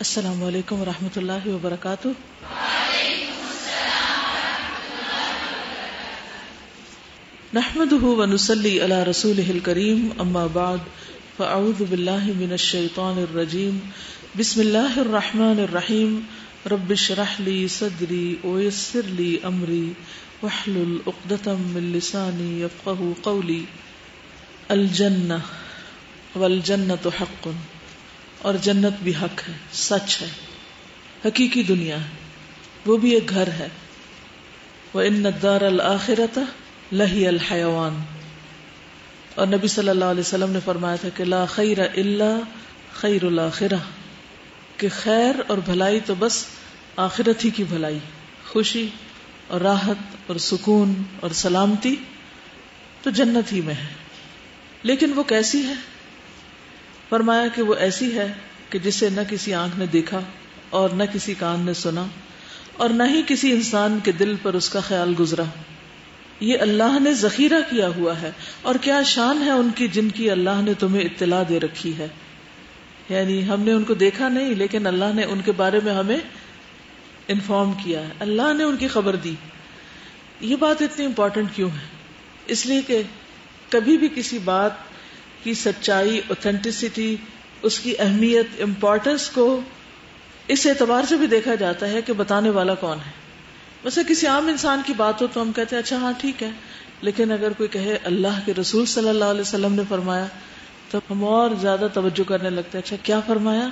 السلام علیکم و رحمۃ اللہ وبرکاتہ۔ نحمد ونسلی علی رسول کریم اما بعد، فاعوذ باللہ من الشیطان الرجیم۔ بسم اللہ الرحمن الرحیم۔ رب اشرح لی صدری ویسر لی امری۔ واحلل عقدۃ من لسانی یفقهوا قولی۔ الجنہ والجنۃ حق اور جنت بھی حق ہے، سچ ہے، حقیقی دنیا ہے، وہ بھی ایک گھر ہے۔ وہ ان ندار الآخرت لہی الحیوان اور نبی صلی اللہ علیہ وسلم نے فرمایا تھا کہ لا خیر الا خیر الآخرہ کہ خیر اور بھلائی تو بس آخرت ہی کی بھلائی، خوشی اور راحت اور سکون اور سلامتی تو جنت ہی میں ہے۔ لیکن وہ کیسی ہے؟ فرمایا کہ وہ ایسی ہے کہ جسے نہ کسی آنکھ نے دیکھا اور نہ کسی کان نے سنا اور نہ ہی کسی انسان کے دل پر اس کا خیال گزرا۔ یہ اللہ نے ذخیرہ کیا ہوا ہے اور کیا شان ہے ان کی جن کی اللہ نے تمہیں اطلاع دے رکھی ہے۔ یعنی ہم نے ان کو دیکھا نہیں، لیکن اللہ نے ان کے بارے میں ہمیں انفارم کیا ہے۔ اللہ نے ان کی خبر دی۔ یہ بات اتنی امپورٹنٹ کیوں ہے؟ اس لیے کہ کبھی بھی کسی بات کی سچائی اوتھینٹسٹی اس کی اہمیت امپورٹینس کو اس اعتبار سے بھی دیکھا جاتا ہے کہ بتانے والا کون ہے۔ ویسے کسی عام انسان کی بات ہو تو ہم کہتے ہیں اچھا ہاں ٹھیک ہے۔ لیکن اگر کوئی کہے اللہ کے رسول صلی اللہ علیہ وسلم نے فرمایا، تو ہم اور زیادہ توجہ کرنے لگتے ہیں اچھا کیا فرمایا؟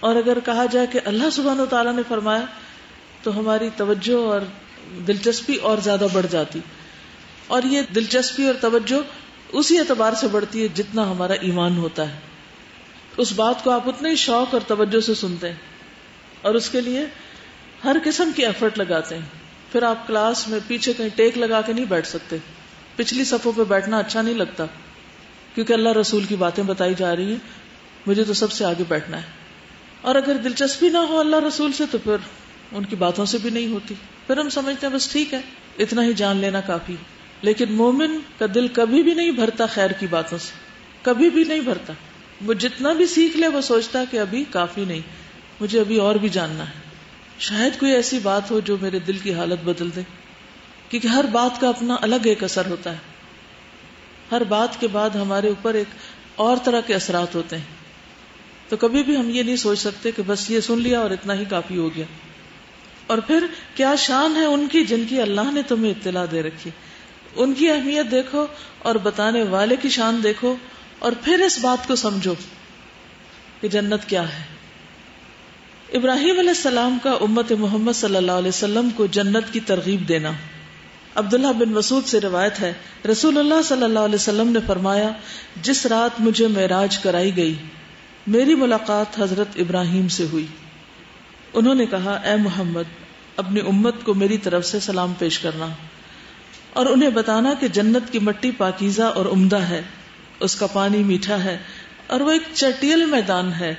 اور اگر کہا جائے کہ اللہ سبحانہ و تعالیٰ نے فرمایا، تو ہماری توجہ اور دلچسپی اور زیادہ بڑھ جاتی۔ اور یہ دلچسپی اور توجہ اسی اعتبار سے بڑھتی ہے جتنا ہمارا ایمان ہوتا ہے۔ اس بات کو آپ اتنے شوق اور توجہ سے سنتے ہیں اور اس کے لیے ہر قسم کی ایفرٹ لگاتے ہیں۔ پھر آپ کلاس میں پیچھے کہیں ٹیک لگا کے نہیں بیٹھ سکتے۔ پچھلی صفوں پہ بیٹھنا اچھا نہیں لگتا۔ کیونکہ اللہ رسول کی باتیں بتائی جا رہی ہیں۔ مجھے تو سب سے آگے بیٹھنا ہے۔ اور اگر دلچسپی نہ ہو اللہ رسول سے تو پھر ان کی باتوں سے بھی نہیں ہوتی۔ پھر ہم سمجھتے ہیں بس ٹھیک ہے۔ اتنا ہی جان لینا کافی لیکن مومن کا دل کبھی بھی نہیں بھرتا خیر کی باتوں سے، کبھی بھی نہیں بھرتا۔ وہ جتنا بھی سیکھ لے، وہ سوچتا کہ ابھی کافی نہیں، مجھے ابھی اور بھی جاننا ہے۔ شاید کوئی ایسی بات ہو جو میرے دل کی حالت بدل دے۔ کیونکہ ہر بات کا اپنا الگ ایک اثر ہوتا ہے۔ ہر بات کے بعد ہمارے اوپر ایک اور طرح کے اثرات ہوتے ہیں۔ تو کبھی بھی ہم یہ نہیں سوچ سکتے کہ بس یہ سن لیا اور اتنا ہی کافی ہو گیا۔ اور پھر کیا شان ہے ان کی جن کی اللہ نے تمہیں اطلاع دے رکھی۔ ان کی اہمیت دیکھو اور بتانے والے کی شان دیکھو اور پھر اس بات کو سمجھو کہ جنت کیا ہے۔ ابراہیم علیہ السلام کا امت محمد صلی اللہ علیہ وسلم کو جنت کی ترغیب دینا۔ عبداللہ بن مسعود سے روایت ہے، رسول اللہ صلی اللہ علیہ وسلم نے فرمایا، جس رات مجھے معراج کرائی گئی، میری ملاقات حضرت ابراہیم سے ہوئی۔ انہوں نے کہا، اے محمد، اپنی امت کو میری طرف سے سلام پیش کرنا۔ اور انہیں بتانا کہ جنت کی مٹی پاکیزہ اور عمدہ ہے۔ اس کا پانی میٹھا ہے اور وہ ایک چٹیل میدان ہے۔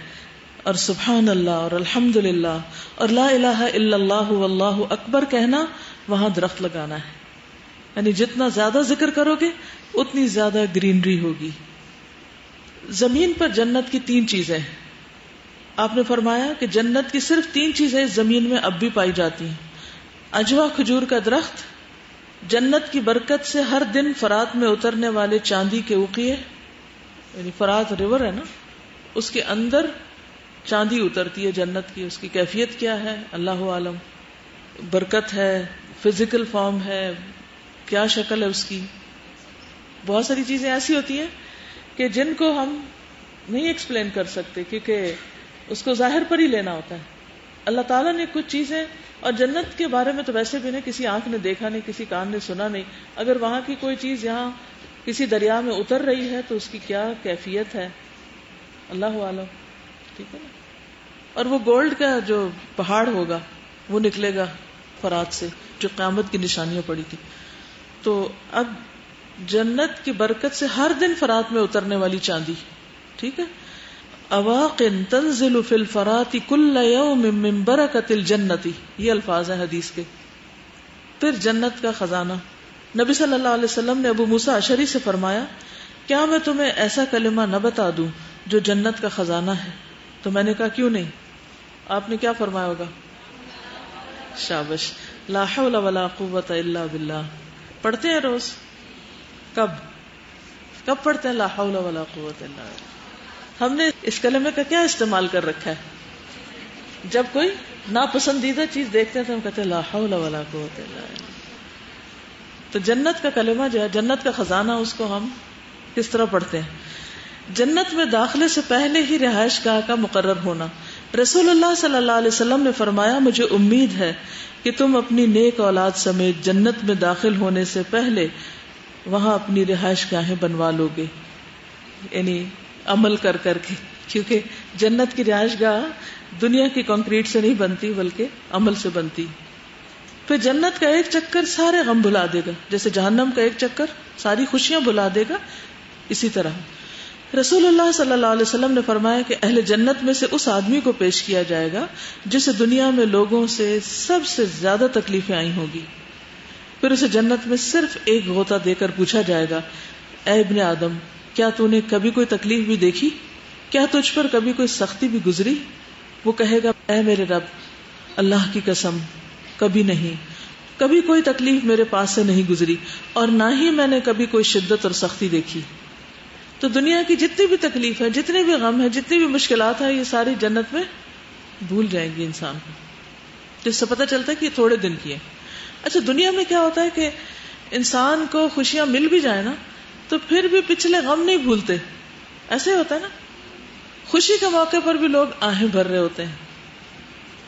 اور سبحان اللہ اور الحمد للہ اور لا الہ الا اللہ واللہ اکبر کہنا وہاں درخت لگانا ہے۔ یعنی جتنا زیادہ ذکر کرو گے اتنی زیادہ گرینری ہوگی۔ زمین پر جنت کی تین چیزیں ہیں۔ آپ نے فرمایا کہ جنت کی صرف تین چیزیں زمین میں اب بھی پائی جاتی ہیں۔ اجوا کھجور کا درخت جنت کی برکت سے ہر دن فرات میں اترنے والے چاندی کے اوقیے یعنی فرات ریور ہے نا، اس کے اندر چاندی اترتی ہے جنت کی، اس کی کیفیت کیا ہے؟ اللہ عالم، برکت ہے فزیکل فارم ہے، کیا شکل ہے اس کی؟ بہت ساری چیزیں ایسی ہوتی ہیں کہ جن کو ہم نہیں ایکسپلین کر سکتے، کیونکہ اس کو ظاہر پر ہی لینا ہوتا ہے۔ اللہ تعالیٰ نے کچھ چیزیں اور جنت کے بارے میں تو ویسے بھی نہیں کسی آنکھ نے دیکھا نہیں، کسی کان نے سنا نہیں۔ اگر وہاں کی کوئی چیز یہاں کسی دریا میں اتر رہی ہے تو اس کی کیا کیفیت ہے؟ اللہ عالم ٹھیک ہے نا؟ اور وہ گولڈ کا جو پہاڑ ہوگا، وہ نکلے گا فرات سے، جو قیامت کی نشانیاں پڑی تھی تو اب جنت کی برکت سے ہر دن فرات میں اترنے والی چاندی۔ ٹھیک ہے؟ اواق تنزل فی الفرات کل یوم من برکت الجنتی یہ الفاظ ہیں حدیث کے. پھر جنت کا خزانہ. نبی صلی اللہ علیہ وسلم نے ابو موسا اشری سے فرمایا، کیا میں تمہیں ایسا کلمہ نہ بتا دوں جو جنت کا خزانہ ہے؟ تو میں نے کہا، کیوں نہیں؟ آپ نے کیا فرمایا ہوگا؟ شابش. لا حول ولا قوت الا باللہ. پڑھتے ہیں روز؟ کب؟ کب پڑھتے ہیں؟ لا حول ولا قوت الا باللہ. ہم نے اس کلمے کا کیا استعمال کر رکھا ہے؟ جب کوئی ناپسندیدہ چیز دیکھتے ہیں تو ہم کہتے ہیں، لا حول ولا قوت الا تو جنت کا کلمہ جو ہے، جنت کا خزانہ، اس کو ہم کس طرح پڑھتے ہیں؟ جنت میں داخلے سے پہلے ہی رہائش گاہ کا مقرر ہونا۔ رسول اللہ صلی اللہ علیہ وسلم نے فرمایا، مجھے امید ہے کہ تم اپنی نیک اولاد سمیت جنت میں داخل ہونے سے پہلے وہاں اپنی رہائش گاہیں بنوا لو گے۔ یعنی عمل کر کر کے، کیونکہ جنت کی رہائش گاہ دنیا کی کنکریٹ سے نہیں بنتی، بلکہ عمل سے بنتی۔ پھر جنت کا ایک چکر سارے غم بلا دے گا۔ جیسے جہنم کا ایک چکر ساری خوشیاں بلا دے گا، اسی طرح۔ رسول اللہ صلی اللہ علیہ وسلم نے فرمایا کہ اہل جنت میں سے اس آدمی کو پیش کیا جائے گا جسے دنیا میں لوگوں سے سب سے زیادہ تکلیفیں آئی ہوگی پھر اسے جنت میں صرف ایک غوطہ دے کر پوچھا جائے گا، اے ابن آدم کیا تو نے کبھی کوئی تکلیف بھی دیکھی؟ کیا تجھ پر کبھی کوئی سختی بھی گزری؟ وہ کہے گا، اے میرے رب، اللہ کی قسم، کبھی نہیں۔ کبھی کوئی تکلیف میرے پاس سے نہیں گزری اور نہ ہی میں نے کبھی کوئی شدت اور سختی دیکھی۔ تو دنیا کی جتنی بھی تکلیف ہے جتنے بھی غم ہے، جتنی بھی مشکلات ہیں، یہ ساری جنت میں بھول جائیں گی انسان کو۔ جس سے پتہ چلتا ہے کہ یہ تھوڑے دن کی ہے۔ اچھا دنیا میں کیا ہوتا ہے کہ انسان کو خوشیاں مل بھی جائے نا تو پھر بھی پچھلے غم نہیں بھولتے۔ ایسے ہوتا ہے نا۔ خوشی کے موقع پر بھی لوگ آہیں بھر رہے ہوتے ہیں۔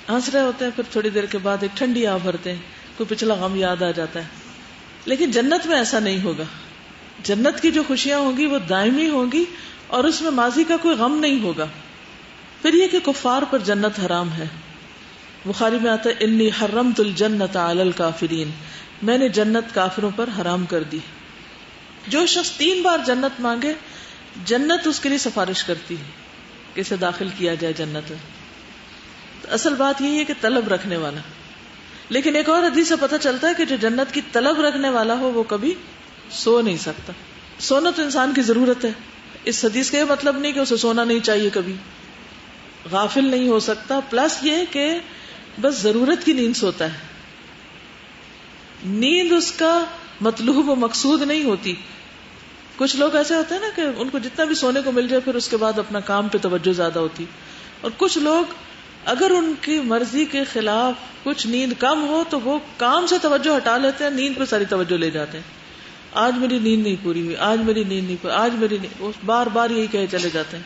ہنس رہے ہوتے ہیں، پھر تھوڑی دیر کے بعد ایک ٹھنڈی آ بھرتے ہیں۔ کوئی پچھلا غم یاد آ جاتا ہے۔ لیکن جنت میں ایسا نہیں ہوگا۔ جنت کی جو خوشیاں ہوں گی، وہ دائمی ہوں گی اور اس میں ماضی کا کوئی غم نہیں ہوگا۔ پھر یہ کہ کفار پر جنت حرام ہے۔ بخاری میں آتا ہے، انی حرم تل جنت الکافرین میں نے جنت کافروں پر حرام کر دی۔ جو شخص تین بار جنت مانگے، جنت اس کے لیے سفارش کرتی ہے کہ اسے داخل کیا جائے جنت میں۔ اصل بات یہی ہے کہ طلب رکھنے والا۔ لیکن ایک اور حدیث سے پتہ چلتا ہے کہ جو جنت کی طلب رکھنے والا ہو، وہ کبھی سو نہیں سکتا۔ سونا تو انسان کی ضرورت ہے۔ اس حدیث کا یہ مطلب نہیں کہ اسے سونا نہیں چاہیے کبھی۔ غافل نہیں ہو سکتا۔ پلس یہ کہ بس ضرورت کی نیند سوتا ہے۔ نیند اس کا مطلوب و مقصود نہیں ہوتی۔ کچھ لوگ ایسے ہوتے ہیں نا کہ ان کو جتنا بھی سونے کو مل جائے، پھر اس کے بعد اپنا کام پہ توجہ زیادہ ہوتی۔ اور کچھ لوگ اگر ان کی مرضی کے خلاف کچھ نیند کم ہو تو وہ کام سے توجہ ہٹا لیتے ہیں، نیند پہ ساری توجہ لے جاتے ہیں۔ آج میری نیند نہیں پوری ہوئی، آج میری نیند نہیں پوری، آج میری نیند بار بار یہی کہے چلے جاتے ہیں۔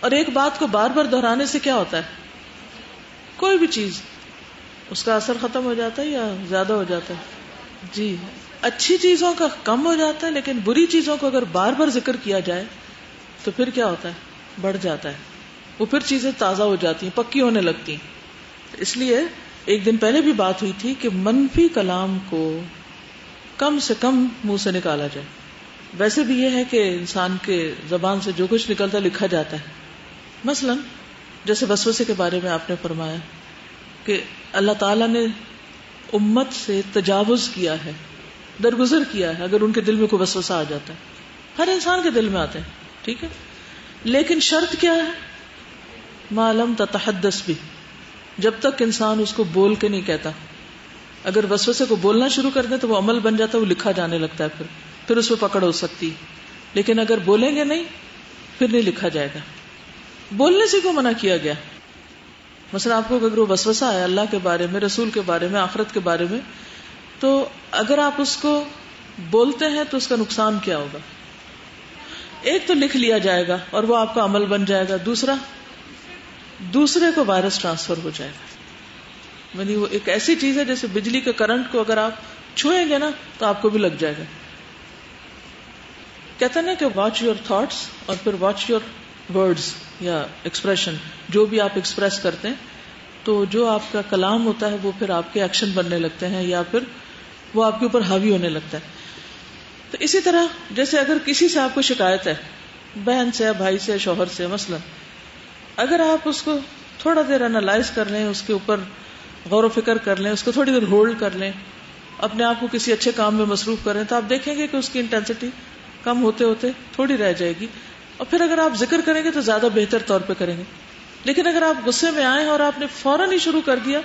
اور ایک بات کو بار بار دہرانے سے کیا ہوتا ہے؟ کوئی بھی چیز، اس کا اثر ختم ہو جاتا ہے یا زیادہ ہو جاتا ہے؟ جی۔ اچھی چیزوں کا کم ہو جاتا ہے، لیکن بری چیزوں کو اگر بار بار ذکر کیا جائے، تو پھر کیا ہوتا ہے؟ بڑھ جاتا ہے۔ وہ پھر چیزیں تازہ ہو جاتی ہیں، پکی ہونے لگتی ہیں۔ اس لیے ایک دن پہلے بھی بات ہوئی تھی کہ منفی کلام کو کم سے کم منہ سے نکالا جائے۔ ویسے بھی یہ ہے کہ انسان کے زبان سے جو کچھ نکلتا لکھا جاتا ہے۔ مثلا، جیسے وسوسے کے بارے میں آپ نے فرمایا کہ اللہ تعالی نے امت سے تجاوز کیا ہے۔ درگزر کیا ہے، اگر ان کے دل میں کوئی وسوسہ آ جاتا ہے۔ ہر انسان کے دل میں آتے ہیں، ٹھیک ہے؟ لیکن شرط کیا ہے؟ معلوم تحدس بھی جب تک انسان اس کو بول کے نہیں کہتا۔ اگر وسوسے کو بولنا شروع کر دیں تو وہ عمل بن جاتا ہے، وہ لکھا جانے لگتا ہے پھر۔ پھر اس پہ پکڑ ہو سکتی۔ لیکن اگر بولیں گے نہیں، پھر نہیں لکھا جائے گا۔ بولنے سے کو منع کیا گیا؟ مثلا آپ کو اگر وہ وسوسہ ہے اللہ کے بارے میں، رسول کے بارے میں، آخرت کے بارے میں تو اگر آپ اس کو بولتے ہیں تو اس کا نقصان کیا ہوگا؟ ایک تو لکھ لیا جائے گا اور وہ آپ کا عمل بن جائے گا، دوسرا، دوسرے کو وائرس ٹرانسفر ہو جائے گا۔ یعنی وہ ایک ایسی چیز ہے جیسے بجلی کے کرنٹ کو اگر آپ چھوئیں گے نا تو آپ کو بھی لگ جائے گا۔ کہتے نا کہ واچ یور تھاٹس اور پھر واچ یور ورڈز یا ایکسپریشن جو بھی آپ ایکسپریس کرتے ہیں، تو جو آپ کا کلام ہوتا ہے وہ پھر آپ کے ایکشن بننے لگتے ہیں یا پھر وہ آپ کے اوپر حاوی ہونے لگتا ہے۔ تو اسی طرح جیسے اگر کسی سے آپ کو شکایت ہے، بہن سے، بھائی سے، شوہر سے، مثلا، اگر آپ اس کو تھوڑا دیر انالائز کر لیں، اس کے اوپر غور و فکر کر لیں، اس کو تھوڑی دیر ہولڈ کر لیں، اپنے آپ کو کسی اچھے کام میں مصروف کریں، تو آپ دیکھیں گے کہ اس کی انٹینسٹی کم ہوتے ہوتے تھوڑی رہ جائے گی۔ اور پھر اگر آپ ذکر کریں گے تو زیادہ بہتر طور پہ کریں گے۔ لیکن اگر آپ غصے میں آئے اور آپ نے فوراً ہی شروع کر دیا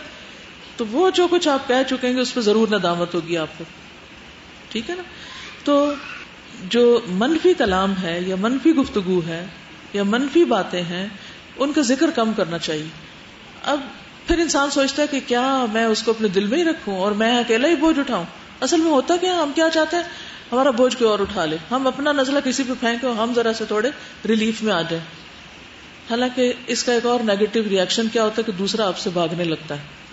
تو وہ جو کچھ آپ کہہ چکے گے اس پہ ضرور ندامت ہوگی آپ کو۔ ٹھیک ہے نا؟ تو جو منفی کلام ہے یا منفی گفتگو ہے یا منفی باتیں ہیں، ان کا ذکر کم کرنا چاہیے۔ اب پھر انسان سوچتا ہے کہ کیا میں اس کو اپنے دل میں ہی رکھوں اور میں اکیلا ہی بوجھ اٹھاؤں؟ اصل میں ہوتا کیا؟ ہم کیا چاہتے ہیں؟ ہمارا بوجھ کوئی اور اٹھا لے۔ ہم اپنا نزلہ کسی پہ پھینکے ہم ذرا سے تھوڑے ریلیف میں آ جائیں۔ حالانکہ اس کا ایک اور نیگیٹو ریئیکشن کیا ہوتا ہے کہ دوسرا آپ سے بھاگنے لگتا ہے۔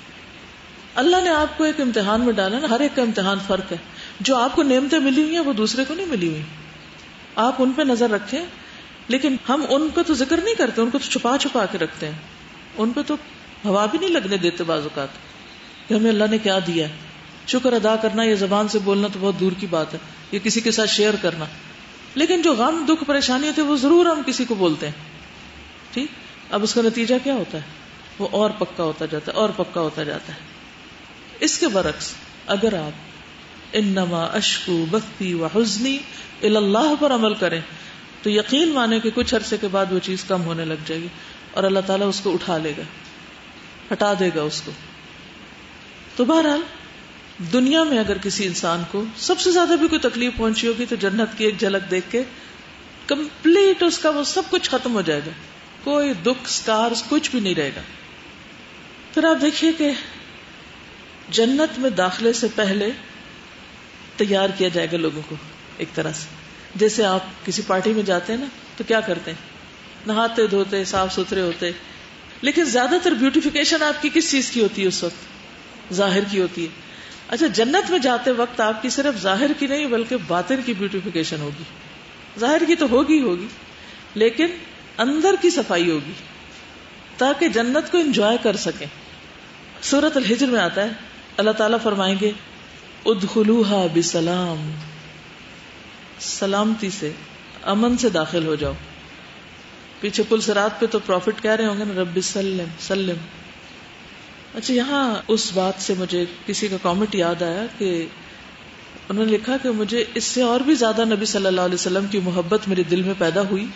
اللہ نے آپ کو ایک امتحان میں ڈالا نا، ہر ایک کا امتحان فرق ہے۔ جو آپ کو نعمتیں ملی ہوئی ہیں، وہ دوسرے کو نہیں ملی ہوئی۔ آپ ان پہ نظر رکھیں لیکن ہم ان کو تو ذکر نہیں کرتے، ان کو تو چھپا چھپا کے رکھتے ہیں۔ ان پہ تو ہوا بھی نہیں لگنے دیتے بعض اوقات۔ کہ ہمیں اللہ نے کیا دیا ہے۔ شکر ادا کرنا یا زبان سے بولنا تو بہت دور کی بات ہے۔ یا کسی کے ساتھ شیئر کرنا۔ لیکن جو غم، دکھ، پریشانی ہوتی ہے وہ ضرور ہم کسی کو بولتے ہیں۔ ٹھیک؟ اب اس کا نتیجہ کیا ہوتا ہے؟ وہ اور پکا ہوتا جاتا ہے، اور پکا ہوتا جاتا ہے۔ اس کے برعکس اگر آپ انما اشکو بختی و حزنی اللہ پر عمل کریں، تو یقین مانے کہ کچھ عرصے کے بعد وہ چیز کم ہونے لگ جائے گی اور اللہ تعالیٰ اس کو اٹھا لے گا، ہٹا دے گا اس کو۔ تو بہرحال، دنیا میں اگر کسی انسان کو سب سے زیادہ بھی کوئی تکلیف پہنچی ہوگی، تو جنت کی ایک جھلک دیکھ کے کمپلیٹ اس کا وہ سب کچھ ختم ہو جائے گا۔ کوئی دکھ، سکار، کچھ بھی نہیں رہے گا۔ پھر آپ دیکھیے کہ جنت میں داخلے سے پہلے تیار کیا جائے گا لوگوں کو ایک طرح سے۔ جیسے آپ کسی پارٹی میں جاتے ہیں نا، تو کیا کرتے ہیں؟ نہاتے، دھوتے، صاف ستھرے ہوتے۔ لیکن زیادہ تر بیوٹیفیکیشن آپ کی کس چیز کی ہوتی ہے اس وقت؟ ظاہر کی ہوتی ہے۔ اچھا جنت میں جاتے وقت آپ کی صرف ظاہر کی نہیں، بلکہ باطن کی بیوٹیفیکیشن ہوگی۔ ظاہر کی تو ہوگی ہوگی، لیکن اندر کی صفائی ہوگی، تاکہ جنت کو انجوائے کر سکیں۔ سورت الحجر میں آتا ہے اللہ تعالیٰ فرمائیں گے، ادخلوها بسلام، سلامتی سے، امن سے داخل ہو جاؤ۔ پیچھے پل سرات پہ تو پروفٹ کہہ رہے ہوں گے نا، رب سلم سلم۔ اچھا یہاں اس بات سے مجھے کسی کا کامنٹ یاد آیا کہ انہوں نے لکھا کہ مجھے اس سے اور بھی زیادہ نبی صلی اللہ علیہ وسلم کی محبت میرے دل میں پیدا ہوئی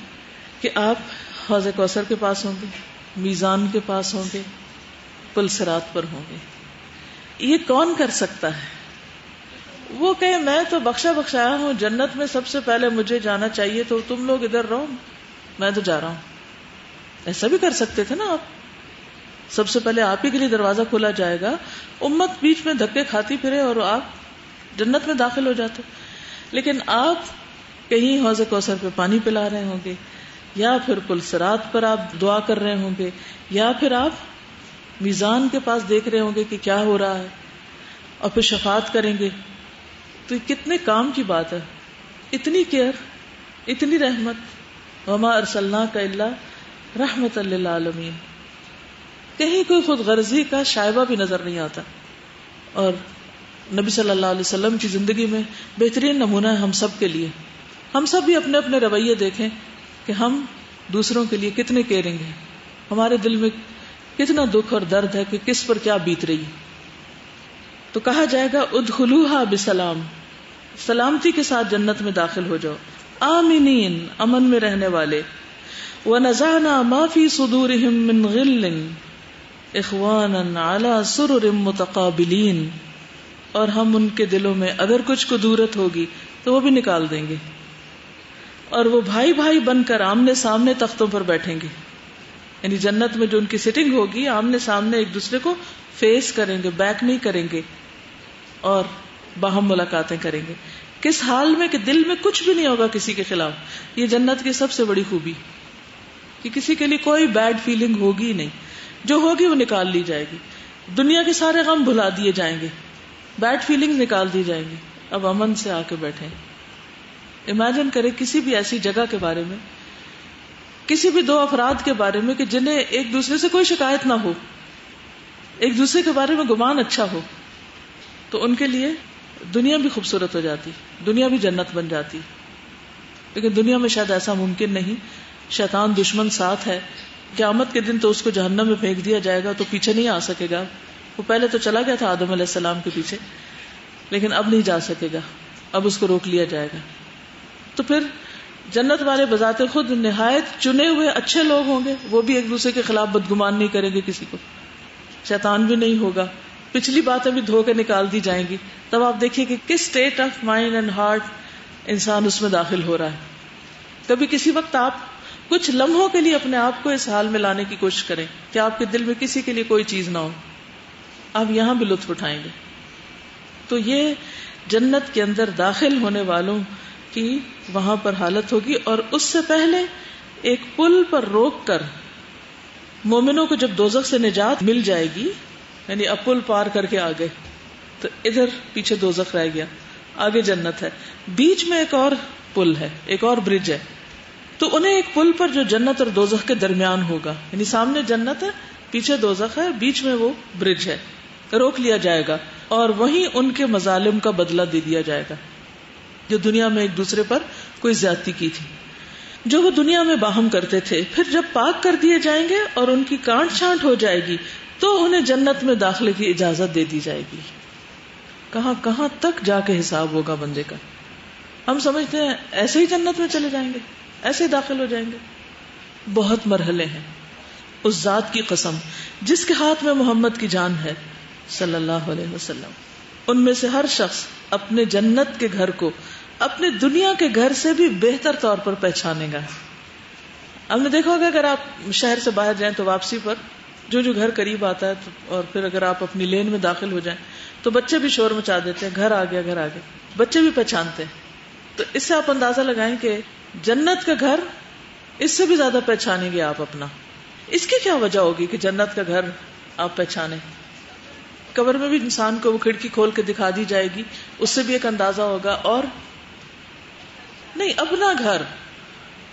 کہ آپ حوض کوثر کے پاس ہوں گے، میزان کے پاس ہوں گے، پل سرات پر ہوں گے۔ یہ کون کر سکتا ہے؟ وہ کہ میں تو بخشا بخشایا ہوں، جنت میں سب سے پہلے مجھے جانا چاہیے تو تم لوگ ادھر رہو، میں تو جا رہا ہوں۔ ایسا بھی کر سکتے تھے نا آپ؟ سب سے پہلے آپ ہی کے لیے دروازہ کھولا جائے گا۔ امت بیچ میں دھکے کھاتی پھرے اور آپ جنت میں داخل ہو جاتے۔ لیکن آپ کہیں حوض کوثر پہ پانی پلا رہے ہوں گے، یا پھر پلسرات پر آپ دعا کر رہے ہوں گے، یا پھر آپ میزان کے پاس دیکھ رہے ہوں گے کہ کیا ہو رہا ہے، اور پھر شفات کریں گے۔ تو یہ کتنے کام کی بات ہے۔ اتنی کیئر، اتنی رحمت۔ وما ارسلنا کا اللہ رحمت اللہ عالمین کہیں کوئی خود غرضی کا شائبہ بھی نظر نہیں آتا۔ اور نبی صلی اللہ علیہ وسلم کی زندگی میں بہترین نمونہ ہے ہم سب کے لیے۔ ہم سب بھی اپنے اپنے رویے دیکھیں کہ ہم دوسروں کے لیے کتنے کیئرنگ ہیں۔ ہمارے دل میں کتنا دکھ اور درد ہے کہ کس پر کیا بیت رہی تو کہا جائے گا ادخلوہا بسلام۔ سلامتی کے ساتھ جنت میں داخل ہو جاؤ۔ آمینین امن میں رہنے والے۔ وَنَزَعْنَا مَا فِي صُدُورِهِم مِّن غِلٍّ۔ اخوانا سرر متقابلین اور ہم ان کے دلوں میں اگر کچھ قدورت ہوگی تو وہ بھی نکال دیں گے۔ اور وہ بھائی بھائی بن کر آمنے سامنے تختوں پر بیٹھیں گے۔ یعنی جنت میں جو ان کی سٹنگ ہوگی، آمنے سامنے ایک دوسرے کو فیس کریں گے بیک نہیں کریں گے اور باہم ملاقاتیں کریں گے۔ کس حال میں کہ دل میں کچھ بھی نہیں ہوگا کسی کے خلاف، یہ جنت کی سب سے بڑی خوبی کہ کسی کے لیے کوئی بیڈ فیلنگ ہوگی نہیں۔ جو ہوگی وہ نکال لی جائے گی۔ دنیا کے سارے غم بھلا دیے جائیں گے۔ بیڈ فیلنگ نکال دی جائیں گی۔ اب امن سے آ کے بیٹھے امیجن کرے کسی بھی ایسی جگہ کے بارے میں کسی بھی دو افراد کے بارے میں کہ جنہیں ایک دوسرے سے کوئی شکایت نہ ہو، ایک دوسرے کے بارے میں گمان اچھا ہو، تو ان کے لیے دنیا بھی خوبصورت ہو جاتی، دنیا بھی جنت بن جاتی۔ لیکن دنیا میں شاید ایسا ممکن نہیں، شیطان دشمن ساتھ ہے۔ قیامت کے دن تو اس کو جہنم میں پھینک دیا جائے گا، تو پیچھے نہیں آ سکے گا۔ وہ پہلے تو چلا گیا تھا آدم علیہ السلام کے پیچھے، لیکن اب نہیں جا سکے گا، اب اس کو روک لیا جائے گا۔ تو پھر جنت والے بذات خود نہایت چنے ہوئے اچھے لوگ ہوں گے، وہ بھی ایک دوسرے کے خلاف بدگمان نہیں کریں گے کسی کو۔ شیطان بھی نہیں ہوگا۔ پچھلی باتیں بھی دھو کے نکال دی جائیں گی۔ تب آپ دیکھیے کہ کس state of mind and heart انسان اس میں داخل ہو رہا ہے۔ کبھی کسی وقت آپ کچھ لمحوں کے لیے اپنے آپ کو اس حال میں لانے کی کوشش کریں کہ آپ کے دل میں کسی کے لیے کوئی چیز نہ ہو۔ آپ یہاں بھی لطف اٹھائیں گے۔ تو یہ جنت کے اندر داخل ہونے والوں کی وہاں پر حالت ہوگی اور اس سے پہلے ایک پل پر روک کر مومنوں کو جب دوزخ سے نجات مل جائے گی یعنی اب پل پار کر کے آگے، تو ادھر پیچھے دوزخ رہ گیا، آگے جنت ہے۔ بیچ میں ایک اور پل ہے، ایک اور برج ہے۔ تو انہیں ایک پل پر جو جنت اور دوزخ کے درمیان ہوگا یعنی سامنے جنت ہے، پیچھے دوزخ ہے، بیچ میں وہ برج ہے۔ روک لیا جائے گا اور وہیں ان کے مظالم کا بدلہ دے دیا جائے گا۔ جو دنیا میں ایک دوسرے پر کوئی زیادتی کی تھی۔ جو وہ دنیا میں باہم کرتے تھے، پھر جب پاک کر دیے جائیں گے اور ان کی کانٹ چھانٹ ہو جائے گی، تو انہیں جنت میں داخلے کی اجازت دے دی جائے گی۔ کہاں کہاں تک جا کے حساب ہوگا بندے کا؟ ہم سمجھتے ہیں ایسے ہی جنت میں چلے جائیں گے، ایسے ہی داخل ہو جائیں گے۔ بہت مرحلے ہیں۔ اس ذات کی قسم، جس کے ہاتھ میں محمد کی جان ہے، صلی اللہ علیہ وسلم۔ ان میں سے ہر شخص اپنے جنت کے گھر کو اپنے دنیا کے گھر سے بھی بہتر طور پر پہچانے گا۔ ہم نے دیکھا ہوگا اگر آپ شہر سے باہر جائیں تو واپسی پر جو جو گھر قریب آتا ہے اور پھر اگر آپ اپنی لین میں داخل ہو جائیں تو بچے بھی شور مچا دیتے ہیں، گھر آ گیا، گھر آ گیا۔ بچے بھی پہچانتے ہیں۔ تو اس سے آپ اندازہ لگائیں کہ جنت کا گھر اس سے بھی زیادہ پہچانیں گے آپ اپنا۔ اس کی کیا وجہ ہوگی کہ جنت کا گھر آپ پہچانے قبر میں بھی انسان کو وہ کھڑکی کھول کے دکھا دی جائے گی، اس سے بھی ایک اندازہ ہوگا۔ اور نہیں، اپنا گھر۔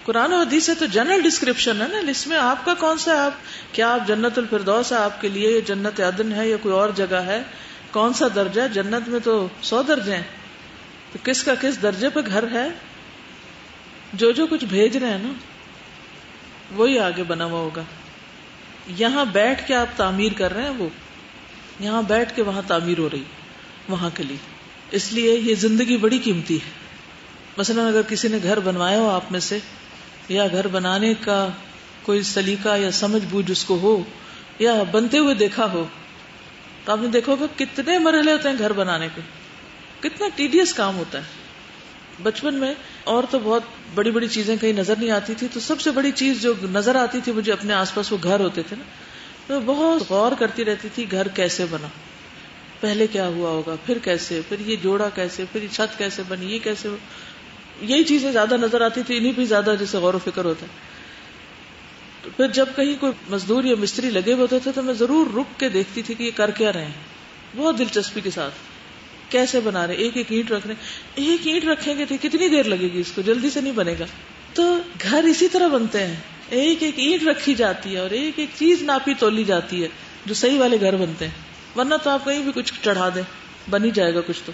قرآن و حدیث سے تو جنرل ڈسکرپشن ہے نا، اس میں آپ کا کون سا آپ، کیا آپ جنت الفردوس ہے، آپ کے لیے یہ جنت عدن ہے یا کوئی اور جگہ ہے؟ کون سا درجہ ہے؟ جنت میں تو سو درجے ہیں۔ تو کس کا کس درجے پہ گھر ہے؟ جو جو کچھ بھیج رہے ہیں نا، وہی آگے بنا ہوا ہوگا۔ یہاں بیٹھ کے آپ تعمیر کر رہے ہیں وہ۔ یہاں بیٹھ کے وہاں تعمیر ہو رہی، وہاں کے لیے۔ اس لیے یہ زندگی بڑی قیمتی ہے۔ مثلا اگر کسی نے گھر بنوایا ہو آپ میں سے، یا گھر بنانے کا کوئی سلیقہ یا سمجھ بوجھ اس کو ہو، یا بنتے ہوئے دیکھا ہو، تو آپ نے دیکھو گا کتنے مرحلے ہوتے ہیں گھر بنانے کے۔ کتنا ٹیڈیس کام ہوتا ہے۔ بچپن میں اور تو بہت بڑی بڑی چیزیں کہیں نظر نہیں آتی تھی، تو سب سے بڑی چیز جو نظر آتی تھی مجھے اپنے آس پاس وہ گھر ہوتے تھے نا میں بہت غور کرتی رہتی تھی گھر کیسے بنا۔ پہلے کیا ہوا ہوگا، پھر کیسے، پھر یہ جوڑا کیسے، پھر یہ چھت کیسے بنی، یہ کیسے یہی چیزیں زیادہ نظر آتی تھی انہیں بھی زیادہ جیسے غور و فکر ہوتا ہے۔ تو پھر جب کہیں کوئی مزدور یا مستری لگے ہوتے تھے تو میں ضرور رک کے دیکھتی تھی کہ یہ کر کیا رہے ہیں۔ بہت دلچسپی کے ساتھ۔ کیسے بنا رہے ایک ایک اینٹ رکھ رہے ایک اینٹ رکھیں گے تو کتنی دیر لگے گی اس کو؟ جلدی سے نہیں بنے گا۔ تو گھر اسی طرح بنتے ہیں۔ ایک ایک اینٹ رکھی جاتی ہے اور ایک ایک چیز ناپی تولی جاتی ہے جو صحیح والے گھر بنتے ہیں۔ ورنہ تو آپ کہیں بھی کچھ چڑھا دیں۔ بن ہی جائے گا کچھ تو۔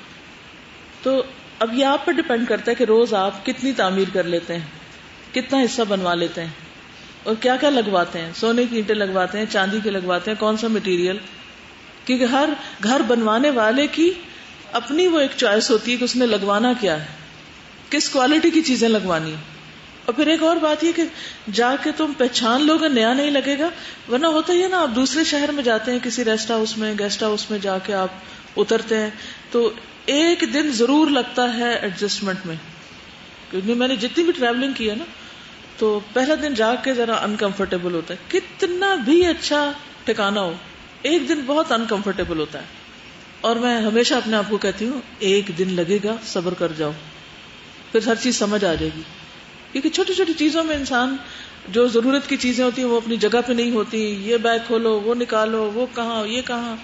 تو اب یہ آپ پر ڈپینڈ کرتا ہے کہ روز آپ کتنی تعمیر کر لیتے ہیں، کتنا حصہ بنوا لیتے ہیں، اور کیا کیا لگواتے ہیں، سونے کی اینٹیں لگواتے ہیں، چاندی کے لگواتے ہیں، کون سا مٹیریل کیونکہ ہر گھر بنوانے والے کی اپنی وہ ایک چوائس ہوتی ہے کہ اس نے لگوانا کیا ہے، کس کوالٹی کی چیزیں لگوانی اور پھر ایک اور بات یہ کہ جا کے تم پہچان لو گے، نیا نہیں لگے گا، ورنہ ہوتا ہی ہے نا، آپ دوسرے شہر میں جاتے ہیں، کسی ریسٹ ہاؤس میں گیسٹ ہاؤس میں جا کے آپ اترتے ہیں، تو ایک دن ضرور لگتا ہے ایڈجسٹمنٹ میں۔ کیونکہ میں نے جتنی بھی ٹریولنگ کی ہے نا، تو پہلا دن جا کے ذرا انکمفرٹیبل ہوتا ہے۔ کتنا بھی اچھا ٹھکانا ہو، ایک دن بہت انکمفرٹیبل ہوتا ہے۔ اور میں ہمیشہ اپنے آپ کو کہتی ہوں، ایک دن لگے گا، صبر کر جاؤ۔ پھر ہر چیز سمجھ آ جائے گی۔ کیونکہ چھوٹی چھوٹی چیزوں میں انسان جو ضرورت کی چیزیں ہوتی ہیں، وہ اپنی جگہ پہ نہیں ہوتی۔ یہ بیگ کھولو، وہ نکالو، وہ کہاں، یہ کہاں۔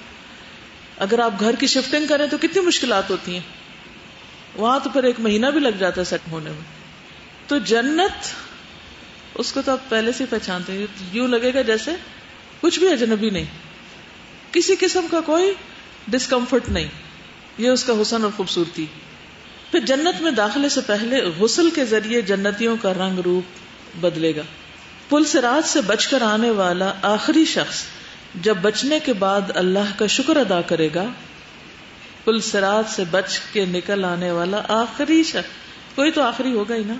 اگر آپ گھر کی شفٹنگ کریں تو کتنی مشکلات ہوتی ہیں۔ وہاں تو پھر ایک مہینہ بھی لگ جاتا ہے سیٹ ہونے میں۔ تو جنت، اس کو تو آپ پہلے سے پہچانتے ہیں۔ یوں لگے گا جیسے کچھ بھی اجنبی نہیں۔ کسی قسم کا کوئی ڈسکمفرٹ نہیں۔ یہ اس کا حسن اور خوبصورتی۔ پھر جنت میں داخلے سے پہلے غسل کے ذریعے جنتیوں کا رنگ روپ بدلے گا۔ پل سے رات سے بچ کر آنے والا آخری شخص۔ جب بچنے کے بعد اللہ کا شکر ادا کرے گا، پل سرات سے بچ کے نکل آنے والا آخری شخص، کوئی تو آخری ہوگا ہی نا۔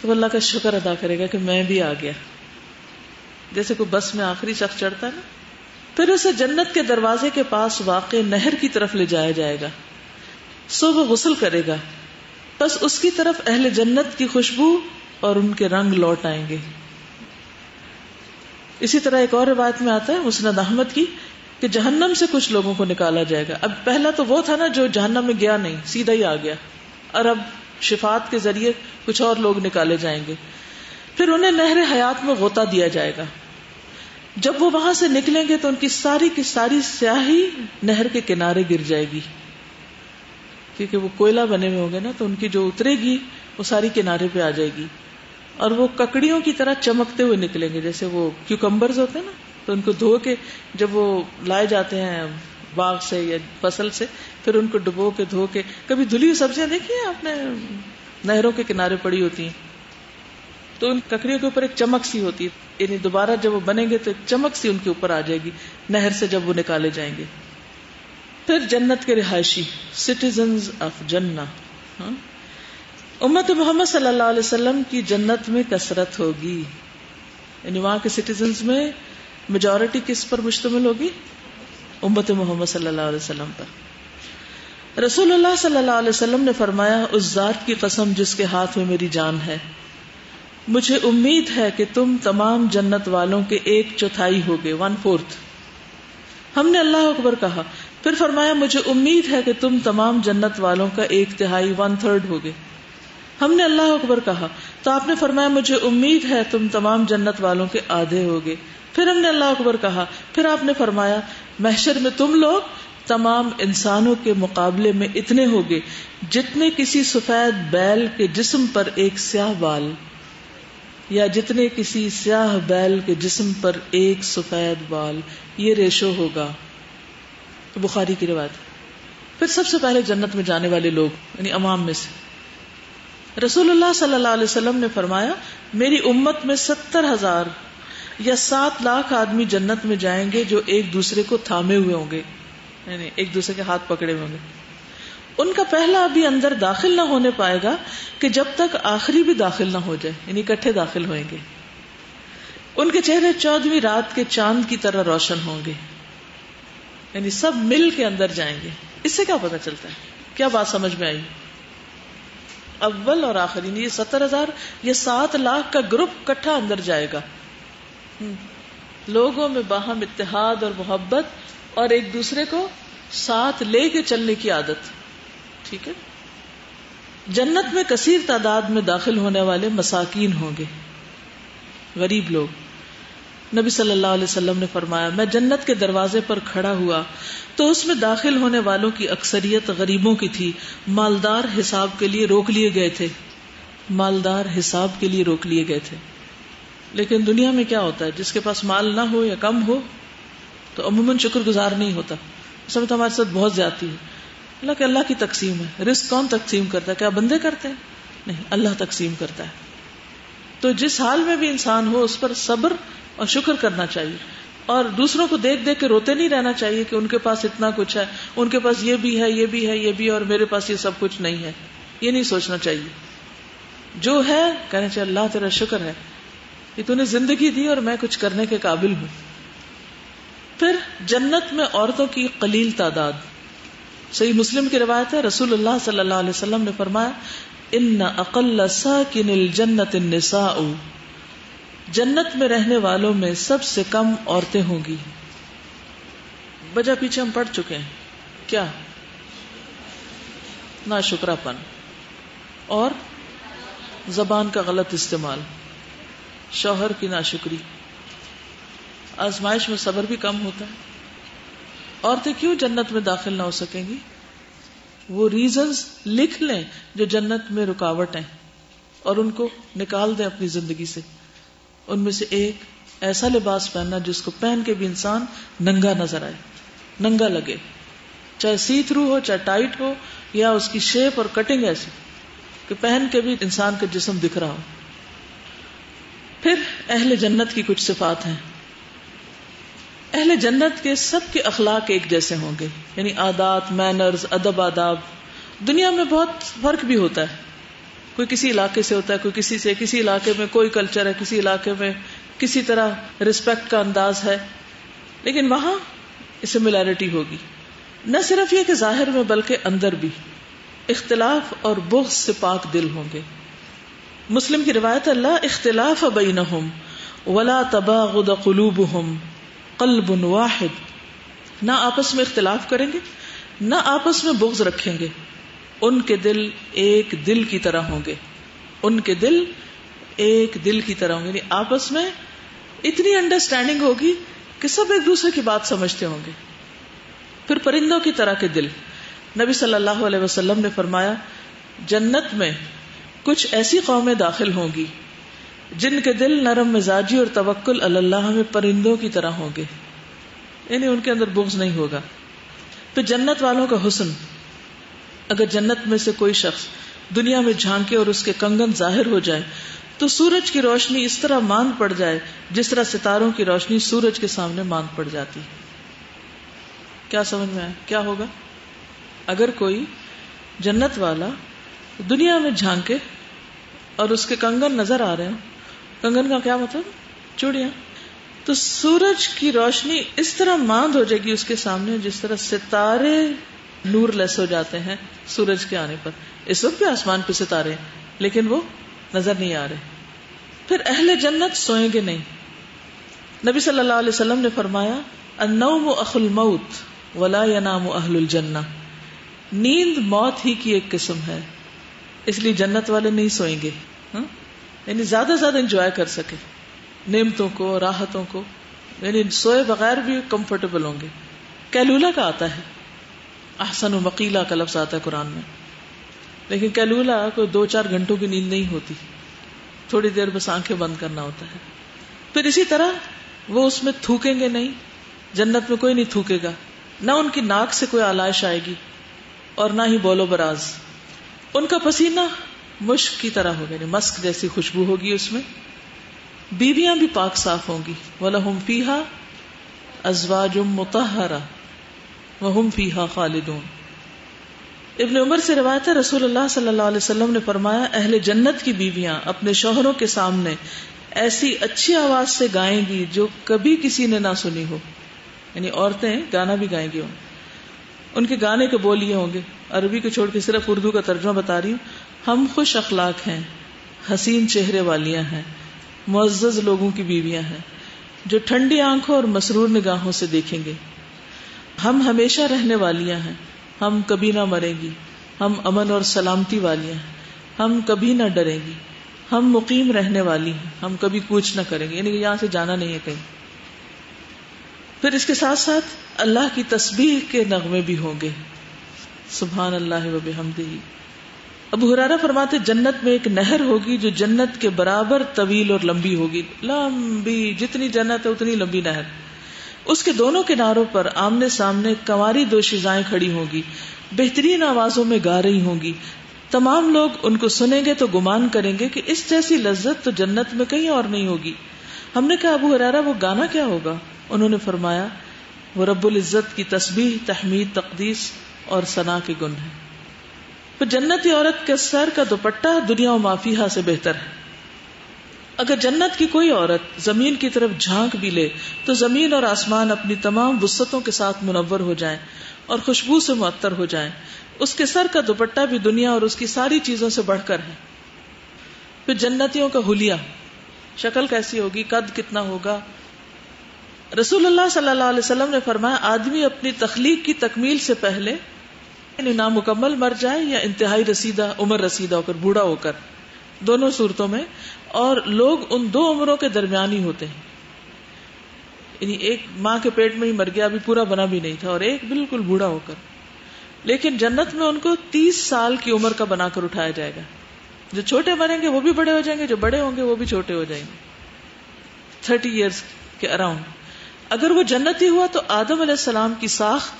تو اللہ کا شکر ادا کرے گا کہ میں بھی آ گیا۔ جیسے کوئی بس میں آخری شخص چڑھتا ہے نا، پھر اسے جنت کے دروازے کے پاس واقع نہر کی طرف لے جایا جائے گا۔ صبح غسل کرے گا۔ بس اس کی طرف اہل جنت کی خوشبو اور ان کے رنگ لوٹ آئیں گے۔ اسی طرح ایک اور روایت میں آتا ہے، مسند احمد کی، کہ جہنم سے کچھ لوگوں کو نکالا جائے گا۔ اب پہلا تو وہ تھا نا جو جہنم میں گیا نہیں، سیدھا ہی آ گیا۔ اور اب شفات کے ذریعے کچھ اور لوگ نکالے جائیں گے۔ پھر انہیں نہر حیات میں غوطہ دیا جائے گا۔ جب وہ وہاں سے نکلیں گے تو ان کی ساری کی ساری سیاہی نہر کے کنارے گر جائے گی۔ کیونکہ وہ کوئلہ بنے ہوئے ہوں گے نا، تو ان کی جو اترے گی، وہ ساری کنارے پہ آ جائے گی۔ اور وہ ککڑیوں کی طرح چمکتے ہوئے نکلیں گے، جیسے وہ کیوکمبرز ہوتے ہیں نا، تو ان کو دھو کے جب وہ لائے جاتے ہیں باغ سے یا فصل سے، پھر ان کو ڈبو کے دھو کے، کبھی دھلی ہوئی سبزیاں دیکھی ہیں آپ نے نہروں کے کنارے پڑی ہوتی ہیں تو ان ککڑیوں کے اوپر ایک چمک سی ہوتی ہے یعنی دوبارہ جب وہ بنیں گے تو ایک چمک سی ان کے اوپر آ جائے گی، نہر سے جب وہ نکالے جائیں گے پھر جنت کے رہائشی سٹیزنز آف جنا ہاں؟ امت محمد صلی اللہ علیہ وسلم کی جنت میں کثرت ہوگی۔ یعنی وہاں کے سٹیزنز میں میجورٹی کس پر مشتمل ہوگی؟ امت محمد صلی اللہ علیہ وسلم پر۔ رسول اللہ صلی اللہ علیہ وسلم نے فرمایا، اس ذات کی قسم جس کے ہاتھ میں میری جان ہے۔ مجھے امید ہے کہ تم تمام جنت والوں کے ایک چوتھائی ہوگے ون فورتھ ہم نے اللہ اکبر کہا، پھر فرمایا، مجھے امید ہے کہ تم تمام جنت والوں کا ایک تہائی ون تھرڈ ہوگے۔ ہم نے اللہ اکبر کہا، تو آپ نے فرمایا، مجھے امید ہے تم تمام جنت والوں کے آدھے ہوگے۔ پھر ہم نے اللہ اکبر کہا، پھر آپ نے فرمایا، محشر میں تم لوگ تمام انسانوں کے مقابلے میں اتنے ہوگے جتنے کسی سفید بیل کے جسم پر ایک سیاہ بال یا جتنے کسی سیاہ بیل کے جسم پر ایک سفید بال، یہ ریشو ہوگا۔ بخاری کی روایت۔ پھر سب سے پہلے جنت میں جانے والے لوگ یعنی امام میں سے۔ رسول اللہ صلی اللہ علیہ وسلم نے فرمایا، میری امت میں ستر ہزار یا سات لاکھ آدمی جنت میں جائیں گے جو ایک دوسرے کو تھامے ہوئے ہوں گے۔ یعنی ایک دوسرے کے ہاتھ پکڑے ہوئے ہوں گے۔ ان کا پہلا ابھی اندر داخل نہ ہونے پائے گا کہ جب تک آخری بھی داخل نہ ہو جائے یعنی اکٹھے داخل ہوئیں گے۔ ان کے چہرے چودہویں رات کے چاند کی طرح روشن ہوں گے۔ یعنی سب مل کے اندر جائیں گے۔ اس سے کیا پتا چلتا ہے؟ کیا بات سمجھ میں آئی؟ اول اور آخری یعنی یہ ستر ہزار یہ سات لاکھ کا گروپ کٹھا اندر جائے گا۔ لوگوں میں باہم اتحاد اور محبت اور ایک دوسرے کو ساتھ لے کے چلنے کی عادت۔ ٹھیک ہے؟ جنت میں کثیر تعداد میں داخل ہونے والے مساکین ہوں گے۔ غریب لوگ۔ نبی صلی اللہ علیہ وسلم نے فرمایا، میں جنت کے دروازے پر کھڑا ہوا تو اس میں داخل ہونے والوں کی اکثریت غریبوں کی تھی۔ مالدار حساب کے لیے روک لیے گئے تھے۔ مالدار حساب کے لیے روک لیے گئے تھے۔ لیکن دنیا میں کیا ہوتا ہے، جس کے پاس مال نہ ہو یا کم ہو تو عموماً شکر گزار نہیں ہوتا۔ سب تو ہمارے ساتھ بہت زیادتی ہے۔ اللہ کہ اللہ کی تقسیم ہے۔ رسک کون تقسیم کرتا ہے؟ کیا بندے کرتے ہیں؟ نہیں، اللہ تقسیم کرتا ہے۔ تو جس حال میں بھی انسان ہو، اس پر صبر اور شکر کرنا چاہیے۔ اور دوسروں کو دیکھ دیکھ کے روتے نہیں رہنا چاہیے کہ ان کے پاس اتنا کچھ ہے، ان کے پاس یہ بھی ہے، یہ بھی ہے، یہ بھی اور میرے پاس یہ سب کچھ نہیں ہے۔ یہ نہیں سوچنا چاہیے۔ جو ہے کہنا چاہیے، اللہ تیرا شکر ہے۔ تو نے زندگی دی اور میں کچھ کرنے کے قابل ہوں۔ پھر جنت میں عورتوں کی قلیل تعداد۔ صحیح مسلم کی روایت ہے، رسول اللہ صلی اللہ علیہ وسلم نے فرمایا، ان اقل ساکن الجنت النساء. جنت میں رہنے والوں میں سب سے کم عورتیں ہوں گی۔ وجہ پیچھے ہم پڑھ چکے ہیں۔ کیا؟ نا شکرا پن اور زبان کا غلط استعمال۔ شوہر کی ناشکری۔ آزمائش میں صبر بھی کم ہوتا ہے۔ عورتیں کیوں جنت میں داخل نہ ہو سکیں گی؟ وہ ریزنز لکھ لیں جو جنت میں رکاوٹ ہیں اور ان کو نکال دیں اپنی زندگی سے۔ ان میں سے ایک ایسا لباس پہننا جس کو پہن کے بھی انسان ننگا نظر آئے، ننگا لگے۔ چاہے سی تھرو ہو، چاہے ٹائٹ ہو، یا اس کی شیپ اور کٹنگ ایسی کہ پہن کے بھی انسان کا جسم دکھ رہا ہو۔ پھر اہل جنت کی کچھ صفات ہیں۔ اہل جنت کے سب کے اخلاق ایک جیسے ہوں گے یعنی عادات مینرز ادب، آداب۔ دنیا میں بہت فرق بھی ہوتا ہے۔ کوئی کسی علاقے سے ہوتا ہے، کوئی کسی سے، کسی علاقے میں کوئی کلچر ہے، کسی علاقے میں کسی طرح رسپیکٹ کا انداز ہے۔ لیکن وہاں سملیرٹی ہوگی۔ نہ صرف یہ کہ ظاہر میں، بلکہ اندر بھی۔ اختلاف اور بغض سے پاک دل ہوں گے۔ مسلم کی روایت اللہ اختلاف بینہم ولا تباغد قلوبہم قلب واحد۔ نہ آپس میں اختلاف کریں گے، نہ آپس میں بغض رکھیں گے۔ ان کے دل ایک دل کی طرح ہوں گے۔ ان کے دل ایک دل کی طرح ہوں گے۔ یعنی آپس میں اتنی انڈرسٹینڈنگ ہوگی کہ سب ایک دوسرے کی بات سمجھتے ہوں گے۔ پھر پرندوں کی طرح کے دل۔ نبی صلی اللہ علیہ وسلم نے فرمایا، جنت میں کچھ ایسی قومیں داخل ہوں گی جن کے دل نرم مزاجی اور توکل اللہ میں پرندوں کی طرح ہوں گے۔ یعنی ان کے اندر بغض نہیں ہوگا۔ پھر جنت والوں کا حسن۔ اگر جنت میں سے کوئی شخص دنیا میں جھانکے اور اس کے کنگن ظاہر ہو جائے، تو سورج کی روشنی اس طرح ماند پڑ جائے جس طرح ستاروں کی روشنی سورج کے سامنے ماند پڑ جاتی کیا سمجھ میں آیا؟ کیا ہوگا؟ اگر کوئی جنت والا دنیا میں جھانکے اور اس کے کنگن نظر آ رہے ہیں کنگن کا کیا مطلب؟ چوڑیاں۔ تو سورج کی روشنی اس طرح ماند ہو جائے گی اس کے سامنے جس طرح ستارے نور لیس ہو جاتے ہیں سورج کے آنے پر۔ اس وقت بھی آسمان پہ ستارے ہیں، لیکن وہ نظر نہیں آ رہے۔ پھر اہل جنت سوئیں گے نہیں۔ نبی صلی اللہ علیہ وسلم نے فرمایا، النوم اخ الموت ولا ینام اہل الجنہ۔ نیند موت ہی کی ایک قسم ہے۔ اس لیے جنت والے نہیں سوئیں گے۔ ہاں؟ یعنی زیادہ زیادہ انجوائے کر سکے۔ نعمتوں کو، راحتوں کو۔ یعنی سوئے بغیر بھی کمفرٹیبل ہوں گے۔ کیلولا کا آتا ہے۔ احسن و مکیلا کا لفظ آتا ہے قرآن میں۔ لیکن کیلولا کوئی دو چار گھنٹوں کی نیند نہیں ہوتی۔ تھوڑی دیر بس آنکھیں بند کرنا ہوتا ہے۔ پھر اسی طرح وہ اس میں تھوکیں گے نہیں۔ جنت میں کوئی نہیں تھوکے گا۔ نہ ان کی ناک سے کوئی آلائش آئے گی اور نہ ہی بولو براز۔ ان کا پسینہ مشک کی طرح ہوگا یعنی مسک جیسی خوشبو ہوگی اس میں۔ بیویاں بھی پاک صاف ہوں گی۔ وَلَهُمْ فِيهَا أَزْوَاجٌ مُطَهَّرَةٌ۔ وَهُمْ فِيهَا خَالِدُونَ۔ ابن عمر سے روایت ہے، رسول اللہ صلی اللہ علیہ وسلم نے فرمایا، اہل جنت کی بیویاں اپنے شوہروں کے سامنے ایسی اچھی آواز سے گائیں گی جو کبھی کسی نے نہ سنی ہو۔ یعنی عورتیں گانا بھی گائیں گی ان کے گانے کے بول یہ ہوں گے۔ عربی کو چھوڑ کے صرف اردو کا ترجمہ بتا رہی ہوں۔ ہم خوش اخلاق ہیں، حسین چہرے والیاں ہیں، معزز لوگوں کی بیویاں ہیں، جو ٹھنڈی آنکھوں اور مسرور نگاہوں سے دیکھیں گے۔ ہم ہمیشہ رہنے والیاں ہیں۔ ہم کبھی نہ مریں گی۔ ہم امن اور سلامتی والیاں ہیں۔ ہم کبھی نہ ڈریں گی۔ ہم مقیم رہنے والی ہیں۔ ہم کبھی کوچ نہ کریں گے۔ یعنی یہاں سے جانا نہیں ہے کہیں۔ پھر اس کے ساتھ ساتھ اللہ کی تسبیح کے نغمے بھی ہوں گے۔ سبحان اللہ وب اب حرارا فرماتے جنت میں ایک نہر ہوگی جو جنت کے برابر طویل اور لمبی ہوگی۔ لمبی، جتنی جنت ہے اتنی لمبی نہر۔ اس کے دونوں کناروں پر آمنے سامنے کنواری دو شزائیں کھڑی ہوگی بہترین آوازوں میں گا رہی ہوں گی۔ تمام لوگ ان کو سنیں گے تو گمان کریں گے کہ اس جیسی لذت تو جنت میں کہیں اور نہیں ہوگی۔ ہم نے کہا، ابو حرارا وہ گانا کیا ہوگا؟ انہوں نے فرمایا، وہ رب العزت کی تسبیح، تحمید، تقدیس اور ثنا کے گن ہے پھر جنتی عورت کے سر کا دوپٹہ دنیا و مافیہ سے بہتر ہے۔ اگر جنت کی کوئی عورت زمین کی طرف جھانک بھی لے، تو زمین اور آسمان اپنی تمام وسطوں کے ساتھ منور ہو جائیں اور خوشبو سے معطر ہو جائیں۔ اس کے سر کا دوپٹہ بھی دنیا اور اس کی ساری چیزوں سے بڑھ کر ہے۔ پھر جنتیوں کا ہولیا شکل کیسی ہوگی، قد کتنا ہوگا؟ رسول اللہ صلی اللہ علیہ وسلم نے فرمایا، آدمی اپنی تخلیق کی تکمیل سے پہلے یعنی نامکمل مر جائے یا انتہائی رسیدہ، عمر رسیدہ ہو کر، بوڑھا ہو کر۔ دونوں صورتوں میں اور لوگ ان دو عمروں کے درمیان ہی ہوتے ہیں۔ یعنی ایک ماں کے پیٹ میں ہی مر گیا، ابھی پورا بنا بھی نہیں تھا، اور ایک بالکل بوڑھا ہو کر۔ لیکن جنت میں ان کو تیس سال کی عمر کا بنا کر اٹھایا جائے گا۔ جو چھوٹے بنیں گے وہ بھی بڑے ہو جائیں گے، جو بڑے ہوں گے وہ بھی چھوٹے ہو جائیں گے۔ تھرٹی ایئرس کے اراؤنڈ۔ اگر وہ جنتی ہوا تو آدم علیہ السلام کی ساخت،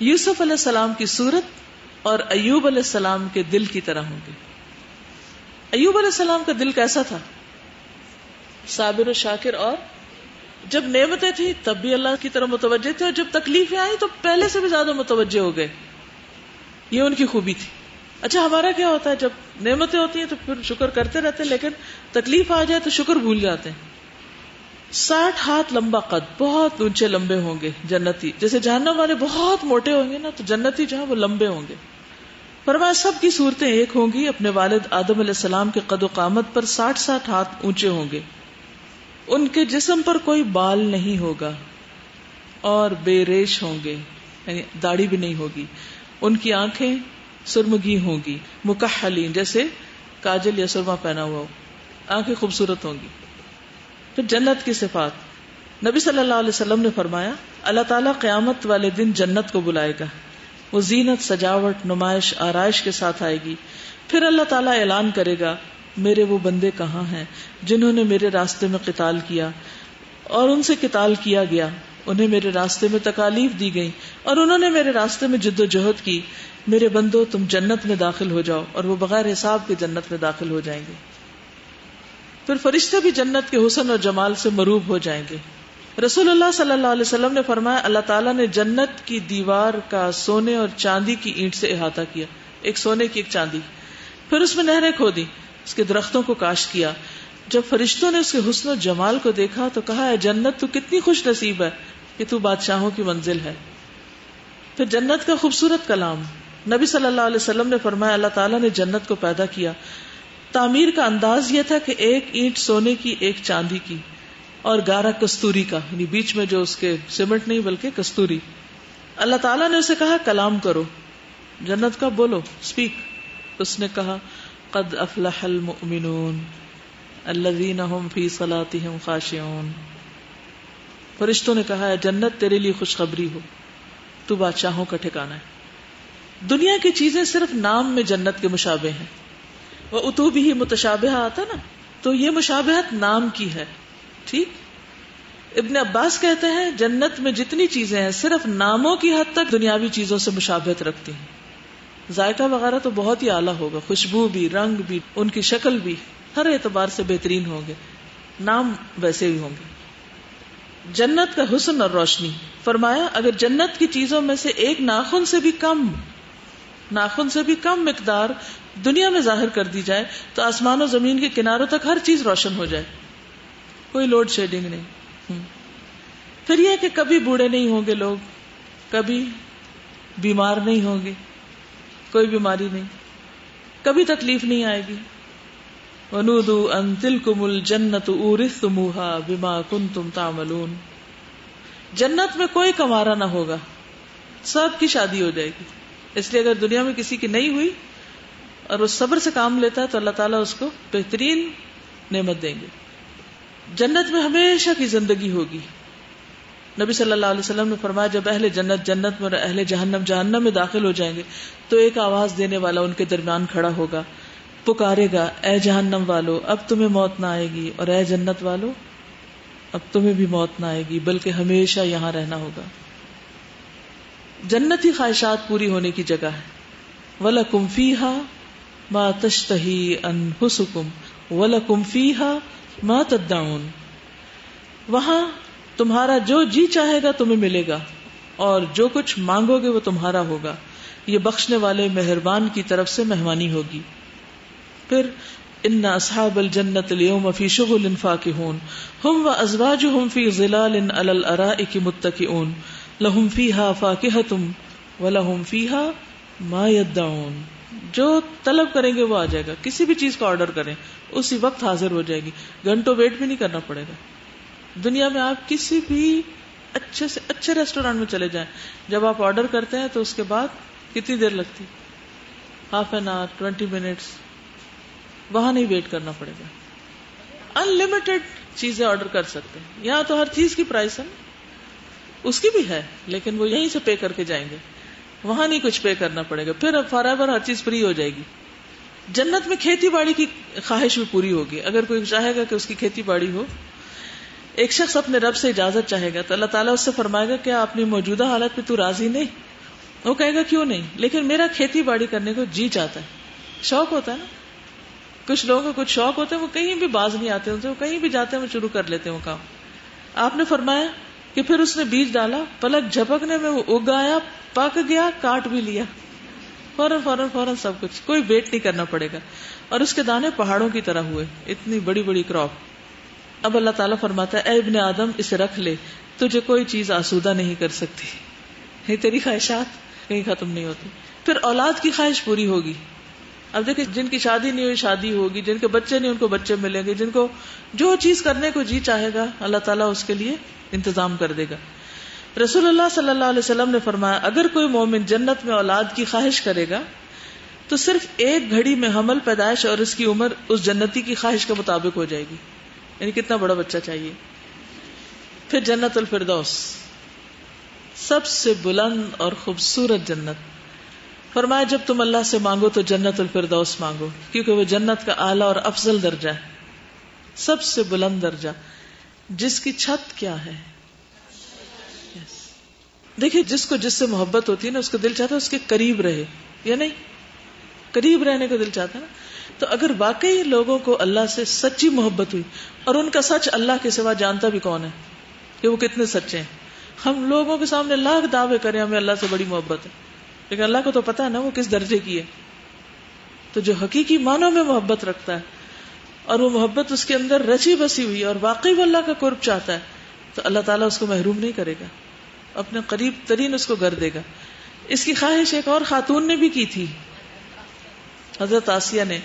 یوسف علیہ السلام کی صورت اور ایوب علیہ السلام کے دل کی طرح ہوں گے۔ ایوب علیہ السلام کا دل کیسا تھا؟ صابر و شاکر اور جب نعمتیں تھیں تب بھی اللہ کی طرح متوجہ تھے اور جب تکلیفیں آئی تو پہلے سے بھی زیادہ متوجہ ہو گئے۔ یہ ان کی خوبی تھی۔ اچھا ہمارا کیا ہوتا ہے؟ جب نعمتیں ہوتی ہیں تو پھر شکر کرتے رہتے ہیں، لیکن تکلیف آ جائے تو شکر بھول جاتے ہیں۔ ساٹھ ہاتھ لمبا قد، بہت اونچے لمبے ہوں گے جنتی۔ جیسے جہنم والے بہت موٹے ہوں گے نا، تو جنتی جو ہے وہ لمبے ہوں گے۔ فرمایا سب کی صورتیں ایک ہوں گی، اپنے والد آدم علیہ السلام کے قد و قامت پر ساٹھ ساٹھ ہاتھ اونچے ہوں گے۔ ان کے جسم پر کوئی بال نہیں ہوگا اور بے ریش ہوں گے یعنی داڑھی بھی نہیں ہوگی۔ ان کی آنکھیں سرمگی ہوں گی، مکحلین، جیسے کاجل یا سرما پہنا ہوا ہو۔ آنکھیں خوبصورت ہوں گی۔ پھر جنت کی صفات۔ نبی صلی اللہ علیہ وسلم نے فرمایا، اللہ تعالیٰ قیامت والے دن جنت کو بلائے گا۔ وہ زینت، سجاوٹ، نمائش، آرائش کے ساتھ آئے گی۔ پھر اللہ تعالیٰ اعلان کرے گا، میرے وہ بندے کہاں ہیں جنہوں نے میرے راستے میں قتال کیا اور ان سے قتال کیا گیا۔ انہیں میرے راستے میں تکالیف دی گئی اور انہوں نے میرے راستے میں جد و جہد کی۔ میرے بندو، تم جنت میں داخل ہو جاؤ اور وہ بغیر حساب کے جنت میں داخل ہو جائیں گے۔ پھر فرشتے بھی جنت کے حسن اور جمال سے مروب ہو جائیں گے۔ رسول اللہ صلی اللہ علیہ وسلم نے فرمایا، اللہ تعالیٰ نے جنت کی دیوار کا سونے اور چاندی کی اینٹ سے احاطہ کیا۔ ایک سونے کی، ایک چاندی۔ پھر اس میں نہریں کھو دی اس کے درختوں کو کاش کیا۔ جب فرشتوں نے اس کے حسن و جمال کو دیکھا تو کہا ہے جنت، تو کتنی خوش نصیب ہے کہ تو بادشاہوں کی منزل ہے۔ پھر جنت کا خوبصورت کلام۔ نبی صلی اللہ علیہ وسلم نے فرمایا، اللہ تعالیٰ نے جنت کو پیدا کیا۔ تعمیر کا انداز یہ تھا کہ ایک اینٹ سونے کی، ایک چاندی کی۔ اور گارہ کستوری کا یعنی بیچ میں جو اس کے سیمنٹ نہیں بلکہ کستوری۔ اللہ تعالیٰ نے اسے کہا، کلام کرو۔ جنت کا بولو اسپیک اس نے کہا، قد افلح المؤمنون الذين هم في صلاتهم خاشعون۔ فرشتوں نے کہا ہے جنت، تیرے لیے خوشخبری ہو۔ تو بادشاہوں کا ٹھکانا ہے۔ دنیا کی چیزیں صرف نام میں جنت کے مشابہ ہیں۔ وہ اتو بھی متشابہ آتا نا؟ تو یہ مشابہت نام کی ہے۔ ٹھیک؟ ابن عباس کہتے ہیں، جنت میں جتنی چیزیں ہیں، صرف ناموں کی حد تک دنیاوی چیزوں سے مشابہت رکھتی ہیں۔ ذائقہ وغیرہ تو بہت ہی اعلیٰ ہوگا۔ خوشبو بھی، رنگ بھی، ان کی شکل بھی، ہر اعتبار سے بہترین ہوں گے۔ نام ویسے بھی ہوں گے۔ جنت کا حسن اور روشنی۔ فرمایا، اگر جنت کی چیزوں میں سے ایک ناخن سے بھی کم، ناخن سے بھی کم مقدار دنیا میں ظاہر کر دی جائے، تو آسمان و زمین کے کناروں تک ہر چیز روشن ہو جائے۔ کوئی لوڈ شیڈنگ نہیں۔ پھر یہ کہ کبھی بوڑھے نہیں ہوں گے لوگ، کبھی بیمار نہیں ہوں گے، کوئی بیماری نہیں۔ کبھی تکلیف نہیں آئے گی۔ ونودو ان تلکم الجنت اورثتموها بما کنتم تعملون۔ جنت میں کوئی کمارا نہ ہوگا، سب کی شادی ہو جائے گی۔ اس لیے اگر دنیا میں کسی کی نہیں ہوئی اور وہ صبر سے کام لیتا ہے تو اللہ تعالیٰ اس کو بہترین نعمت دیں گے۔ جنت میں ہمیشہ کی زندگی ہوگی۔ نبی صلی اللہ علیہ وسلم نے فرمایا، جب اہل جنت جنت میں اور اہل جہنم جہنم میں داخل ہو جائیں گے، تو ایک آواز دینے والا ان کے درمیان کھڑا ہوگا۔ پکارے گا، اے جہنم والو، اب تمہیں موت نہ آئے گی۔ اور اے جنت والو، اب تمہیں بھی موت نہ آئے گی، بلکہ ہمیشہ یہاں رہنا ہوگا۔ جنتی خواہشات پوری ہونے کی جگہ ہے۔ ولا کمفی ہا ماں تشتہی ان حسکم ولا کمفی ہا ماں تدعون؟ وہاں تمہارا جو جی چاہے گا تمہیں ملے گا، اور جو کچھ مانگو گے وہ تمہارا ہوگا۔ یہ بخشنے والے مہربان کی طرف سے مہمانی ہوگی۔ پھر، ان اصحاب الجنت اليوم فی شغل فاکہون ہم و ازواجہم فی ظلال علی الارائک متکئون لہم فیہا فاکہتم ولہم فیہا ما یدعون جو طلب کریں گے وہ آ جائے گا۔ کسی بھی چیز کا آرڈر کریں، اسی وقت حاضر ہو جائے گی۔ گھنٹوں ویٹ بھی نہیں کرنا پڑے گا۔ دنیا میں آپ کسی بھی اچھے سے اچھے ریسٹورینٹ میں چلے جائیں۔ جب آپ آرڈر کرتے ہیں تو اس کے بعد کتنی دیر لگتی؟ Half an hour twenty minutes وہاں نہیں ویٹ کرنا پڑے گا۔ ان لمیٹڈ چیزیں آرڈر کر سکتے ہیں۔ یہاں تو ہر چیز کی پرائس ہے۔ اس کی بھی ہے، لیکن وہ یہیں سے پے کر کے جائیں گے۔ وہاں نہیں کچھ پے کرنا پڑے گا۔ پھر فار ایور ہر چیز فری ہو جائے گی۔ جنت میں کھیتی باڑی کی خواہش بھی پوری ہوگی۔ اگر کوئی چاہے گا کہ اس کی کھیتی باڑی ہو، ایک شخص اپنے رب سے اجازت چاہے گا تو اللہ تعالیٰ اس سے فرمائے گا کہ اپنی موجودہ حالت پہ تو راضی نہیں۔ وہ کہے گا کیوں نہیں؟ لیکن میرا کھیتی باڑی کرنے کو جی چاہتا ہے۔ شوق ہوتا ہے نا؟ کچھ لوگوں کو کچھ شوق ہوتے ہیں وہ کہیں بھی باز نہیں آتے وہ کہیں بھی جاتے ہیں، وہ شروع کر لیتے ہیں وہ کام۔ آپ نے فرمایا کہ پھر اس نے بیج ڈالا، پلک جھپکنے میں وہ اگایا، پک گیا، کاٹ بھی لیا۔ فوراً فوراً فوراً سب کچھ۔ کوئی ویٹ نہیں کرنا پڑے گا۔ اور اس کے دانے پہاڑوں کی طرح ہوئے۔ اتنی بڑی بڑی کراپ۔ اب اللہ تعالیٰ فرماتا ہے، اے ابن آدم، اسے رکھ لے۔ تجھے کوئی چیز آسودہ نہیں کر سکتی۔ یہ تیری خواہشات۔ کہیں ختم نہیں ہوتی۔ پھر اولاد کی خواہش پوری ہوگی۔ اب دیکھیں، جن کی شادی نہیں ہوئی، شادی ہوگی، جن کے بچے نہیں، ان کو بچے ملیں گے، جن کو جو چیز کرنے کو جی چاہے گا، اللہ تعالیٰ اس کے لیے انتظام کر دے گا۔ رسول اللہ صلی اللہ علیہ وسلم نے فرمایا، اگر کوئی مومن جنت میں اولاد کی خواہش کرے گا، تو صرف ایک گھڑی میں حمل، پیدائش اور اس کی عمر اس جنتی کی خواہش کے مطابق ہو جائے گی۔ یعنی کتنا بڑا بچہ چاہیے۔ پھر جنت الفردوس، سب سے بلند اور خوبصورت جنت۔ فرمایا جب تم اللہ سے مانگو تو جنت الفردوس مانگو، کیونکہ وہ جنت کا اعلی اور افضل درجہ ہے۔ سب سے بلند درجہ۔ جس کی چھت کیا ہے؟ دیکھیے جس کو جس سے محبت ہوتی ہے نا، اس کا دل چاہتا ہے اس کے قریب رہے، یا نہیں؟ قریب رہنے کا دل چاہتا ہے نا۔ تو اگر واقعی لوگوں کو اللہ سے سچی محبت ہوئی، اور ان کا سچ اللہ کے سوا جانتا بھی کون ہے؟ کہ وہ کتنے سچے ہیں۔ ہم لوگوں کے سامنے لاکھ دعوے کریں، ہمیں اللہ سے بڑی محبت ہے۔ لیکن اللہ کو تو پتا ہے نا وہ کس درجے کی ہے۔ تو جو حقیقی معنوں میں محبت رکھتا ہے اور وہ محبت اس کے اندر رچی بسی ہوئی اور واقعی وہ اللہ کا قرب چاہتا ہے، تو اللہ تعالیٰ اس کو محروم نہیں کرے گا، اپنے قریب ترین اس کو گر دے گا۔ اس کی خواہش ایک اور خاتون نے بھی کی تھی۔ حضرت آسیہ نے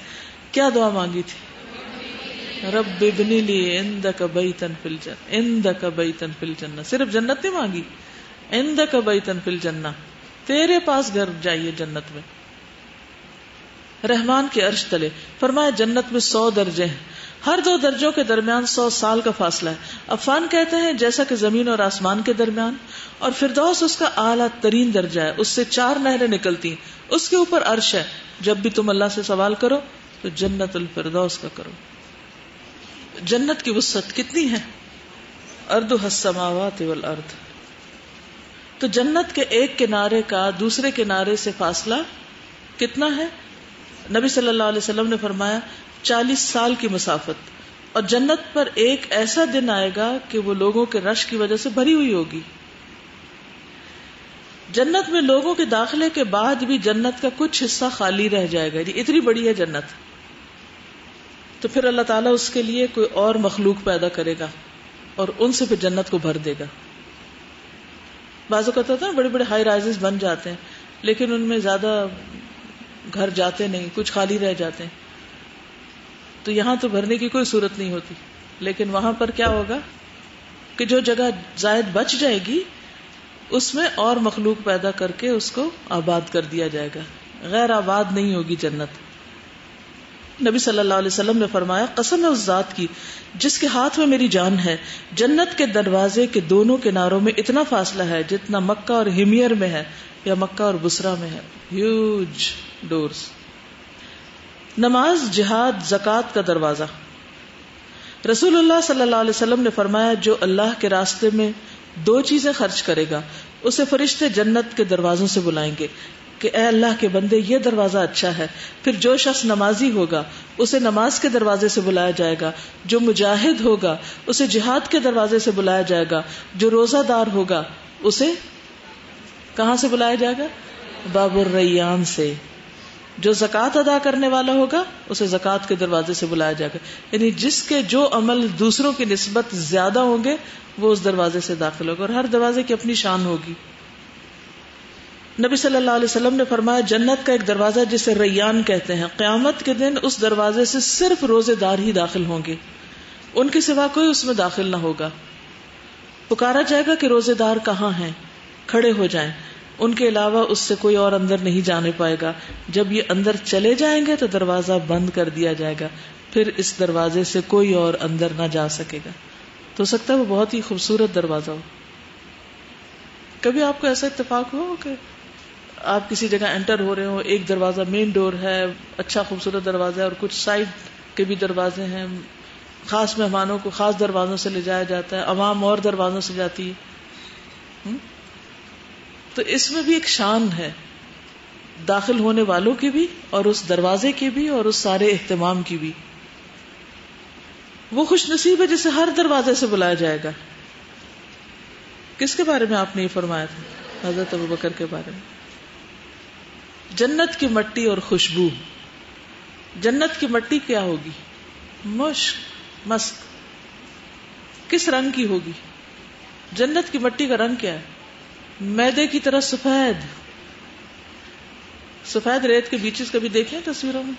کیا دعا مانگی تھی؟ رب ببنی لی اند کا بیتن فل جن اند کا بیتن فل جنہ صرف جنت نہیں مانگی اند کا بیتن فل جنہ تیرے پاس گھر جائیے جنت میں۔ رحمان کے عرش تلے۔ فرمایا، جنت میں سو درجے ہیں۔ ہر دو درجوں کے درمیان سو سال کا فاصلہ ہے۔ افان کہتے ہیں، جیسا کہ زمین اور آسمان کے درمیان۔ اور فردوس اس کا اعلیٰ ترین درجہ ہے۔ اس سے چار نہریں نکلتی ہیں اس کے اوپر عرش ہے۔ جب بھی تم اللہ سے سوال کرو، تو جنت الفردوس کا کرو۔ جنت کی وسط کتنی ہے؟ ارد حسماوات والارض۔ تو جنت کے ایک کنارے کا دوسرے کنارے سے فاصلہ کتنا ہے؟ نبی صلی اللہ علیہ وسلم نے فرمایا، چالیس سال کی مسافت، اور جنت پر ایک ایسا دن آئے گا کہ وہ لوگوں کے رش کی وجہ سے بھری ہوئی ہوگی۔ جنت میں لوگوں کے داخلے کے بعد بھی جنت کا کچھ حصہ خالی رہ جائے گا۔ جی اتنی بڑی ہے جنت۔ تو پھر اللہ تعالیٰ اس کے لیے کوئی اور مخلوق پیدا کرے گا اور ان سے پھر جنت کو بھر دے گا۔ بازو کہتا تھا، بڑے بڑے ہائی رائز بن جاتے ہیں، لیکن ان میں زیادہ گھر جاتے نہیں، کچھ خالی رہ جاتے ہیں۔ تو یہاں تو بھرنے کی کوئی صورت نہیں ہوتی۔ لیکن وہاں پر کیا ہوگا کہ جو جگہ زائد بچ جائے گی، اس میں اور مخلوق پیدا کر کے اس کو آباد کر دیا جائے گا۔ غیر آباد نہیں ہوگی جنت۔ نبی صلی اللہ علیہ وسلم نے فرمایا، قسم ہے اس ذات کی، جس کے ہاتھ میں میری جان ہے، جنت کے دروازے کے دونوں کناروں میں اتنا فاصلہ ہے جتنا مکہ اور ہمیر میں ہے، یا مکہ اور بسرا میں ہے۔ ہیوج ڈورس نماز، جہاد زکات کا دروازہ۔ رسول اللہ صلی اللہ علیہ وسلم نے فرمایا، جو اللہ کے راستے میں دو چیزیں خرچ کرے گا، اسے فرشتے جنت کے دروازوں سے بلائیں گے۔ کہ اے اللہ کے بندے، یہ دروازہ اچھا ہے۔ پھر جو شخص نمازی ہوگا، اسے نماز کے دروازے سے بلایا جائے گا۔ جو مجاہد ہوگا، اسے جہاد کے دروازے سے بلایا جائے گا۔ جو روزہ دار ہوگا، اسے کہاں سے بلایا جائے گا؟ باب الریان سے۔ جو زکوٰۃ ادا کرنے والا ہوگا، اسے زکوٰۃ کے دروازے سے بلایا جائے گا۔ یعنی جس کے جو عمل دوسروں کی نسبت زیادہ ہوں گے، وہ اس دروازے سے داخل ہوگا اور ہر دروازے کی اپنی شان ہوگی۔ نبی صلی اللہ علیہ وسلم نے فرمایا، جنت کا ایک دروازہ جسے ریان کہتے ہیں۔ قیامت کے دن اس دروازے سے صرف روزے دار ہی داخل ہوں گے۔ ان کے سوا کوئی اس میں داخل نہ ہوگا۔ پکارا جائے گا کہ روزے دار کہاں ہیں؟ کھڑے ہو جائیں۔ ان کے علاوہ اس سے کوئی اور اندر نہیں جانے پائے گا۔ جب یہ اندر چلے جائیں گے تو دروازہ بند کر دیا جائے گا۔ پھر اس دروازے سے کوئی اور اندر نہ جا سکے گا۔ تو سکتا ہے وہ بہت ہی خوبصورت دروازہ ہو۔ کبھی آپ کو ایسا اتفاق ہو کہ آپ کسی جگہ انٹر ہو رہے ہو، ایک دروازہ مین ڈور ہے اچھا خوبصورت دروازہ ہے اور کچھ سائڈ کے بھی دروازے ہیں۔ خاص مہمانوں کو خاص دروازوں سے لے جایا جاتا ہے، عوام اور دروازوں سے جاتی ہے۔ تو اس میں بھی ایک شان ہے، داخل ہونے والوں کی بھی اور اس دروازے کی بھی اور اس سارے اہتمام کی بھی۔ وہ خوش نصیب ہے جسے ہر دروازے سے بلایا جائے گا۔ کس کے بارے میں آپ نے یہ فرمایا تھا؟ حضرت ابو بکر کے بارے میں۔ جنت کی مٹی اور خوشبو۔ جنت کی مٹی کیا ہوگی؟ مشک مسک کس رنگ کی ہوگی؟ جنت کی مٹی کا رنگ کیا ہے؟ میدے کی طرح سفید۔ سفید ریت کے بیچز کبھی دیکھیں تصویروں میں؟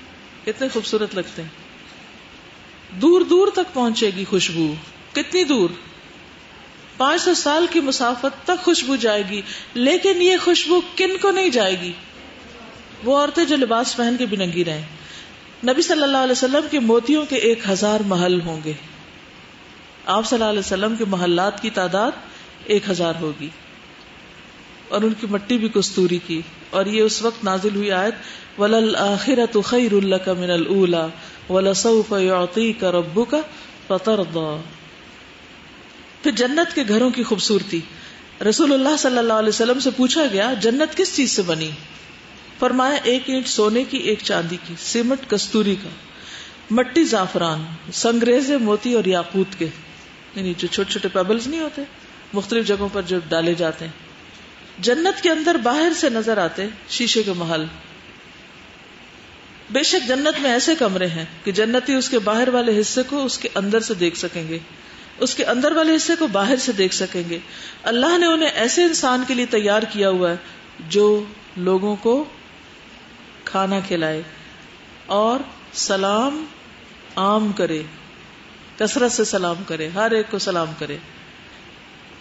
کتنے خوبصورت لگتے ہیں۔ دور دور تک پہنچے گی خوشبو۔ کتنی دور؟ پانچ سو سال کی مسافت تک خوشبو جائے گی، لیکن یہ خوشبو کن کو نہیں جائے گی؟ وہ عورتیں جو لباس پہن کے بھی ننگی رہیں۔ نبی صلی اللہ علیہ وسلم کے موتیوں کے ایک ہزار محل ہوں گے۔ آپ صلی اللہ علیہ وسلم کے محلات کی تعداد ایک ہزار ہوگی۔ اور ان کی مٹی بھی کستوری کی۔ اور یہ اس وقت نازل ہوئی آیت ولل آخرت خیر اللہ کا من اللہ ولسوف کا ربو کا پتر پھر جنت کے گھروں کی خوبصورتی۔ رسول اللہ صلی اللہ علیہ وسلم سے پوچھا گیا، جنت کس چیز سے بنی؟ فرمایا ایک اینٹ سونے کی، ایک چاندی کی سیمٹ کستوری کا، مٹی زعفران، سنگریز موتی اور یاقوت کے۔ یعنی جو چھوٹے چھوٹے پیبلز نہیں ہوتے، مختلف جگہوں پر جو ڈالے جاتے ہیں۔ جنت کے اندر باہر سے نظر آتے شیشے کے محل۔ بے شک جنت میں ایسے کمرے ہیں کہ جنتی اس کے باہر والے حصے کو اس کے اندر سے دیکھ سکیں گے۔ اس کے اندر والے حصے کو باہر سے دیکھ سکیں گے۔ اللہ نے انہیں ایسے انسان کے لیے تیار کیا ہوا ہے جو لوگوں کو کھانا کھلائے اور سلام عام کرے، کثرت سے سلام کرے، ہر ایک کو سلام کرے۔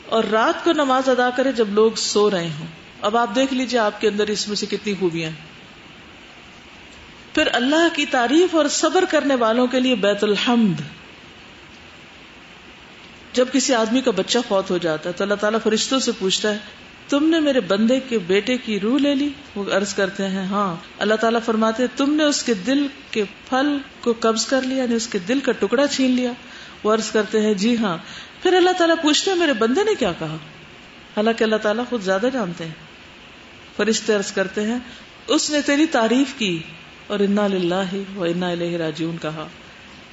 اور رات کو نماز ادا کرے جب لوگ سو رہے ہوں۔ اب آپ دیکھ لیجیے آپ کے اندر اس میں سے کتنی خوبیاں پھر اللہ کی تعریف اور صبر کرنے والوں کے لیے بیت الحمد۔ جب کسی آدمی کا بچہ فوت ہو جاتا ہے تو اللہ تعالیٰ فرشتوں سے پوچھتا ہے، تم نے میرے بندے کے بیٹے کی روح لے لی؟ وہ عرض کرتے ہیں ہاں۔ اللہ تعالیٰ فرماتے تم نے اس کے دل کے پھل کو قبض کر لیا یعنی اس کے دل کا ٹکڑا چھین لیا۔ وہ عرض کرتے ہیں جی ہاں۔ پھر اللہ تعالیٰ پوچھتے ہیں، میرے بندے نے کیا کہا؟ حالانکہ اللہ تعالیٰ خود زیادہ جانتے ہیں۔ فرشتے عرض کرتے ہیں، اس نے تیری تعریف کی اور انا للہ و انا راجیون کہا۔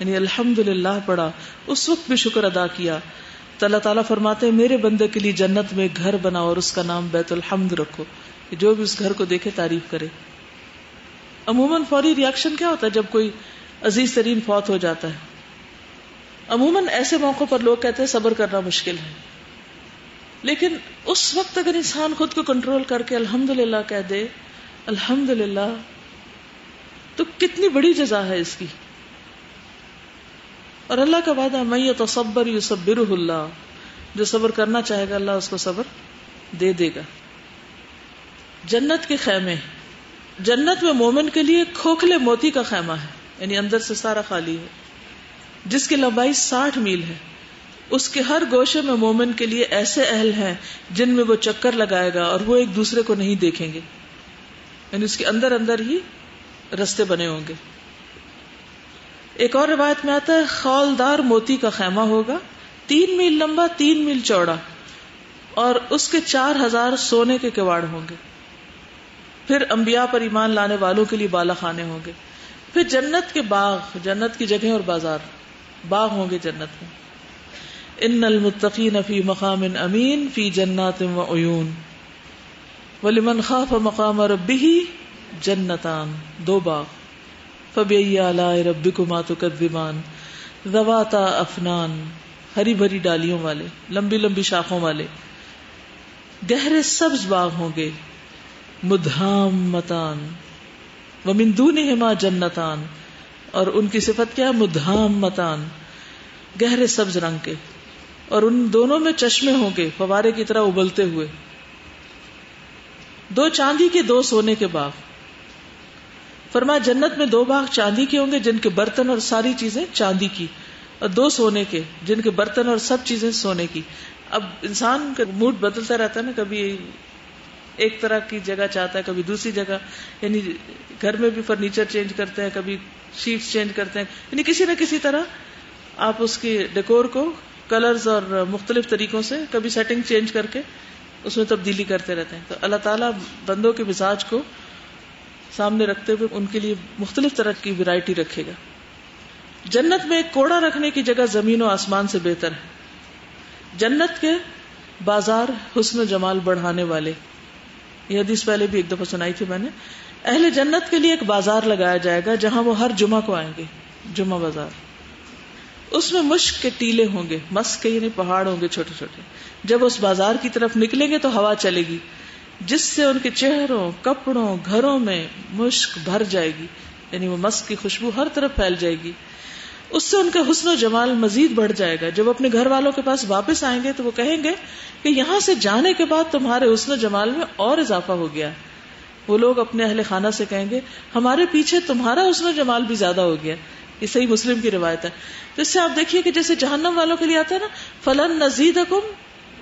یعنی الحمد للہ پڑھا، اس وقت بھی شکر ادا کیا۔ تو اللہ تعالیٰ فرماتے میرے بندے کے لیے جنت میں گھر بنا اور اس کا نام بیت الحمد رکھو جو بھی اس گھر کو دیکھے تعریف کرے۔ عموماً فوری ریئیکشن کیا ہوتا ہے جب کوئی عزیز ترین فوت ہو جاتا ہے؟ عموماً ایسے موقع پر لوگ کہتے ہیں، صبر کرنا مشکل ہے۔ لیکن اس وقت اگر انسان خود کو کنٹرول کر کے الحمد للہ کہہ دے الحمد للہ تو کتنی بڑی جزا ہے اس کی۔ اور اللہ کا وعدہ میں یہ تصبر یو صبر اللہ. جو صبر کرنا چاہے گا، اللہ اس کو صبر دے دے گا۔ جنت کے خیمے، جنت میں مومن کے لیے کھوکھلے موتی کا خیمہ ہے یعنی اندر سے سارا خالی ہے۔ جس کی لمبائی ساٹھ میل ہے، اس کے ہر گوشے میں مومن کے لیے ایسے اہل ہیں جن میں وہ چکر لگائے گا اور وہ ایک دوسرے کو نہیں دیکھیں گے۔ یعنی اس کے اندر اندر ہی رستے بنے ہوں گے۔ ایک اور روایت میں آتا ہے، خالدار موتی کا خیمہ ہوگا، تین میل لمبا، تین میل چوڑا، اور اس کے چار ہزار سونے کے کواڑ ہوں گے۔ پھر انبیاء پر ایمان لانے والوں کے لیے بالا خانے ہوں گے۔ پھر جنت کے باغ، جنت کی جگہ اور بازار، باغ ہوں گے جنت میں۔ ان المتقین فی مقام امین، فی جنات و عیون۔ ولیمن خاف مقام ربی جنتان، دو باغ۔ فبی ربی کو ماتو کدان رواتا افنان، ہری بھری ڈالیوں والے، لمبی لمبی شاخوں والے۔ گہرے سبز باغ ہوں گے مدھام متان و مندون ہما جنتان۔ اور ان کی صفت کیا؟ مدھام متان گہرے سبز رنگ کے۔ اور ان دونوں میں چشمے ہوں گے، فوارے کی طرح ابلتے ہوئے۔ دو چاندی کے دو سونے کے باغ۔ فرما جنت میں دو باغ چاندی کے ہوں گے، جن کے برتن اور ساری چیزیں چاندی کی، اور دو سونے کے، جن کے برتن اور سب چیزیں سونے کی۔ اب انسان کا موڈ بدلتا رہتا ہے نا، کبھی ایک طرح کی جگہ چاہتا ہے، کبھی دوسری جگہ۔ یعنی گھر میں بھی فرنیچر چینج کرتے ہیں، کبھی شیٹ چینج کرتے ہیں۔ یعنی کسی نہ کسی طرح آپ اس کی ڈیکور کو، کلرز اور مختلف طریقوں سے کبھی سیٹنگ چینج کر کے اس میں تبدیلی کرتے رہتے ہیں۔ تو اللہ تعالیٰ بندوں کے مزاج کو سامنے رکھتے ہوئے ان کے لیے مختلف طرح کی ویرائٹی رکھے گا۔ جنت میں ایک کوڑا رکھنے کی جگہ زمین و آسمان سے بہتر ہے۔ جنت کے بازار حسن و جمال بڑھانے والے۔ یہ حدیث پہلے بھی ایک دفعہ سنائی تھی میں نے۔ اہل جنت کے لیے ایک بازار لگایا جائے گا جہاں وہ ہر جمعہ کو آئیں گے۔ جمعہ بازار۔ اس میں مشک کے ٹیلے ہوں گے۔ مسک کے یعنی پہاڑ ہوں گے چھوٹے چھوٹے۔ جب اس بازار کی طرف نکلیں گے تو ہوا چلے گی۔ جس سے ان کے چہروں، کپڑوں، گھروں میں مشک بھر جائے گی یعنی وہ مسک کی خوشبو ہر طرف پھیل جائے گی۔ اس سے ان کا حسن و جمال مزید بڑھ جائے گا۔ جب اپنے گھر والوں کے پاس واپس آئیں گے تو وہ کہیں گے کہ یہاں سے جانے کے بعد تمہارے حسن و جمال میں اور اضافہ ہو گیا۔ وہ لوگ اپنے اہل خانہ سے کہیں گے، ہمارے پیچھے تمہارا حسن و جمال بھی زیادہ ہو گیا۔ یہ صحیح مسلم کی روایت ہے۔ تو اس سے آپ دیکھیے کہ جیسے جہنم والوں کے لیے آتا ہے نا، فلن نزید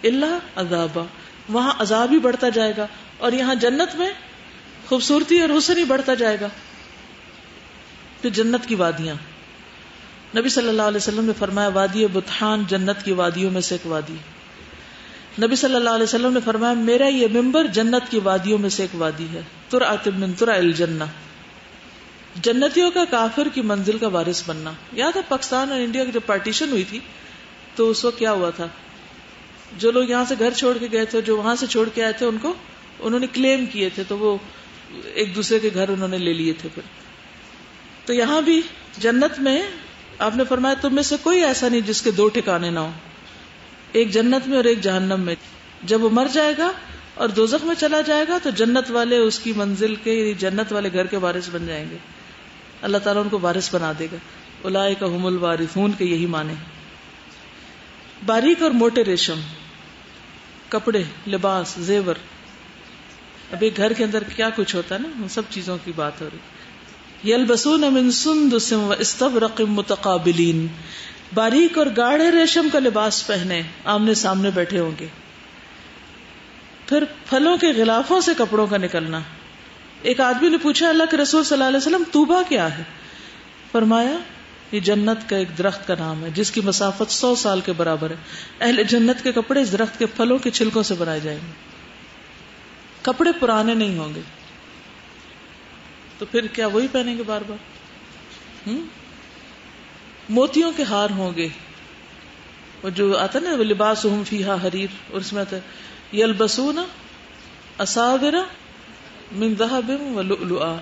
اللہ عذابا۔ وہاں عذاب ہی بڑھتا جائے گا اور یہاں جنت میں خوبصورتی اور حسن ہی بڑھتا جائے گا۔ پھر جنت کی وادیاں۔ نبی صلی اللہ علیہ وسلم نے فرمایا، وادی بتحان جنت کی وادیوں میں سے ایک وادی۔ نبی صلی اللہ علیہ وسلم نے فرمایا، میرا یہ ممبر جنت کی وادیوں میں سے ایک وادی ہے۔ تر من تر الجنہ۔ جنتیوں کا کافر کی منزل کا وارث بننا۔ یاد ہے پاکستان اور انڈیا کی جب پارٹیشن ہوئی تھی، تو اس وقت کیا ہوا تھا؟ جو لوگ یہاں سے گھر چھوڑ کے گئے تھے، جو وہاں سے چھوڑ کے آئے تھے، ان کو، انہوں نے کلیم کیے تھے، تو وہ ایک دوسرے کے گھر انہوں نے لے لیے تھے پھر۔ تو یہاں بھی جنت میں آپ نے فرمایا، تم میں سے کوئی ایسا نہیں جس کے دو ٹھکانے نہ ہو ایک جنت میں اور ایک جہنم میں۔ جب وہ مر جائے گا اور دوزخ میں چلا جائے گا، تو جنت والے اس کی منزل کے، جنت والے گھر کے وارث بن جائیں گے۔ اللہ تعالیٰ ان کو وارث بنا دے گا۔ الا کا حم الوارثون، کے یہی مانے باریک اور موٹے ریشم۔ کپڑے، لباس، زیور۔ ابھی گھر کے اندر کیا کچھ ہوتا ہے نا؟ ان سب چیزوں کی بات ہو رہی۔ یل بسون امن سند استبرق متقابلین۔ باریک اور گاڑھے ریشم کا لباس پہنے، آمنے سامنے بیٹھے ہوں گے۔ پھر پھلوں کے غلافوں سے کپڑوں کا نکلنا۔ ایک آدمی نے پوچھا، اللہ کے رسول صلی اللہ علیہ وسلم توبا کیا ہے؟ فرمایا یہ جنت کا ایک درخت کا نام ہے، جس کی مسافت سو سال کے برابر ہے۔ اہل جنت کے کپڑے اس درخت کے پھلوں کے چھلکوں سے بنائے جائیں گے۔ کپڑے پرانے نہیں ہوں گے۔ تو پھر کیا وہی پہنیں گے بار بار؟ موتیوں کے ہار ہوں گے۔ وہ جو آتا نا لباس فیحا حریر، اور اس میں آتا ہے یل بسونا اصاورا من ذهب ولؤلؤا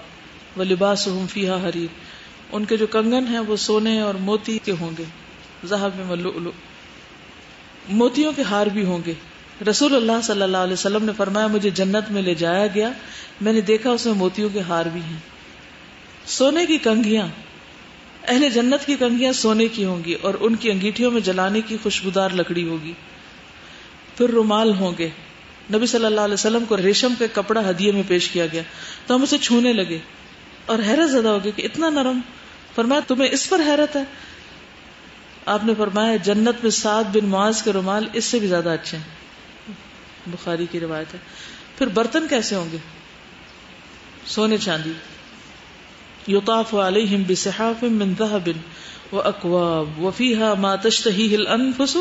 ولباس فیحا حریر۔ ان کے جو کنگن ہیں وہ سونے اور موتی کے ہوں گے۔ ذهب ولؤلؤ موتیوں کے ہار بھی ہوں گے۔ رسول اللہ صلی اللہ علیہ وسلم نے فرمایا، مجھے جنت میں لے جایا گیا۔ میں نے دیکھا، اس میں موتیوں کے ہار بھی ہیں۔ سونے کی کنگیاں، اہل جنت کی کنگیاں سونے کی ہوں گی اور ان کی انگیٹھیوں میں جلانے کی خوشبودار لکڑی ہوگی۔ پھر رومال ہوں گے۔ نبی صلی اللہ علیہ وسلم کو ریشم کے کپڑا ہدیے میں پیش کیا گیا۔ تو ہم اسے چھونے لگے۔ اور حیرت زدہ ہو گیا کہ اتنا نرم۔ فرمایا، تمہیں اس پر حیرت ہے؟ آپ نے فرمایا، جنت میں سات بن معاذ کے رومال اس سے بھی زیادہ اچھے ہیں۔ بخاری کی روایت ہے۔ پھر برتن کیسے ہوں گے؟ سونے چاندی۔ یطاف علیہم بصحاف من ذهب واکواب وفيها ما تشتهيه الانفس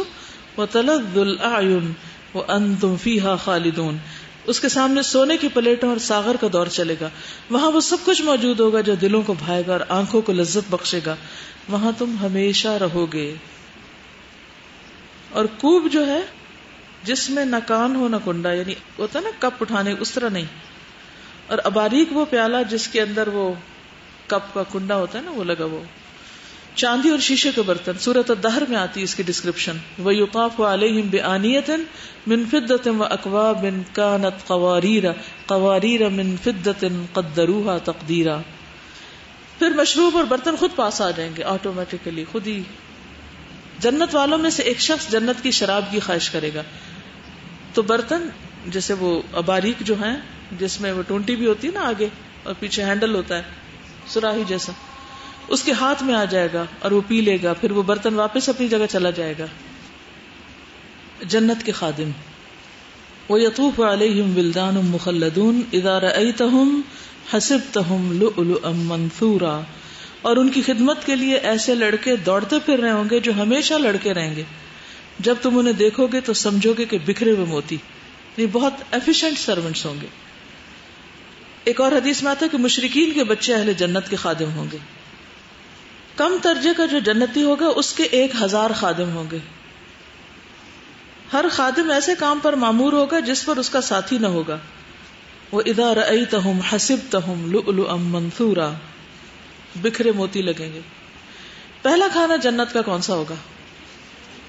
وتلذ الاعین وانتم فيها خالدون۔ اس کے سامنے سونے کی پلیٹوں اور ساغر کا دور چلے گا۔ وہاں وہ سب کچھ موجود ہوگا جو دلوں کو بھائے گا اور آنکھوں کو لذت بخشے گا۔ وہاں تم ہمیشہ رہو گے اور کوب جو ہے، جس میں نہ کان ہو نہ کنڈا یعنی ہوتا نا کپ اٹھانے، اس طرح نہیں۔ اور اباریک وہ پیالہ جس کے اندر وہ کپ کا کنڈا ہوتا ہے نا، وہ لگا وہ۔ چاندی اور شیشے کے برتن، سورت دہر میں آتی اس کی ڈسکرپشن وہ یوقاف علیہم بے آنیت من فدت و اقوا بن کانت قواریر قواریر من فدت قدروها تقدیرا پھر مشروب اور برتن خود پاس آ جائیں گے آٹومیٹکلی خود ہی. جنت والوں میں سے ایک شخص جنت کی شراب کی خواہش کرے گا. تو برتن، جیسے وہ اباریک جو ہیں، جس میں وہ ٹونٹی بھی ہوتی ہے نا آگے، اور پیچھے ہینڈل ہوتا ہے، سراہی جیسا. اس کے ہاتھ میں آ جائے گا اور وہ پی لے گا، پھر وہ برتن واپس اپنی جگہ چلا جائے گا۔ جنت کے خادم۔ وہ یتوف علیہم ولدان مخلدون ادارہ تہم حسب تہم منصورا اور ان کی خدمت کے لیے ایسے لڑکے دوڑتے پھر رہے ہوں گے جو ہمیشہ لڑکے رہیں گے۔ جب تم انہیں دیکھو گے تو سمجھو گے کہ بکھرے ہوئے موتی۔ یہ بہت ایفیشینٹ سروینٹس ہوں گے۔ ایک اور حدیث میں آتا ہے کہ مشرقین کے بچے اہل جنت کے خادم ہوں گے۔ کم درجے کا جو جنتی ہوگا، اس کے ایک ہزار خادم ہوں گے۔ ہر خادم ایسے کام پر معمور ہوگا جس پر اس کا ساتھی نہ ہوگا۔ وہ ادار تہم حسب تہم لو منصورا بکھرے موتی لگیں گے۔ پہلا کھانا جنت کا کون سا ہوگا؟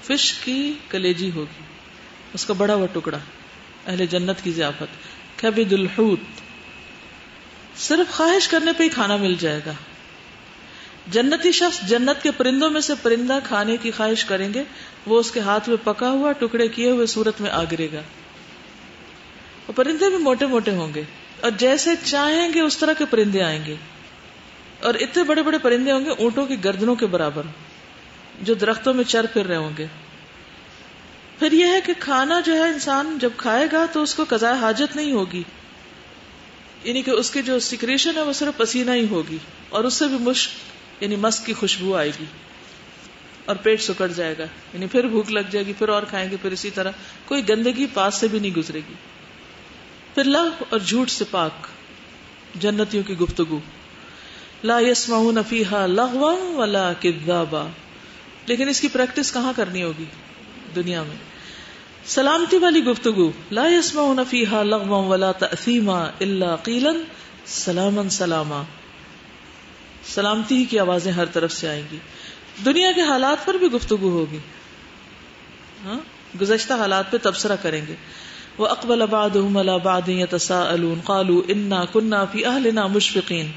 فش کی کلیجی ہوگی۔ اس کا بڑا ہوا ٹکڑا۔ اہل جنت کی ضیافت۔ کبد الحوت۔ صرف خواہش کرنے پہ ہی کھانا مل جائے گا۔ جنتی شخص جنت کے پرندوں میں سے پرندہ کھانے کی خواہش کریں گے، وہ اس کے ہاتھ میں پکا ہوا ٹکڑے کیے ہوئے صورت میں آ گرے گا۔ اور پرندے بھی موٹے موٹے ہوں گے، اور جیسے چاہیں گے اس طرح کے پرندے آئیں گے۔ اور اتنے بڑے بڑے پرندے ہوں گے اونٹوں کی گردنوں کے برابر، جو درختوں میں چر پھر رہے ہوں گے۔ پھر یہ ہے کہ کھانا جو ہے انسان جب کھائے گا تو اس کو قضاء حاجت نہیں ہوگی۔ یعنی کہ اس کی جو سیکریشن ہے وہ صرف پسینہ ہی ہوگی، اور اس سے بھی مشک یعنی مسک کی خوشبو آئے گی اور پیٹ سکڑ جائے گا یعنی پھر بھوک لگ جائے گی، پھر اور کھائیں گے، پھر اسی طرح۔ کوئی گندگی پاس سے بھی نہیں گزرے گی۔ پھر لہ اور جھوٹ سے پاک، جنتیوں کی گفتگو۔ لا یسمعون فیہا لغوا ولا کذابا۔ لیکن اس کی پریکٹس کہاں کرنی ہوگی دنیا میں؟ سلامتی والی گفتگو۔ لا يسمعون فيها لغوا ولا تأثيما الا قيلا سلاما سلاما۔ سلامتی ہی کی آوازیں ہر طرف سے آئیں گی۔ دنیا کے حالات پر بھی گفتگو ہوگی۔ ہاں؟ گزشتہ حالات پہ تبصرہ کریں گے۔ وہ اقبل بعضهم على بعض يتساءلون۔ قالوا انا كنا في اهلنا مشفقين۔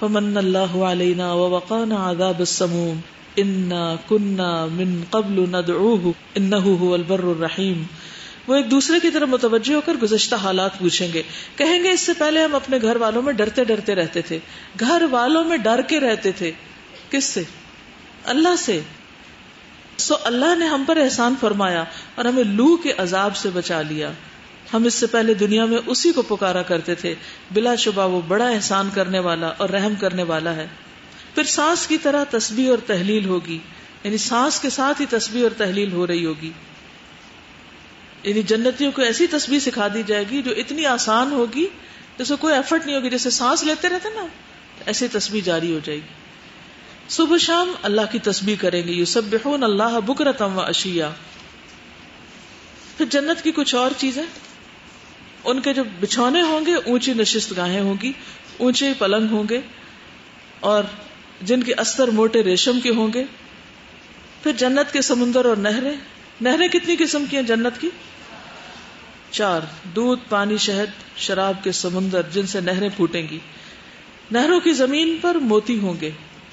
فمن الله علينا ووقانا عذاب السموم۔ انا کنا من قبل ندعوه۔ انه هو البر الرحیم وہ ایک دوسرے کی طرف متوجہ ہو کر گزشتہ حالات پوچھیں گے۔ کہیں گے اس سے پہلے ہم اپنے گھر والوں میں ڈرتے ڈرتے رہتے تھے۔ گھر والوں میں ڈر کے رہتے تھے۔ کس سے؟ اللہ سے۔ سو اللہ نے ہم پر احسان فرمایا اور ہمیں لو کے عذاب سے بچا لیا۔ ہم اس سے پہلے دنیا میں اسی کو پکارا کرتے تھے۔ بلا شبہ وہ بڑا احسان کرنے والا اور رحم کرنے والا ہے۔ پھر سانس کی طرح تسبیح اور تحلیل ہوگی۔ یعنی سانس کے ساتھ ہی تسبیح اور تحلیل ہو رہی ہوگی۔ یعنی جنتیوں کو ایسی تسبیح سکھا دی جائے گی جو اتنی آسان ہوگی، جیسے کوئی ایفرٹ نہیں ہوگی، جیسے سانس لیتے رہتے نا، ایسی تسبیح جاری ہو جائے گی۔ صبح شام اللہ کی تسبیح کریں گے یو اللہ بکرتم و اشیا پھر جنت کی کچھ اور چیزیں؟ ان کے جو بچھونے ہوں گے، اونچی نشست گاہیں ہوں گی، اونچے پلنگ ہوں گے، اور جن کے استر موٹے ریشم کے ہوں گے۔ پھر جنت کے سمندر اور نہریں نہریں کتنی قسم کی ہیں جنت کی؟ چار، دودھ، پانی، شہد، شراب کے سمندر، جن سے نہریں پھوٹیں گی۔ نہروں کی زمین پر موتی ہوں گے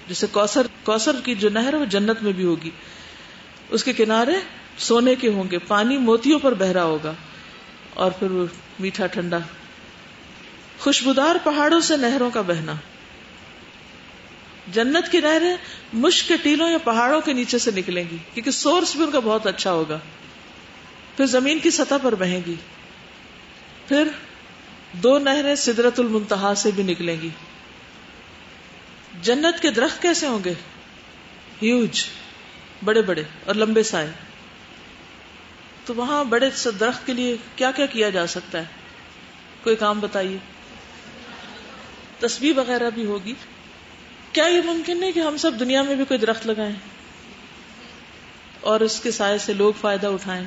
جیسے کوسر کوسر کی جو نہر ہے وہ جنت میں بھی ہوگی۔ اس کے کنارے سونے کے ہوں گے، پانی موتیوں پر بہرا ہوگا۔ اور پھر وہ میٹھا ٹھنڈا، خوشبودار پہاڑوں سے نہروں کا بہنا۔ جنت کی نہریں مشک کے ٹیلوں یا پہاڑوں کے نیچے سے نکلیں گی، کیونکہ سورس بھی ان کا بہت اچھا ہوگا۔ پھر زمین کی سطح پر بہیں گی۔ پھر دو نہریں سدرت المنتہا سے بھی نکلیں گی۔ جنت کے درخت کیسے ہوں گے؟ ہیوج، بڑے بڑے اور لمبے سائے۔ تو وہاں بڑے درخت کے لیے کیا کیا کیا جا سکتا ہے؟ کوئی کام بتائیے؟ تصویر وغیرہ بھی ہوگی؟ کیا یہ ممکن نہیں کہ ہم سب دنیا میں بھی کوئی درخت لگائیں اور اس کے سائے سے لوگ فائدہ اٹھائیں،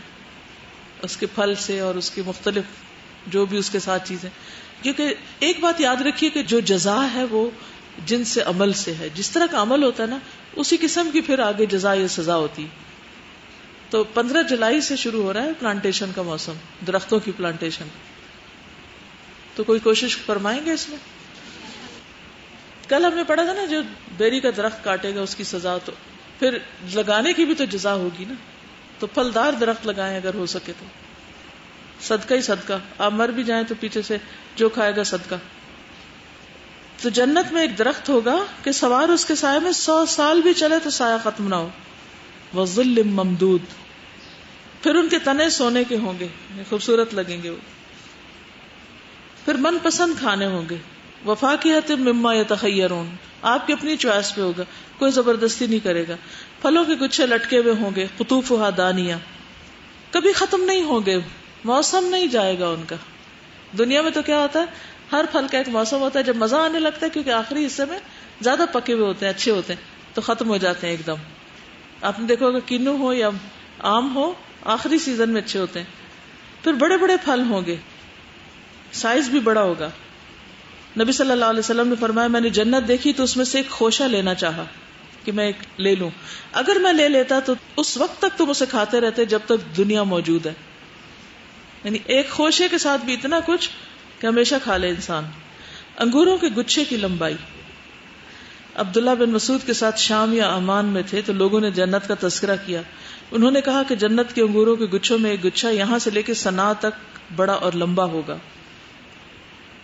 اس کے پھل سے اور اس کی مختلف جو بھی اس کے ساتھ چیزیں۔ کیونکہ ایک بات یاد رکھیے کہ جو جزا ہے وہ جن سے عمل سے ہے۔ جس طرح کا عمل ہوتا ہے نا، اسی قسم کی پھر آگے جزا یا سزا ہوتی۔ تو پندرہ جولائی سے شروع ہو رہا ہے پلانٹیشن کا موسم، درختوں کی پلانٹیشن۔ تو کوئی کوشش فرمائیں گے اس میں؟ کل ہم نے پڑھا تھا نا، جو بیری کا درخت کاٹے گا، اس کی سزا تو پھر لگانے کی بھی تو جزا ہوگی نا۔ تو پھلدار درخت لگائیں اگر ہو سکے تو۔ صدقہ ہی صدقہ۔ آپ مر بھی جائیں تو پیچھے سے جو کھائے گا صدقہ۔ تو جنت میں ایک درخت ہوگا کہ سوار اس کے سائے میں سو سال بھی چلے تو سایہ ختم نہ ہو۔ وہ ظلم ممدود۔ پھر ان کے تنے سونے کے ہوں گے، خوبصورت لگیں گے وہ۔ پھر من پسند کھانے ہوں گے۔ وفا کی مما یا تخیرون آپ کی اپنی چوائس پہ ہوگا، کوئی زبردستی نہیں کرے گا۔ پھلوں کے گچھے لٹکے ہوئے ہوں گے قطوف دانیا کبھی ختم نہیں ہوں گے، موسم نہیں جائے گا ان کا۔ دنیا میں تو کیا ہوتا ہے؟ ہر پھل کا ایک موسم ہوتا ہے، جب مزہ آنے لگتا ہے، کیونکہ آخری حصے میں زیادہ پکے ہوئے ہوتے ہیں، اچھے ہوتے ہیں، تو ختم ہو جاتے ہیں ایک دم۔ آپ نے دیکھو گا کنو ہو یا آم ہو، آخری سیزن میں اچھے ہوتے ہیں۔ پھر بڑے بڑے پھل ہوں گے۔ سائز بھی بڑا ہوگا۔ نبی صلی اللہ علیہ وسلم نے فرمایا، میں نے جنت دیکھی تو اس میں سے ایک خوشہ لینا چاہا کہ میں ایک لے لوں۔ اگر میں لے لیتا تو اس وقت تک تم اسے کھاتے رہتے جب تک دنیا موجود ہے۔ یعنی ایک خوشے کے ساتھ بھی اتنا کچھ کہ ہمیشہ کھا لے انسان۔ انگوروں کے گچھے کی لمبائی۔ عبداللہ بن مسعود کے ساتھ شام یا امان میں تھے تو لوگوں نے جنت کا تذکرہ کیا۔ انہوں نے کہا کہ جنت کے انگوروں کے گچھوں میں ایک گچھا یہاں سے لے کے سنا تک بڑا اور لمبا ہوگا۔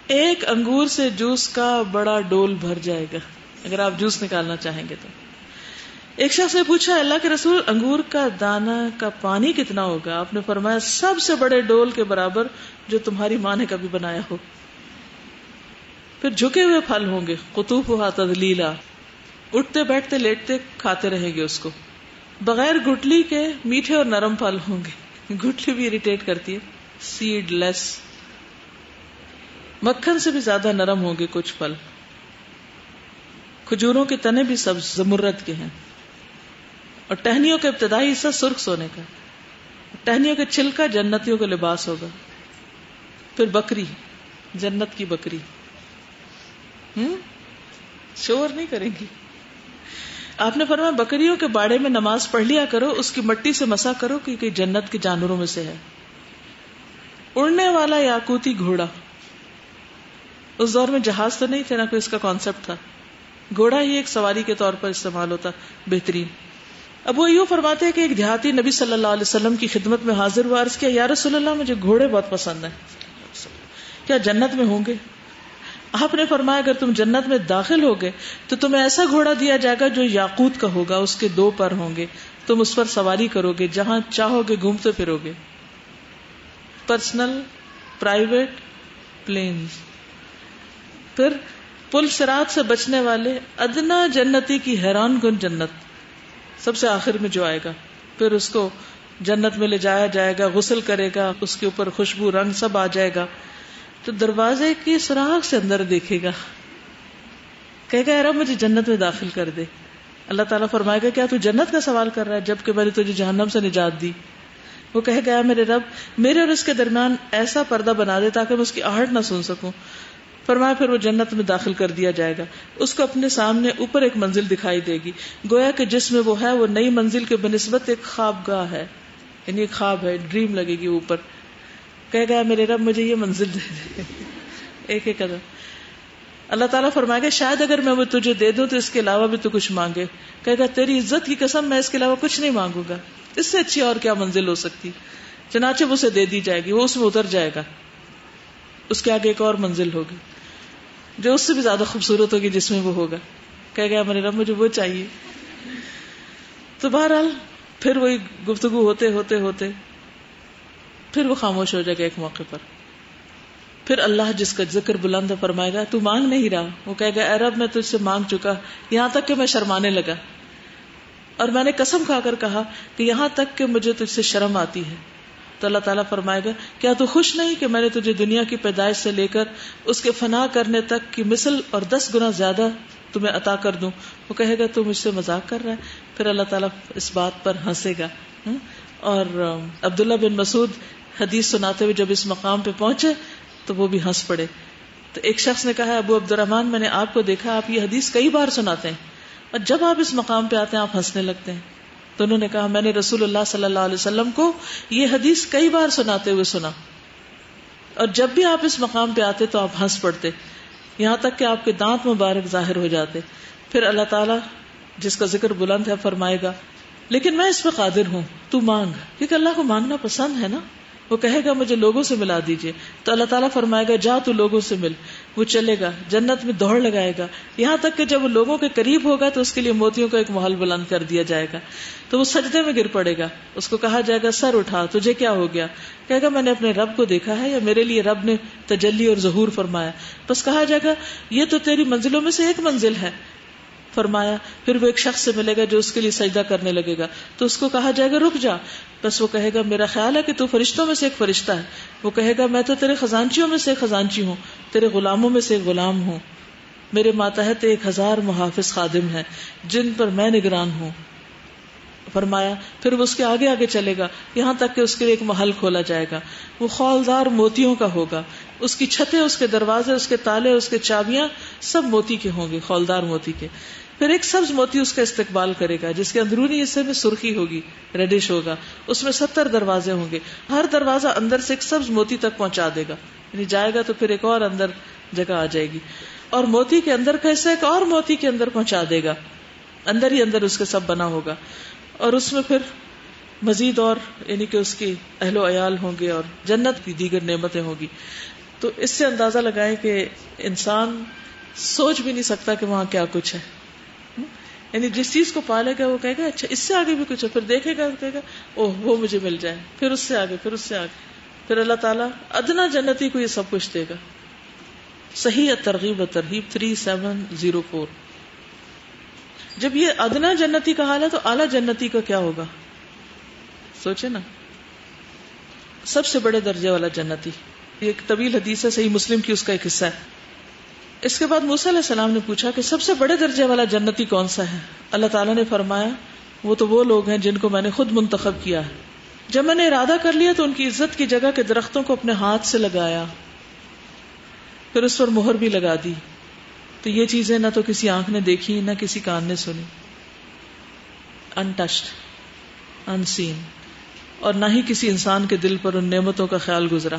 ایک انگور سے جوس کا بڑا ڈول بھر جائے گا، اگر آپ جوس نکالنا چاہیں گے تو۔ ایک شخص نے پوچھا، اللہ کے رسول، انگور کا دانا کا پانی کتنا ہوگا؟ آپ نے فرمایا، سب سے بڑے ڈول کے برابر جو تمہاری ماں نے کبھی بنایا ہو۔ پھر جھکے ہوئے پھل ہوں گے قطوف ہوا تدلیلا اٹھتے، بیٹھتے، لیٹتے، کھاتے رہیں گے اس کو۔ بغیر گٹلی کے میٹھے اور نرم پھل ہوں گے۔ گٹلی بھی اریٹیٹ کرتی ہے۔ سیڈ لیس مکھن سے بھی زیادہ نرم ہوں گے کچھ پھل۔ کھجوروں کے تنے بھی سب زمرت کے ہیں۔ اور ٹہنیوں کا ابتدائی حصہ سرخ سونے کا۔ ٹہنیوں کے چھلکا جنتیوں کا لباس ہوگا۔ پھر بکری، جنت کی بکری۔ ہوں شور نہیں کریں گی۔ آپ نے فرمایا بکریوں کے باڑے میں نماز پڑھ لیا کرو، اس کی مٹی سے مسا کرو کیونکہ جنت کے جانوروں میں سے ہے۔ اڑنے والا یاقوتی گھوڑا۔ اس دور میں جہاز تو نہیں تھے، نہ کوئی اس کا کانسیپٹ تھا۔ گھوڑا ہی ایک سواری کے طور پر استعمال ہوتا، بہترین۔ اب وہ یوں فرماتے کہ ایک دیہاتی نبی صلی اللہ علیہ وسلم کی خدمت میں حاضر ہوا عرض کیا یا رسول اللہ، مجھے گھوڑے بہت پسند ہیں۔ کیا جنت میں ہوں گے؟ آپ نے فرمایا، اگر تم جنت میں داخل ہوگے تو تمہیں ایسا گھوڑا دیا جائے گا جو یاقوت کا ہوگا، اس کے دو پر ہوں گے۔ تم اس پر سواری کرو گے، جہاں چاہو گے گھومتے پھرو گے۔ Personal, private, planes. پھر پل سرات سے بچنے والے ادنا جنتی کی حیران کن جنت سب سے آخر میں جو آئے گا، پھر اس کو جنت میں لے جایا جائے گا، غسل کرے گا، اس کے اوپر خوشبو، رنگ سب آ جائے گا۔ تو دروازے کی سوراخ سے اندر دیکھے گا۔ کہ گا رب، مجھے جنت میں داخل کر دے۔ اللہ تعالیٰ فرمائے گا، کیا تو جنت کا سوال کر رہا ہے؟ جبکہ میں نے تجھے جہنم سے نجات دی۔ وہ کہے گا میرے رب، میرے اور اس کے درمیان ایسا پردہ بنا دے تاکہ میں اس کی آہٹ نہ سن سکوں۔ فرمایا پھر وہ جنت میں داخل کر دیا جائے گا۔ اس کو اپنے سامنے اوپر ایک منزل دکھائی دے گی۔ گویا کہ جس میں وہ ہے، وہ نئی منزل کے بنسبت ایک خواب گاہ ہے۔ یعنی ایک خواب ہے ڈریم لگے گی اوپر۔ کہے گا، میرے رب، مجھے یہ منزل دے دے۔ ایک ایک قدم۔ اللہ تعالیٰ فرمائے گا، شاید اگر میں وہ تجھے دے دوں تو اس کے علاوہ بھی تو کچھ مانگے۔ کہے گا، تیری عزت کی قسم، میں اس کے علاوہ کچھ نہیں مانگوں گا۔ اس سے اچھی اور کیا منزل ہو سکتی؟ چنانچہ وہ اسے دے دی جائے گی، وہ اس میں اتر جائے گا۔ اس کے آگے ایک اور منزل ہوگی۔ جو اس سے بھی زیادہ خوبصورت ہوگی جس میں وہ ہوگا۔ کہ گیا، میرے رب، مجھے وہ چاہیے۔ تو بہرحال پھر وہی گفتگو ہوتے ہوتے ہوتے پھر وہ خاموش ہو جائے گا ایک موقع پر۔ پھر اللہ جس کا ذکر بلند فرمائے گا، تو مانگ نہیں رہا۔ وہ کہے گا، اے رب، میں تجھ سے مانگ چکا، یہاں تک کہ میں شرمانے لگا۔ اور میں نے قسم کھا کر کہا کہ یہاں تک کہ مجھے تجھ سے شرم آتی ہے۔ تو اللہ تعالیٰ فرمائے گا، کیا تو خوش نہیں کہ میں نے تجھے دنیا کی پیدائش سے لے کر اس کے فنا کرنے تک کی مثل اور دس گنا زیادہ تمہیں عطا کر دوں؟ وہ کہے گا، تو مجھ سے مذاق کر رہا ہے۔ پھر اللہ تعالیٰ اس بات پر ہنسے گا۔ اور عبداللہ بن مسعود حدیث سناتے ہوئے جب اس مقام پہ پہنچے تو وہ بھی ہنس پڑے۔ تو ایک شخص نے کہا، ابو عبد الرحمان میں نے آپ کو دیکھا، آپ یہ حدیث کئی بار سناتے ہیں۔ اور جب آپ اس مقام پہ آتے ہیں، آپ ہنسنے لگتے ہیں۔ تو انہوں نے کہا، میں نے رسول اللہ صلی اللہ علیہ وسلم کو یہ حدیث کئی بار سناتے ہوئے سنا۔ اور جب بھی آپ اس مقام پہ آتے تو آپ ہنس پڑتے۔ یہاں تک کہ آپ کے دانت مبارک ظاہر ہو جاتے۔ پھر اللہ تعالیٰ جس کا ذکر بلند ہے فرمائے گا، لیکن میں اس پہ قادر ہوں، تو مانگ۔ کیونکہ اللہ کو مانگنا پسند ہے نا۔ وہ کہے گا، مجھے لوگوں سے ملا دیجیے تو اللہ تعالیٰ فرمائے گا، جا تو لوگوں سے مل۔ وہ چلے گا، جنت میں دوڑ لگائے گا۔ یہاں تک کہ جب وہ لوگوں کے قریب ہوگا تو اس کے لیے موتیوں کا ایک محل بلند کر دیا جائے گا۔ تو وہ سجدے میں گر پڑے گا۔ اس کو کہا جائے گا، سر اٹھا، تجھے کیا ہو گیا؟ کہے گا، میں نے اپنے رب کو دیکھا ہے یا میرے لیے رب نے تجلی اور ظہور فرمایا؟ بس کہا جائے گا، یہ تو تیری منزلوں میں سے ایک منزل ہے۔ فرمایا، پھر وہ ایک شخص سے ملے گا جو اس کے لیے سجدہ کرنے لگے گا۔ تو اس کو کہا جائے گا، رک جا۔ بس وہ کہے گا، میرا خیال ہے کہ تو فرشتوں میں سے ایک فرشتہ ہے۔ وہ کہے گا، میں تو تیرے خزانچیوں میں سے ایک خزانچی ہوں، تیرے غلاموں میں سے ایک غلام ہوں۔ میرے ماتحت ایک ہزار محافظ خادم ہیں، جن پر میں نگران ہوں۔ فرمایا، پھر وہ اس کے آگے آگے چلے گا۔ یہاں تک کہ اس کے لیے ایک محل کھولا جائے گا۔ وہ خولدار موتیوں کا ہوگا۔ اس کی چھتیں، اس کے دروازے، اس کے تالے، اس کے چابیاں سب موتی کے ہوں گے خولدار موتی کے۔ پھر ایک سبز موتی اس کا استقبال کرے گا، جس کے اندرونی حصے میں سرخی ہوگی، ریڈش ہوگا، اس میں ستر دروازے ہوں گے۔ ہر دروازہ اندر سے ایک سبز موتی تک پہنچا دے گا۔ یعنی جائے گا تو پھر ایک اور اندر جگہ آ جائے گی۔ اور موتی کے اندر کا حصہ ایک اور موتی کے اندر پہنچا دے گا۔ اندر ہی اندر اس کے سب بنا ہوگا۔ اور اس میں پھر مزید اور یعنی کہ اس کی اہل و عیال ہوں گے اور جنت کی دیگر نعمتیں ہوں گی۔ تو اس سے اندازہ لگائیں کہ انسان سوچ بھی نہیں سکتا کہ وہاں کیا کچھ ہے۔ یعنی جس چیز کو پالے گا وہ کہے گا اچھا اس سے آگے بھی کچھ ہے، پھر دیکھے گا، کہے گا، اوہ، وہ مجھے مل جائے، پھر اس سے آگے، پھر اس سے آگے۔ پھر اللہ تعالیٰ ادنا جنتی کو یہ سب کچھ دے گا۔ صحیح ترغیب و ترغیب تھری سیون زیرو فور۔ جب یہ ادنا جنتی کا حال ہے تو اعلی جنتی کا کیا ہوگا؟ سوچے نا۔ سب سے بڑے درجے والا جنتی۔ ایک طویل حدیث ہے، صحیح مسلم کی اس کا ایک حصہ ہے۔ اس کے بعد موسی علیہ السلام نے پوچھا کہ سب سے بڑے درجے والا جنتی کون سا ہے؟ اللہ تعالیٰ نے فرمایا، وہ تو وہ لوگ ہیں جن کو میں نے خود منتخب کیا ہے۔ جب میں نے ارادہ کر لیا تو ان کی عزت کی جگہ کے درختوں کو اپنے ہاتھ سے لگایا۔ پھر اس پر مہر بھی لگا دی۔ تو یہ چیزیں نہ تو کسی آنکھ نے دیکھی، نہ کسی کان نے سنی۔ انٹچڈ ان سین اور نہ ہی کسی انسان کے دل پر ان نعمتوں کا خیال گزرا۔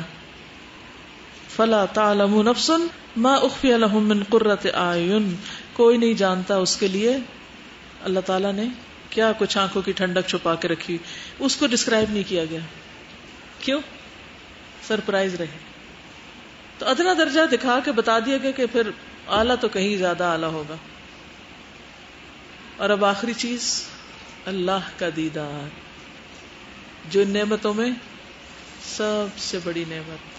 فلا تعلم نفس ما اخفی لهم من قرۃ اعین۔ کوئی نہیں جانتا اس کے لیے اللہ تعالیٰ نے کیا کچھ آنکھوں کی ٹھنڈک چھپا کے رکھی۔ اس کو ڈسکرائب نہیں کیا گیا۔ کیوں؟ سرپرائز رہے تو ادنا درجہ دکھا کے بتا دیا گیا کہ پھر اعلیٰ تو کہیں زیادہ اعلیٰ ہوگا۔ اور اب آخری چیز، اللہ کا دیدار۔ جو نعمتوں میں سب سے بڑی نعمت۔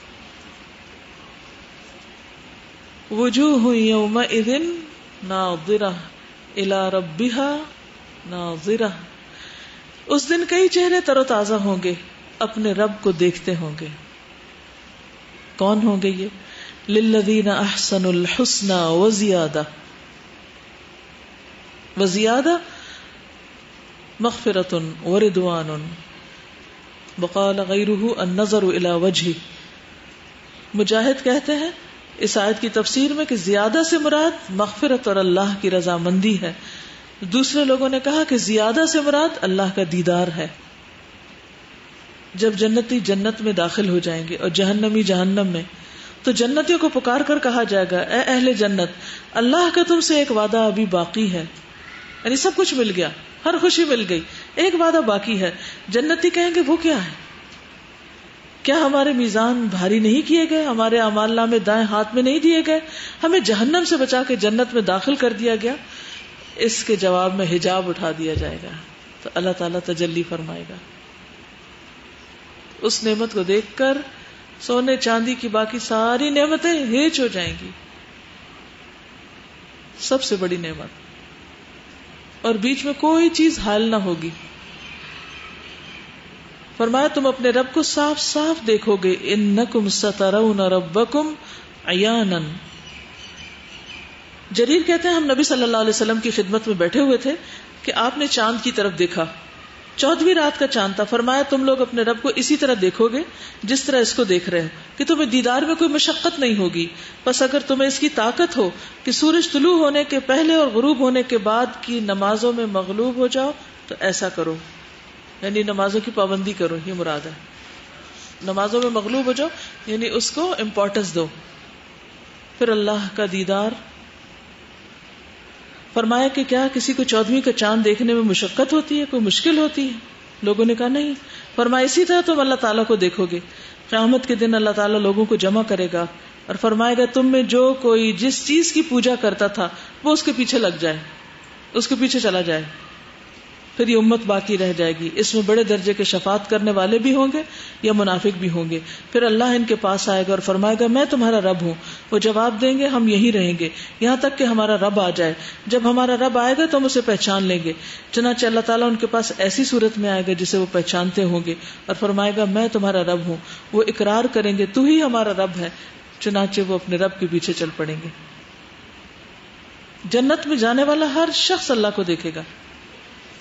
وجوہ یوم ادن ناظرہ الى ربها ناظرہ۔ اس دن کئی چہرے تر و تازہ ہوں گے، اپنے رب کو دیکھتے ہوں گے۔ کون ہوں گے یہ؟ للذین احسن الحسن وزیادہ۔ وزیادہ مغفرت وردوان بقال غیرہ النظر الى وجہ مجاہد کہتے ہیں اس آیت کی تفسیر میں کہ زیادہ سے مراد مغفرت اور اللہ کی رضامندی ہے۔ دوسرے لوگوں نے کہا کہ زیادہ سے مراد اللہ کا دیدار ہے۔ جب جنتی جنت میں داخل ہو جائیں گے اور جہنمی جہنم میں، تو جنتیوں کو پکار کر کہا جائے گا، اے اہل جنت، اللہ کا تم سے ایک وعدہ ابھی باقی ہے۔ یعنی سب کچھ مل گیا، ہر خوشی مل گئی، ایک وعدہ باقی ہے۔ جنتی کہیں گے، وہ کیا ہے؟ کیا ہمارے میزان بھاری نہیں کیے گئے؟ ہمارے امال نامے دائیں ہاتھ میں نہیں دیے گئے؟ ہمیں جہنم سے بچا کے جنت میں داخل کر دیا گیا۔ اس کے جواب میں حجاب اٹھا دیا جائے گا۔ تو اللہ تعالیٰ تجلی فرمائے گا۔ اس نعمت کو دیکھ کر سونے چاندی کی باقی ساری نعمتیں ہیچ ہو جائیں گی۔ سب سے بڑی نعمت۔ اور بیچ میں کوئی چیز حال نہ ہوگی۔ فرمایا تم اپنے رب کو صاف صاف دیکھو گے۔ ان نکم ستر ربکم ایانن جریر کہتے ہیں ہم نبی صلی اللہ علیہ وسلم کی خدمت میں بیٹھے ہوئے تھے کہ آپ نے چاند کی طرف دیکھا۔ چودہویں رات کا چاند تھا۔ فرمایا تم لوگ اپنے رب کو اسی طرح دیکھو گے جس طرح اس کو دیکھ رہے ہو، کہ تمہیں دیدار میں کوئی مشقت نہیں ہوگی۔ بس اگر تمہیں اس کی طاقت ہو کہ سورج طلوع ہونے کے پہلے اور غروب ہونے کے بعد کی نمازوں میں مغلوب ہو جاؤ، تو ایسا کرو۔ یعنی نمازوں کی پابندی کرو یہ مراد ہے۔ نمازوں میں مغلوب ہو جاؤ یعنی اس کو امپورٹینس دو۔ پھر اللہ کا دیدار۔ فرمایا کہ کیا کسی کو چودہویں کا چاند دیکھنے میں مشقت ہوتی ہے، کوئی مشکل ہوتی ہے؟ لوگوں نے کہا نہیں۔ فرمایا، اسی طرح تم اللہ تعالیٰ کو دیکھو گے۔ قیامت کے دن اللہ تعالیٰ لوگوں کو جمع کرے گا۔ اور فرمائے گا تم میں جو کوئی جس چیز کی پوجا کرتا تھا، وہ اس کے پیچھے لگ جائے۔ اس کے پیچھے چلا جائے۔ پھر یہ امت باقی رہ جائے گی۔ اس میں بڑے درجے کے شفات کرنے والے بھی ہوں گے یا منافق بھی ہوں گے۔ پھر اللہ ان کے پاس آئے گا اور فرمائے گا، میں تمہارا رب ہوں۔ وہ جواب دیں گے، ہم یہی رہیں گے۔ یہاں تک کہ ہمارا رب آ جائے۔ جب ہمارا رب آئے گا تو ہم اسے پہچان لیں گے۔ چنانچہ اللہ تعالیٰ ان کے پاس ایسی صورت میں آئے گا جسے وہ پہچانتے ہوں گے اور فرمائے گا، میں تمہارا رب ہوں۔ وہ اقرار کریں گے، تو ہی ہمارا رب ہے۔ چنانچہ وہ اپنے رب کے پیچھے چل پڑیں گے۔ جنت میں جانے والا ہر شخص اللہ کو دیکھے گا۔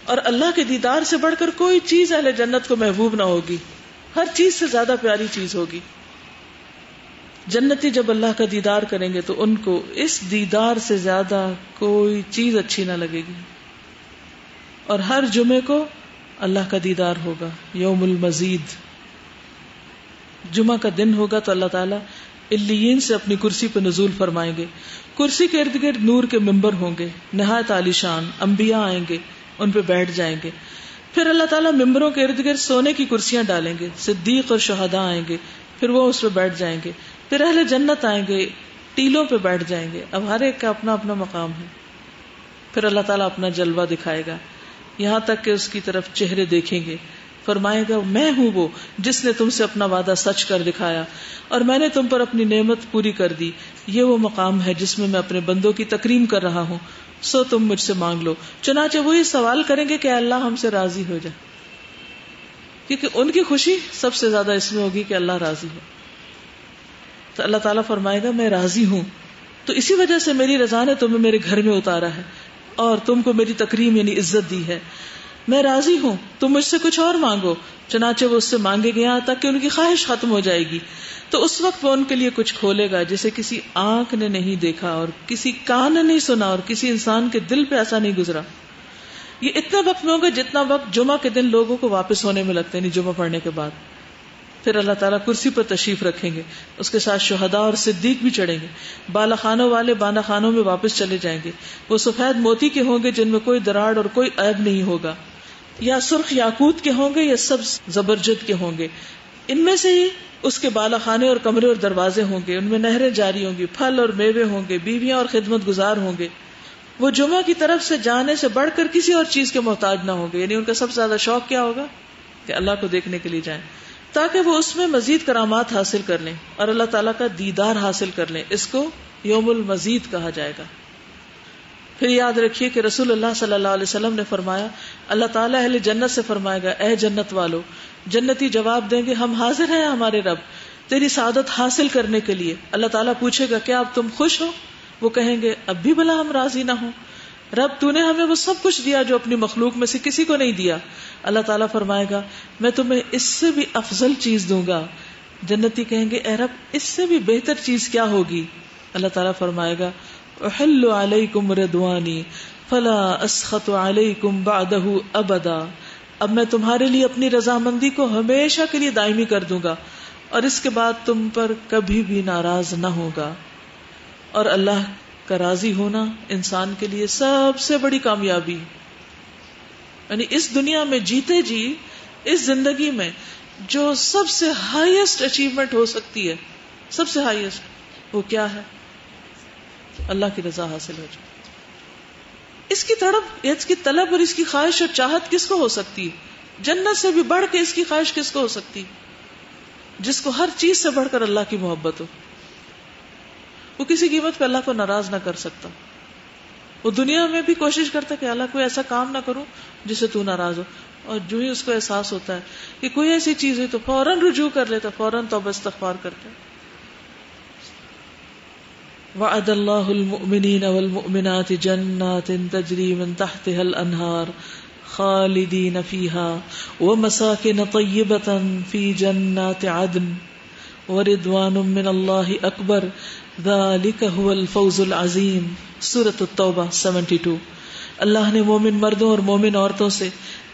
اور اللہ کے دیدار سے بڑھ کر کوئی چیز اہل جنت کو محبوب نہ ہوگی۔ ہر چیز سے زیادہ پیاری چیز ہوگی۔ جنتی جب اللہ کا دیدار کریں گے تو ان کو اس دیدار سے زیادہ کوئی چیز اچھی نہ لگے گی۔ اور ہر جمعے کو اللہ کا دیدار ہوگا، یوم المزید۔ جمعہ کا دن ہوگا تو اللہ تعالیٰ الین سے اپنی کرسی پہ نزول فرمائیں گے۔ کرسی کے ارد گرد نور کے ممبر ہوں گے، نہایت عالی شان امبیا آئیں گے۔ ان پہ بیٹھ جائیں گے۔ پھر اللہ تعالیٰ ممبروں کے ارد گرد سونے کی کرسیاں ڈالیں گے، صدیق اور شہدا آئیں گے، پھر وہ اس پہ بیٹھ جائیں گے۔ پھر اہل جنت آئیں گے، ٹیلوں پہ بیٹھ جائیں گے۔ اب ہر ایک کا اپنا اپنا مقام ہے۔ پھر اللہ تعالیٰ اپنا جلوہ دکھائے گا۔ یہاں تک کہ اس کی طرف چہرے دیکھیں گے۔ فرمائے گا، میں ہوں وہ جس نے تم سے اپنا وعدہ سچ کر دکھایا اور میں نے تم پر اپنی نعمت پوری کر دی۔ یہ وہ مقام ہے جس میں میں اپنے بندوں کی تکریم کر رہا ہوں۔ سو تم مجھ سے مانگ لو۔ چنانچہ وہی سوال کریں گے کہ اللہ ہم سے راضی ہو جائے۔ کیونکہ ان کی خوشی سب سے زیادہ اس میں ہوگی کہ اللہ راضی ہو۔ تو اللہ تعالیٰ فرمائے گا، میں راضی ہوں۔ تو اسی وجہ سے میری رضا نے تمہیں میرے گھر میں اتارا ہے اور تم کو میری تکریم یعنی عزت دی ہے۔ میں راضی ہوں، تم مجھ سے کچھ اور مانگو۔ چنانچہ وہ اس سے مانگے گیا ہاں، تک کہ ان کی خواہش ختم ہو جائے گی۔ تو اس وقت وہ ان کے لیے کچھ کھولے گا، جسے کسی آنکھ نے نہیں دیکھا اور کسی کان نے نہیں سنا اور کسی انسان کے دل پہ ایسا نہیں گزرا۔ یہ اتنا وقت میں ہوگا جتنا وقت جمعہ کے دن لوگوں کو واپس ہونے میں لگتے ہیں یعنی جمعہ پڑھنے کے بعد۔ پھر اللہ تعالیٰ کرسی پر تشریف رکھیں گے، اس کے ساتھ شہدا اور صدیق بھی چڑھیں گے۔ بالا خانوں والے بانا خانوں میں واپس چلے جائیں گے۔ وہ سفید موتی کے ہوں گے جن میں کوئی دراڑ اور کوئی عیب نہیں ہوگا۔ یا سرخ یاقوت کے ہوں گے یا سب زبرجد کے ہوں گے؟ ان میں سے ہی اس کے بالا خانے اور کمرے اور دروازے ہوں گے، ان میں نہریں جاری ہوں گی، پھل اور میوے ہوں گے، بیویاں اور خدمت گزار ہوں گے۔ وہ جمعہ کی طرف سے جانے سے بڑھ کر کسی اور چیز کے محتاج نہ ہوں گے۔ یعنی ان کا سب سے زیادہ شوق کیا ہوگا؟ کہ اللہ کو دیکھنے کے لیے جائیں۔ تاکہ وہ اس میں مزید کرامات حاصل کر لیں اور اللہ تعالیٰ کا دیدار حاصل کر لیں۔ اس کو یوم المزید کہا جائے گا۔ پھر یاد رکھیے کہ رسول اللہ صلی اللہ علیہ وسلم نے فرمایا، اللہ تعالیٰ اہل جنت سے فرمائے گا، اے جنت والو، جنتی جواب دیں گے، ہم حاضر ہیں ہمارے رب، تیری سعادت حاصل کرنے کے لیے۔ اللہ تعالیٰ پوچھے گا، کیا اب تم خوش ہو؟ وہ کہیں گے، اب بھی بلا ہم راضی نہ ہوں۔ رب، تو نے ہمیں وہ سب کچھ دیا جو اپنی مخلوق میں سے کسی کو نہیں دیا۔ اللہ تعالیٰ فرمائے گا، میں تمہیں اس سے بھی افضل چیز دوں گا۔ جنتی کہیں گے، اے رب، اس سے بھی بہتر چیز کیا ہوگی؟ اللہ تعالیٰ فرمائے گا احل علیکم ردوانی فلا اسخط علیکم بعدہ ابدا اب میں تمہارے لیے اپنی رضامندی کو ہمیشہ کے لیے دائمی کر دوں گا اور اس کے بعد تم پر کبھی بھی ناراض نہ ہوگا اور اللہ کا راضی ہونا انسان کے لیے سب سے بڑی کامیابی یعنی اس دنیا میں جیتے جی اس زندگی میں جو سب سے ہائیسٹ اچیومنٹ ہو سکتی ہے، سب سے ہائیسٹ وہ کیا ہے؟ اللہ کی رضا حاصل ہو جائے۔ اس کی تڑپ اس کی طلب اور اس کی خواہش اور چاہت کس کو ہو سکتی؟ ہے جنت سے بھی بڑھ کے اس کی خواہش کس کو ہو سکتی؟ جس کو ہر چیز سے بڑھ کر اللہ کی محبت ہو۔ وہ کسی قیمت پہ اللہ کو ناراض نہ کر سکتا۔ وہ دنیا میں بھی کوشش کرتا کہ اللہ کوئی ایسا کام نہ کروں جس سے تو ناراض ہو۔ اور جو ہی اس کو احساس ہوتا ہے کہ کوئی ایسی چیز ہوئی تو فوراً رجوع کر لیتا فوراً تو استغفار کرتا وعد اللہ المؤمنین والمؤمنات جنات تجری من تحتها الانہار خالدین فیها ومساکن طیبتا فی جنات عدن وردوان من اللہ اکبر ذالک هو الفوز العظیم سورة التوبہ 72 اللہ نے مومن مردوں اور مومن عورتوں سے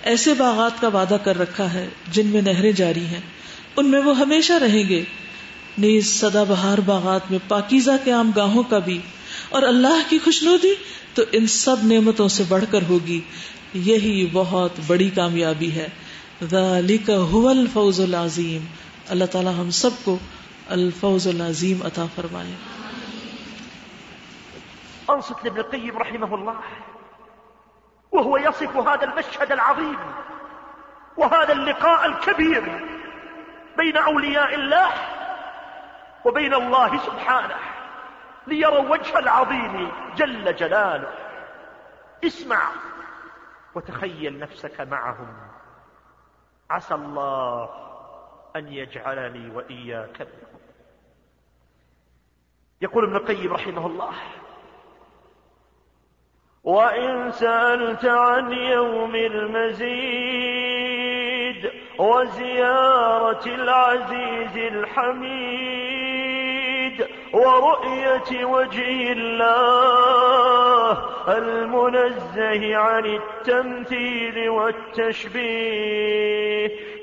ایسے باغات کا وعدہ کر رکھا ہے جن میں نہریں جاری ہیں ان میں وہ ہمیشہ رہیں گے نیز سدا بہار باغات میں پاکیزہ کے عام گاہوں کا بھی اور اللہ کی خوشنودی تو ان سب نعمتوں سے بڑھ کر ہوگی۔ یہی بہت بڑی کامیابی ہے۔ ذالک هو الفوز العظیم۔ اللہ تعالی ہم سب کو الفوز العظیم عطا فرمائے۔ انصت لابن القيم رحمه الله وهو يصف هذا المشهد العظيم وهذا اللقاء الكبير بين أولياء الله وبين الله سبحانه ليروا وجه العظيم جل جلاله. اسمع وتخيل نفسك معهم. عسى الله أن يجعلني وإياك منهم. يقول ابن القيم رحمه الله، وإن سألت عن يوم المزيد وزيارة العزيز الحميد ورؤية وجه الله المنزه عن التمثيل والتشبيه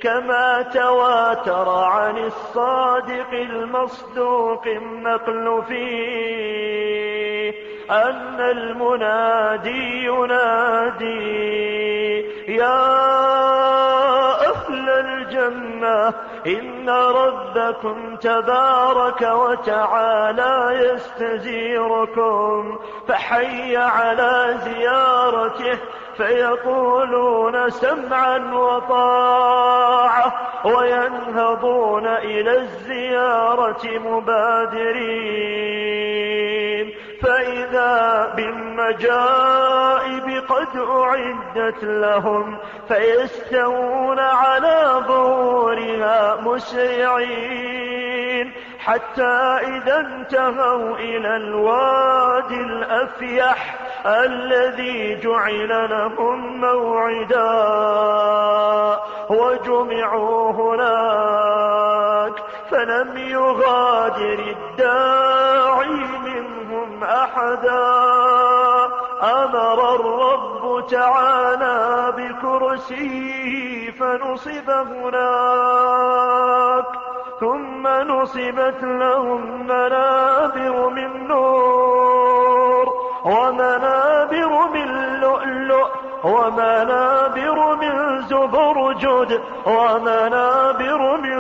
كما تواتر عن الصادق المصدوق النقل فيه. أن المنادي ينادي، يا الجنة. إن ربكم تبارك وتعالى يستزيركم فحي على زيارته فيقولون سمعا وطاعة وينهضون إلى الزيارة مبادرين. فإذا بالمجائب قد أعدت لهم فيستوون على ظهورها مسرعين حتى إذا انتهوا إلى الوادي الأفيح الذي جعل لهم موعدا وجمعوا هناك فلم يغادر الداعي من منهم أحدا أمر الرب تعالى بكرسيه فنصب هناك ثم نصبت لهم منابر من نور ومنابر من لؤلؤ ومنابر من زبرجد ومنابر من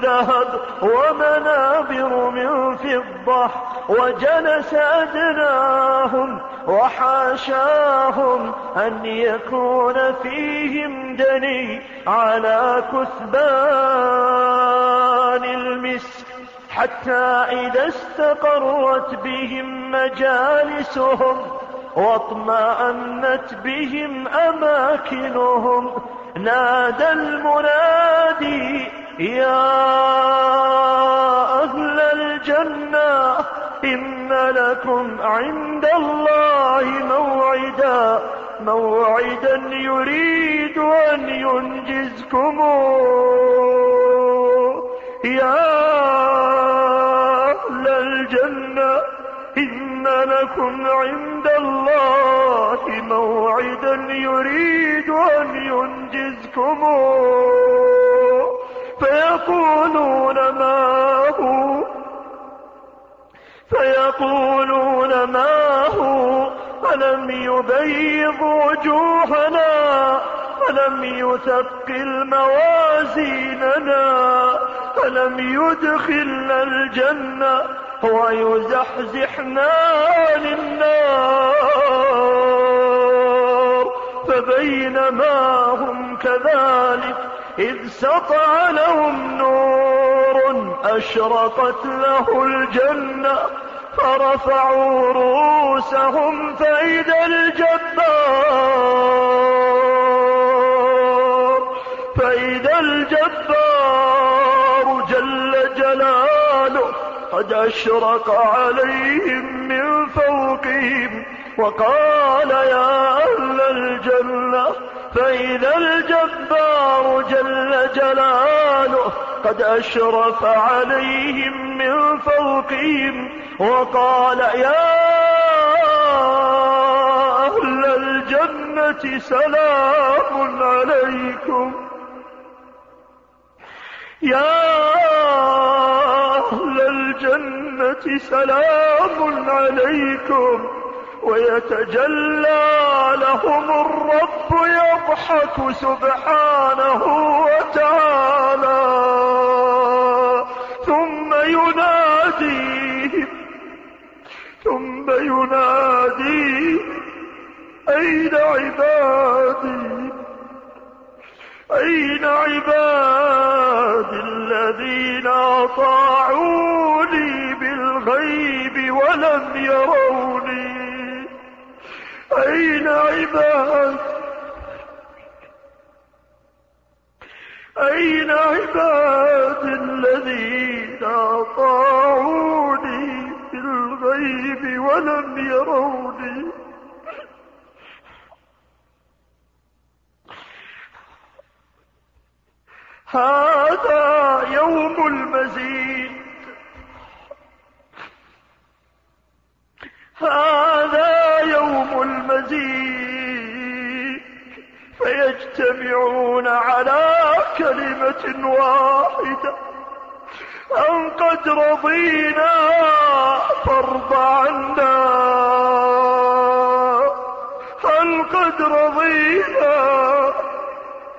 ذهب ومنابر من فضة، وجلس أدناهم وحاشاهم أن يكون فيهم دني على كثبان المسك. حتى إذا استقرت بهم مجالسهم واطمأنت بهم أماكنهم. نادى المنادي يا أهل الجنة، إن لكم عند الله موعدا. موعدا يريد أن ينجزكم. يا أهل الجنة، إن لكم عند الله موعدا يريد أن ينجزكم. فيقولون ما هو؟ فيقولون ما هو؟ ألم يبيض وجوهنا؟ ألم يثقل موازيننا؟ ألم يدخلنا الجنة؟ ويزحزحنا عن النار فبينما هم كذلك إذ سطع لهم نور أشرقت له الجنة، فرفعوا رؤوسهم فإذا الجبار فإذا الجبار جل جلاله قد أشرق عليهم من فوقهم وقال يا أهل الجنة فإذا الجبار جل جلاله قد أشرف عليهم من فوقهم وقال يا أهل الجنة سلام عليكم يا الجنة سلام عليكم ويتجلى لهم الرب يضحك سبحانه وتعالى ثم يناديهم ثم ينادي أين عبادي؟ أين عبادي الذين أطاعوني؟ الغيب ولم يروني. أين عباد أين عباد الذين أطاعوني في الغيب ولم يروني؟ هذا يوم المزيد. هذا يوم المزيد فيجتمعون على كلمة واحدة. أن قد رضينا فارض عنا؟ هل قد رضينا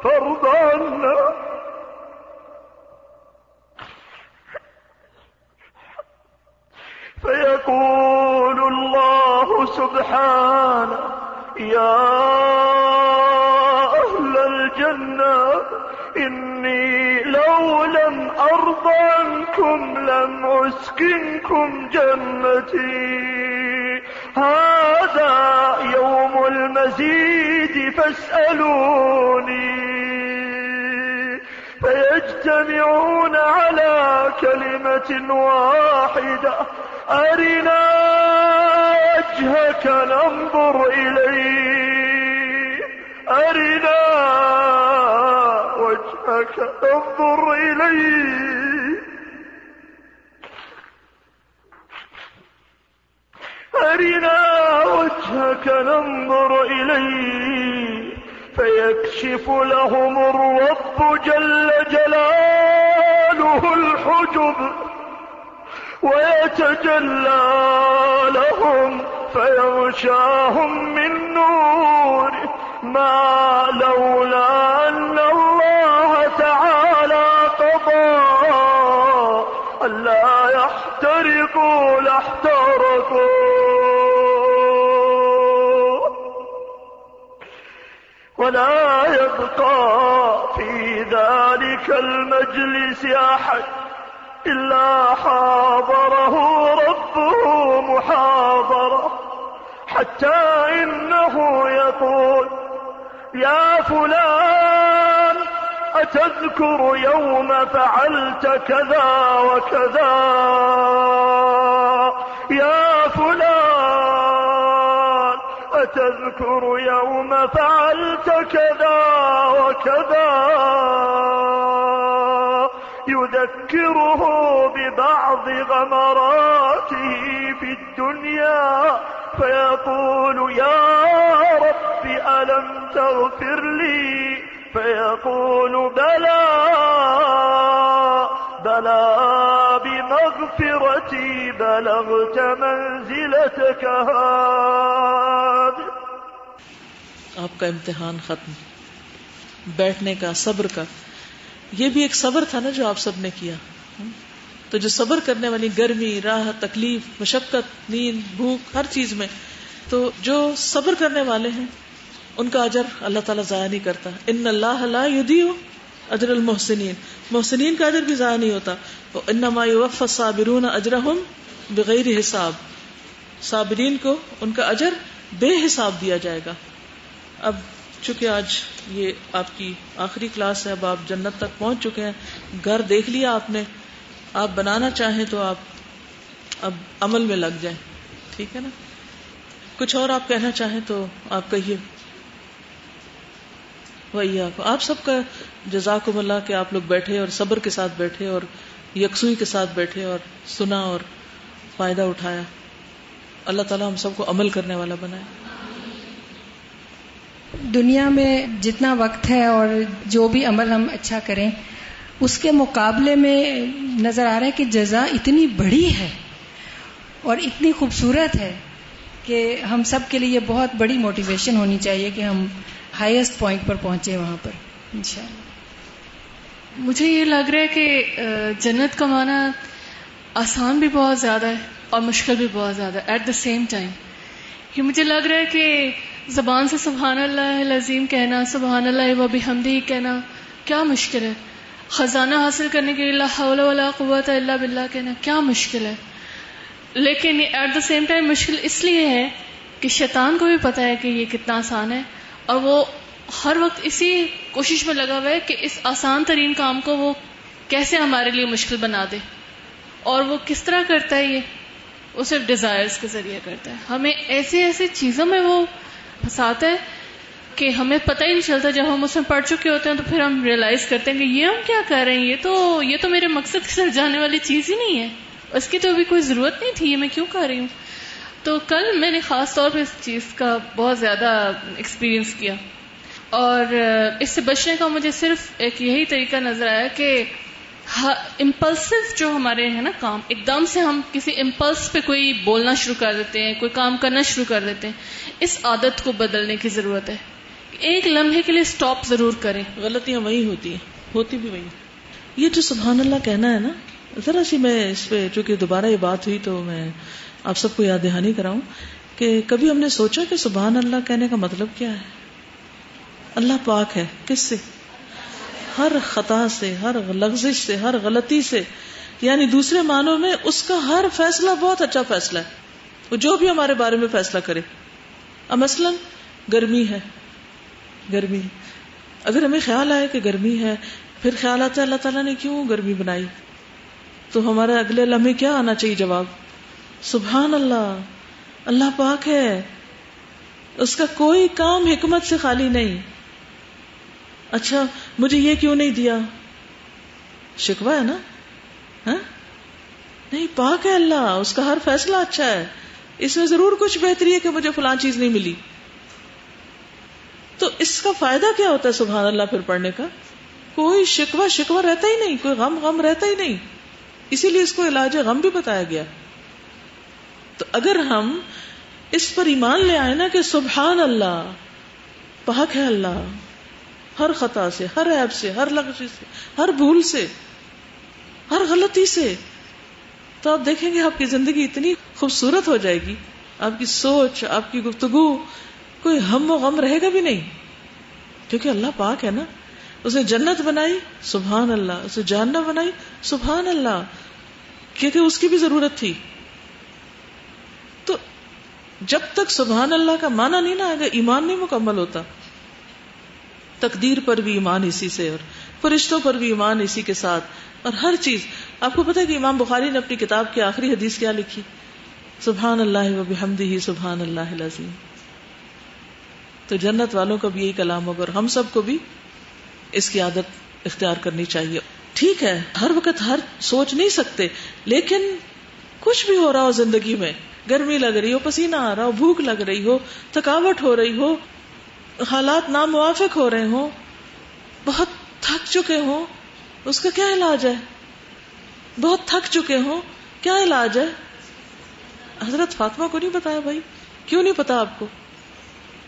فارض عنا؟ أسكنكم جنتي. هذا يوم المزيد، فاسألوني. فيجتمعون على كلمة واحدة. أرنا وجهك، ننظر إليه. أرنا وجهك، ننظر إليه أرنا وجهك ننظر إليه فيكشف لهم الرب جل جلاله الحجب ويتجلى لهم فيغشاهم من نور ما لولاه ولا يبقى في ذلك المجلس أحد إلا حاضره ربه محاضرة حتى إنه يقول يا فلان أتذكر يوم فعلت كذا وكذا يا فلان أتذكر يوم فعلت كذا وكذا. يذكره ببعض غمراته في الدنيا فيقول يا رب ألم تغفر لي؟ فيقول بلى بلى. بمغفرتي بلغت منزلتك هذه آپ کا امتحان ختم۔ بیٹھنے کا، صبر کا۔ یہ بھی ایک صبر تھا نا جو آپ سب نے کیا۔ تو جو صبر کرنے والی گرمی، راہ، تکلیف، مشقت، نیند، بھوک، ہر چیز میں، تو جو صبر کرنے والے ہیں، ان کا اجر اللہ تعالیٰ ضائع نہیں کرتا۔ ان اللہ لا یدیو اجر المحسنین۔ محسنین کا اجر بھی ضائع نہیں ہوتا۔ انما یوفى الصابرون اجرهم بغیر حساب۔ صابرین کو ان کا اجر بے حساب دیا جائے گا۔ اب چونکہ آج یہ آپ کی آخری کلاس ہے، اب آپ جنت تک پہنچ چکے ہیں۔ گھر دیکھ لیا آپ نے۔ آپ بنانا چاہیں تو آپ اب عمل میں لگ جائیں۔ ٹھیک ہے نا؟ کچھ اور آپ کہنا چاہیں تو آپ کہیے۔ وہی آپ آپ سب کا جزاکم اللہ کہ آپ لوگ بیٹھے اور صبر کے ساتھ بیٹھے اور یکسوئی کے ساتھ بیٹھے اور سنا اور فائدہ اٹھایا۔ اللہ تعالیٰ ہم سب کو عمل کرنے والا بنائے۔ دنیا میں جتنا وقت ہے اور جو بھی عمل ہم اچھا کریں، اس کے مقابلے میں نظر آ رہا ہے کہ جزا اتنی بڑی ہے اور اتنی خوبصورت ہے کہ ہم سب کے لیے بہت بڑی موٹیویشن ہونی چاہیے کہ ہم ہائیسٹ پوائنٹ پر پہنچے وہاں پر۔ انشاءاللہ۔ مجھے یہ لگ رہا ہے کہ جنت کمانا آسان بھی بہت زیادہ ہے اور مشکل بھی بہت زیادہ ہے۔ ایٹ دا سیم ٹائم کہ مجھے لگ رہا ہے کہ زبان سے سبحان اللہ لذیم کہنا، سبحان اللہ و بحمدی کہنا کیا مشکل ہے؟ خزانہ حاصل کرنے کے لیے حول ولا قوت اللہ باللہ کہنا کیا مشکل ہے؟ لیکن ایٹ دا سیم ٹائم مشکل اس لیے ہے کہ شیطان کو بھی پتا ہے کہ یہ کتنا آسان ہے۔ اور وہ ہر وقت اسی کوشش میں لگا ہوا ہے کہ اس آسان ترین کام کو وہ کیسے ہمارے لیے مشکل بنا دے۔ اور وہ کس طرح کرتا ہے یہ؟ وہ صرف ڈیزائرس کے ذریعے کرتا ہے۔ ہمیں ایسے ایسے چیزوں میں وہ پھنساتا ہے کہ ہمیں پتہ ہی نہیں چلتا۔ جب ہم اس میں پڑھ چکے ہوتے ہیں تو پھر ہم ریئلائز کرتے ہیں کہ یہ ہم کیا کر رہے ہیں؟ یہ تو یہ تو میرے مقصد کے ساتھ جانے والی چیز ہی نہیں ہے۔ اس کی تو ابھی کوئی ضرورت نہیں تھی، یہ میں کیوں کر رہی ہوں؟ تو کل میں نے خاص طور پہ اس چیز کا بہت زیادہ ایکسپیرئنس کیا۔ اور اس سے بچنے کا مجھے صرف ایک یہی طریقہ نظر آیا کہ امپلسو جو ہمارے ہیں نا کام، ایک دم سے ہم کسی امپلس پہ کوئی بولنا شروع کر دیتے ہیں، کوئی کام کرنا شروع کر دیتے ہیں۔ اس عادت کو بدلنے کی ضرورت ہے۔ ایک لمحے کے لیے سٹاپ ضرور کریں۔ غلطیاں وہی ہوتی ہیں، ہوتی بھی وہی یہ جو سبحان اللہ کہنا ہے نا، ذرا سی میں اس پہ، چونکہ دوبارہ یہ بات ہوئی تو میں آپ سب کو یاد دہانی کراؤں کہ کبھی ہم نے سوچا کہ سبحان اللہ کہنے کا مطلب کیا ہے؟ اللہ پاک ہے، کس سے؟ ہر خطا سے، ہر لغزش سے، ہر غلطی سے۔ یعنی دوسرے معنوں میں اس کا ہر فیصلہ بہت اچھا فیصلہ ہے۔ وہ جو بھی ہمارے بارے میں فیصلہ کرے۔ اب مثلاً گرمی ہے، گرمی۔ اگر ہمیں خیال آئے کہ گرمی ہے، پھر خیال آتا ہے اللہ تعالیٰ نے کیوں گرمی بنائی؟ تو ہمارے اگلے لمحے کیا آنا چاہیے جواب؟ سبحان اللہ اللہ پاک ہے۔ اس کا کوئی کام حکمت سے خالی نہیں۔ اچھا مجھے یہ کیوں نہیں دیا؟ شکوا ہے نا؟ ہاں؟ نہیں، پاک ہے اللہ، اس کا ہر فیصلہ اچھا ہے۔ اس میں ضرور کچھ بہتری ہے کہ مجھے فلان چیز نہیں ملی۔ تو اس کا فائدہ کیا ہوتا ہے سبحان اللہ پھر پڑھنے کا؟ کوئی شکوا شکوا رہتا ہی نہیں، کوئی غم غم رہتا ہی نہیں۔ اسی لیے اس کو علاج غم بھی بتایا گیا۔ تو اگر ہم اس پر ایمان لے آئے نا کہ سبحان اللہ، پاک ہے اللہ، ہر خطا سے، ہر ایب سے، ہر لغزی سے، ہر بھول سے، ہر غلطی سے، تو آپ دیکھیں گے آپ کی زندگی اتنی خوبصورت ہو جائے گی۔ آپ کی سوچ، آپ کی گفتگو، کوئی ہم و غم رہے گا بھی نہیں۔ کیونکہ اللہ پاک ہے نا۔ اسے جنت بنائی، سبحان اللہ۔ اسے جاننا بنائی، سبحان اللہ۔ کیونکہ اس کی بھی ضرورت تھی۔ جب تک سبحان اللہ کا معنی نہیں نا آئے گا، ایمان نہیں مکمل ہوتا۔ تقدیر پر بھی ایمان اسی سے اور فرشتوں پر بھی ایمان اسی کے ساتھ۔ اور ہر چیز، آپ کو پتا ہے کہ امام بخاری نے اپنی کتاب کی آخری حدیث کیا لکھی؟ سبحان اللہ و بحمدہ، سبحان اللہ العظیم۔ تو جنت والوں کا بھی یہی کلام ہوگا اور ہم سب کو بھی اس کی عادت اختیار کرنی چاہیے۔ ٹھیک ہے، ہر وقت ہر سوچ نہیں سکتے، لیکن کچھ بھی ہو رہا ہو زندگی میں گرمی لگ رہی ہو، پسینہ آ رہا ہو، بھوک لگ رہی ہو، تھکاوٹ ہو رہی ہو، حالات ناموافق ہو رہے ہوں، بہت تھک چکے ہوں، اس کا کیا علاج ہے؟ بہت تھک چکے ہوں، کیا علاج ہے؟ حضرت فاطمہ کو نہیں بتایا بھائی؟ کیوں نہیں پتا آپ کو؟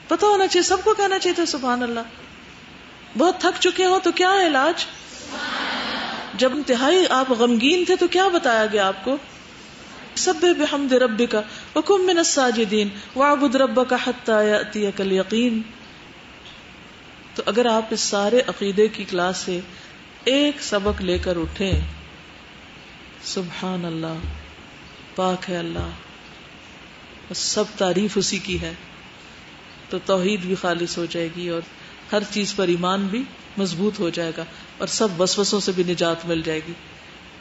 پتا ہونا چاہیے، سب کو کہنا چاہیے تھا، سبحان اللہ۔ بہت تھک چکے ہوں، تو کیا علاج؟ جب انتہائی آپ غمگین تھے، تو کیا بتایا گیا آپ کو؟ سب بحمد رب کا حکم من الساجدین وعبد رب کا حتی کل یقین تو اگر آپ اس سارے عقیدے کی کلاس سے ایک سبق لے کر اٹھے سبحان اللہ، پاک ہے اللہ سب تعریف اسی کی ہے، تو توحید بھی خالص ہو جائے گی اور ہر چیز پر ایمان بھی مضبوط ہو جائے گا اور سب وسوسوں سے بھی نجات مل جائے گی۔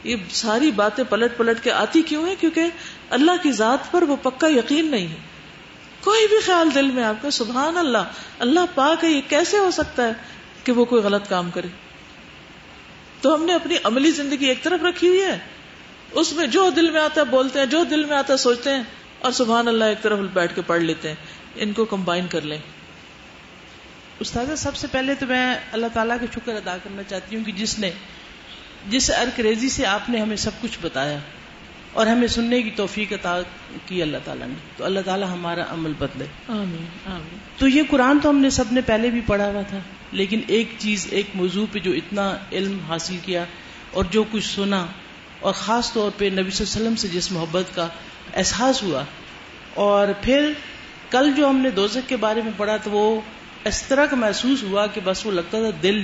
یہ ساری باتیں پلٹ پلٹ کے آتی کیوں ہیں؟ کیونکہ اللہ کی ذات پر وہ پکا یقین نہیں ہے۔ کوئی بھی خیال دل میں آپ کا، سبحان اللہ اللہ پاک ہے، یہ کیسے ہو سکتا ہے کہ وہ کوئی غلط کام کرے؟ تو ہم نے اپنی عملی زندگی ایک طرف رکھی ہوئی ہے۔ اس میں جو دل میں آتا ہے، بولتے ہیں، جو دل میں آتا ہے، سوچتے ہیں، اور سبحان اللہ ایک طرف بیٹھ کے پڑھ لیتے ہیں۔ ان کو کمبائن کر لیں۔ استاذہ، سب سے پہلے تو میں اللہ تعالیٰ کا شکر ادا کرنا چاہتی ہوں کہ جس نے جس ارکریزی سے آپ نے ہمیں سب کچھ بتایا اور ہمیں سننے کی توفیق عطا کی اللہ تعالیٰ نے تو اللہ تعالیٰ ہمارا عمل بدلے۔ آمین آمین۔ تو یہ قرآن تو ہم نے سب نے پہلے بھی پڑھا ہوا تھا لیکن ایک چیز ایک موضوع پہ جو اتنا علم حاصل کیا اور جو کچھ سنا اور خاص طور پہ نبی صلی اللہ علیہ وسلم سے جس محبت کا احساس ہوا۔ اور پھر کل جو ہم نے دوزک کے بارے میں پڑھا تو وہ اس طرح کا محسوس ہوا کہ بس وہ لگتا تھا دل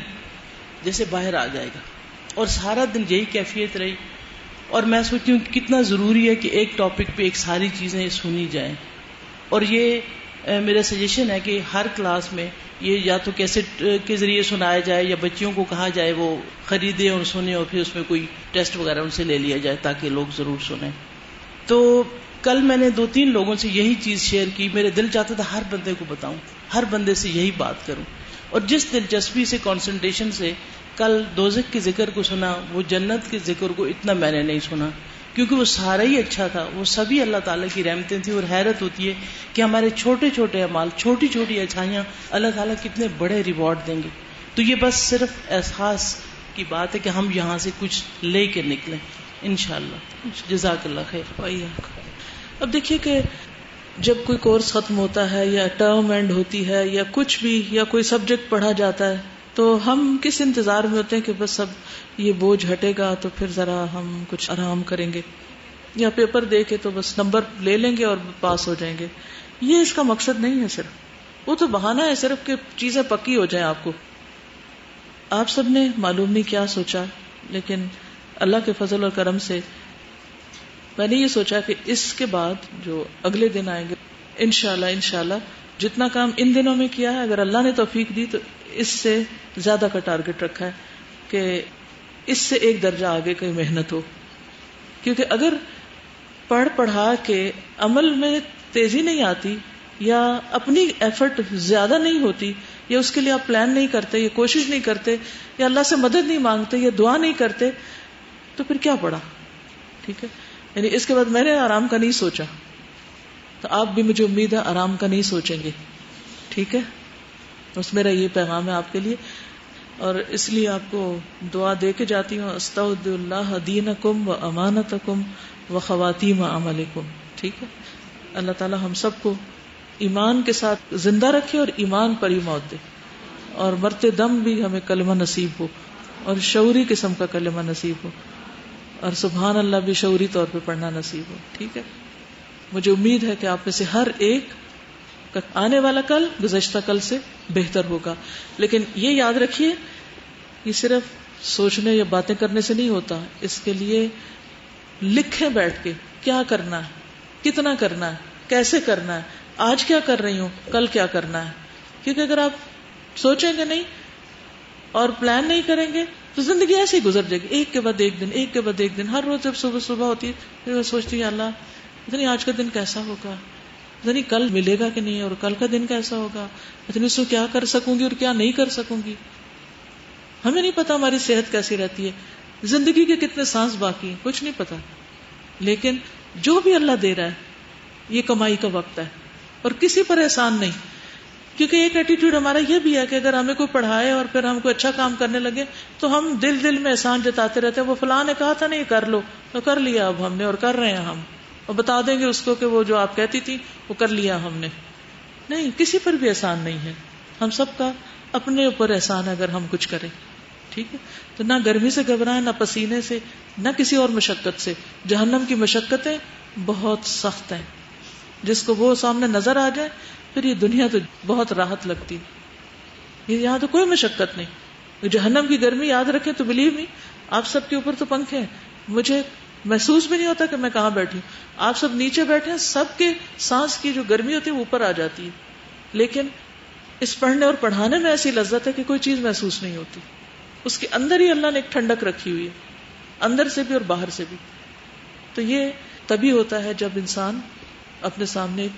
جیسے باہر آ جائے گا۔ اور سارا دن یہی کیفیت رہی اور میں سوچتی ہوں کہ کتنا ضروری ہے کہ ایک ٹاپک پہ ایک ساری چیزیں سنی جائیں۔ اور یہ میرا سجیشن ہے کہ ہر کلاس میں یہ یا تو کیسٹ کے ذریعے سنایا جائے یا بچیوں کو کہا جائے وہ خریدے اور سنیں اور پھر اس میں کوئی ٹیسٹ وغیرہ ان سے لے لیا جائے تاکہ لوگ ضرور سنیں۔ تو کل میں نے دو تین لوگوں سے یہی چیز شیئر کی۔ میرے دل چاہتا تھا ہر بندے کو بتاؤں، ہر بندے سے یہی بات کروں۔ اور جس دلچسپی سے کانسنٹریشن سے کل دوزک کے ذکر کو سنا، وہ جنت کے ذکر کو اتنا میں نے نہیں سنا۔ کیونکہ وہ سارا ہی اچھا تھا، وہ سبھی اللہ تعالیٰ کی رحمتیں تھیں اور حیرت ہوتی ہے کہ ہمارے چھوٹے چھوٹے امال چھوٹی چھوٹی اچھائیاں اللہ تعالیٰ کتنے بڑے ریوارڈ دیں گے۔ تو یہ بس صرف احساس کی بات ہے کہ ہم یہاں سے کچھ لے کے نکلیں۔ ان شاء اللہ جزاک اللہ خیر۔ اب دیکھیے کہ جب کوئی کورس ختم ہوتا ہے یا ٹرم اینڈ ہوتی ہے یا کچھ بھی یا کوئی سبجیکٹ پڑھا جاتا ہے تو ہم کس انتظار میں ہوتے ہیں کہ بس اب یہ بوجھ ہٹے گا تو پھر ذرا ہم کچھ آرام کریں گے یا پیپر دے کے تو بس نمبر لے لیں گے اور پاس ہو جائیں گے۔ یہ اس کا مقصد نہیں ہے صرف۔ وہ تو بہانا ہے صرف کہ چیزیں پکی ہو جائیں آپ کو۔ آپ سب نے معلوم نہیں کیا سوچا، لیکن اللہ کے فضل اور کرم سے میں نے یہ سوچا کہ اس کے بعد جو اگلے دن آئیں گے، انشاءاللہ انشاءاللہ جتنا کام ان دنوں میں کیا ہے، اگر اللہ نے توفیق دی تو اس سے زیادہ کا ٹارگٹ رکھا ہے کہ اس سے ایک درجہ آگے کوئی محنت ہو۔ کیونکہ اگر پڑھ پڑھا کے عمل میں تیزی نہیں آتی یا اپنی ایفرٹ زیادہ نہیں ہوتی یا اس کے لیے آپ پلان نہیں کرتے یا کوشش نہیں کرتے یا اللہ سے مدد نہیں مانگتے یا دعا نہیں کرتے تو پھر کیا پڑا ٹھیک ہے؟ یعنی اس کے بعد میں نے آرام کا نہیں سوچا۔ تو آپ بھی مجھے امید ہے آرام کا نہیں سوچیں گے۔ ٹھیک ہے؟ بس میرا یہ پیغام ہے آپ کے لیے۔ اور اس لیے آپ کو دعا دے کے جاتی ہوں استعد اللہ دین کم و امانت کم و خواتین عمل کم ٹھیک ہے؟ اللہ تعالیٰ ہم سب کو ایمان کے ساتھ زندہ رکھے اور ایمان پر ہی موت دے۔ اور مرتے دم بھی ہمیں کلمہ نصیب ہو، اور شعوری قسم کا کلمہ نصیب ہو۔ اور سبحان اللہ بھی شعوری طور پہ پڑھنا نصیب ہو۔ ٹھیک ہے؟ مجھے امید ہے کہ آپ میں سے ہر ایک آنے والا کل، گزشتہ کل سے بہتر ہوگا۔ لیکن یہ یاد رکھیے، یہ صرف سوچنے یا باتیں کرنے سے نہیں ہوتا۔ اس کے لیے لکھیں بیٹھ کے کیا کرنا ہے، کتنا کرنا ہے، کیسے کرنا ہے، آج کیا کر رہی ہوں، کل کیا کرنا ہے۔ کیونکہ اگر آپ سوچیں گے نہیں اور پلان نہیں کریں گے، تو زندگی ایسے ہی گزر جائے گی۔ ایک کے بعد ایک دن، ایک کے بعد ایک دن۔ ہر روز جب صبح صبح ہوتی ہے، پھر میں سوچتی ہوں اللہ اتنی آج کا دن کیسا ہوگا۔ اتنی کل ملے گا کہ نہیں اور کل کا دن کیسا ہوگا۔ اتنی سو کیا کر سکوں گی اور کیا نہیں کر سکوں گی۔ ہمیں نہیں پتا ہماری صحت کیسی رہتی ہے۔ زندگی کے کتنے سانس باقی ہیں، کچھ نہیں پتا لیکن جو بھی اللہ دے رہا ہے، یہ کمائی کا وقت ہے۔ اور کسی پر احسان نہیں۔ کیونکہ ایک ایٹیٹیوڈ ہمارا یہ بھی ہے کہ اگر ہمیں کوئی پڑھائے اور پھر ہم کو اچھا کام کرنے لگے، تو ہم دل دل میں احسان جتاتے رہتے ہیں۔ وہ فلاں نے کہا تھا، نہیں، کر لو۔ تو کر لیا اب ہم نے اور کر رہے ہیں ہم۔ اور بتا دیں گے اس کو کہ وہ جو آپ کہتی تھی، وہ کر لیا ہم نے۔ نہیں، کسی پر بھی احسان نہیں ہے۔ ہم سب کا اپنے اوپر احسان ہے اگر ہم کچھ کریں۔ ٹھیک ہے؟ تو نہ گرمی سے گھبرائیں، نہ پسینے سے، نہ کسی اور مشقت سے۔ جہنم کی مشقتیں بہت سخت ہیں۔ جس کو وہ سامنے نظر آ جائے، پھر یہ دنیا تو بہت راحت لگتی۔ یہاں تو کوئی مشقت نہیں۔ جہنم کی گرمی یاد رکھے تو بلیو نہیں آپ سب کے اوپر تو پنکھے ہیں۔ مجھے محسوس بھی نہیں ہوتا کہ میں کہاں بیٹھی ہوں۔ آپ سب نیچے بیٹھے ہیں، سب کے سانس کی جو گرمی ہوتی ہے وہ اوپر آ جاتی ہے۔ لیکن اس پڑھنے اور پڑھانے میں ایسی لذت ہے کہ کوئی چیز محسوس نہیں ہوتی۔ اس کے اندر ہی اللہ نے ایک ٹھنڈک رکھی ہوئی ہے، اندر سے بھی اور باہر سے بھی۔ تو یہ تبھی ہوتا ہے جب انسان اپنے سامنے ایک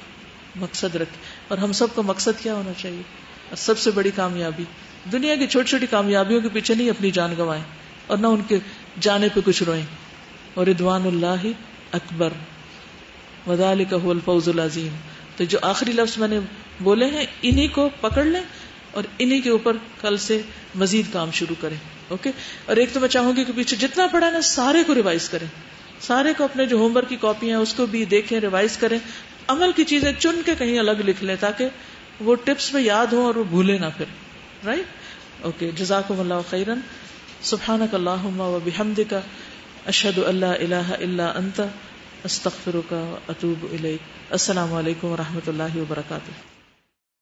مقصد رکھے۔ اور ہم سب کا مقصد کیا ہونا چاہیے؟ اور سب سے بڑی کامیابی۔ دنیا کی چھوٹی چھوٹی کامیابیوں کے پیچھے نہیں اپنی جان گوائیں اور نہ ان کے جانے پہ کچھ روئیں۔ اور ردوان اللہ اکبر. ودال الفوز العظیم. تو جو آخری لفظ میں نے بولے ہیں، انہی کو پکڑ لیں اور انہی کے اوپر کل سے مزید کام شروع کریں، اوکے؟ اور ایک تو میں چاہوں گی کہ پیچھے جتنا پڑھا نا، سارے کو ریوائز کریں۔ سارے کو اپنے جو ہوم ورک کی کاپی ہیں، اس کو بھی دیکھیں، ریوائز کریں۔ عمل کی چیزیں چن کے کہیں الگ لکھ لیں تاکہ وہ ٹپس میں یاد ہوں اور وہ بھولے نہ پھر رائٹ اوکے جزاک اللہ خیرن سبحان اللہ و بحمد کا اشد اللہ اللہ اللہ انت استخر کا اطوب السلام علیکم و رحمۃ اللہ وبرکاتہ۔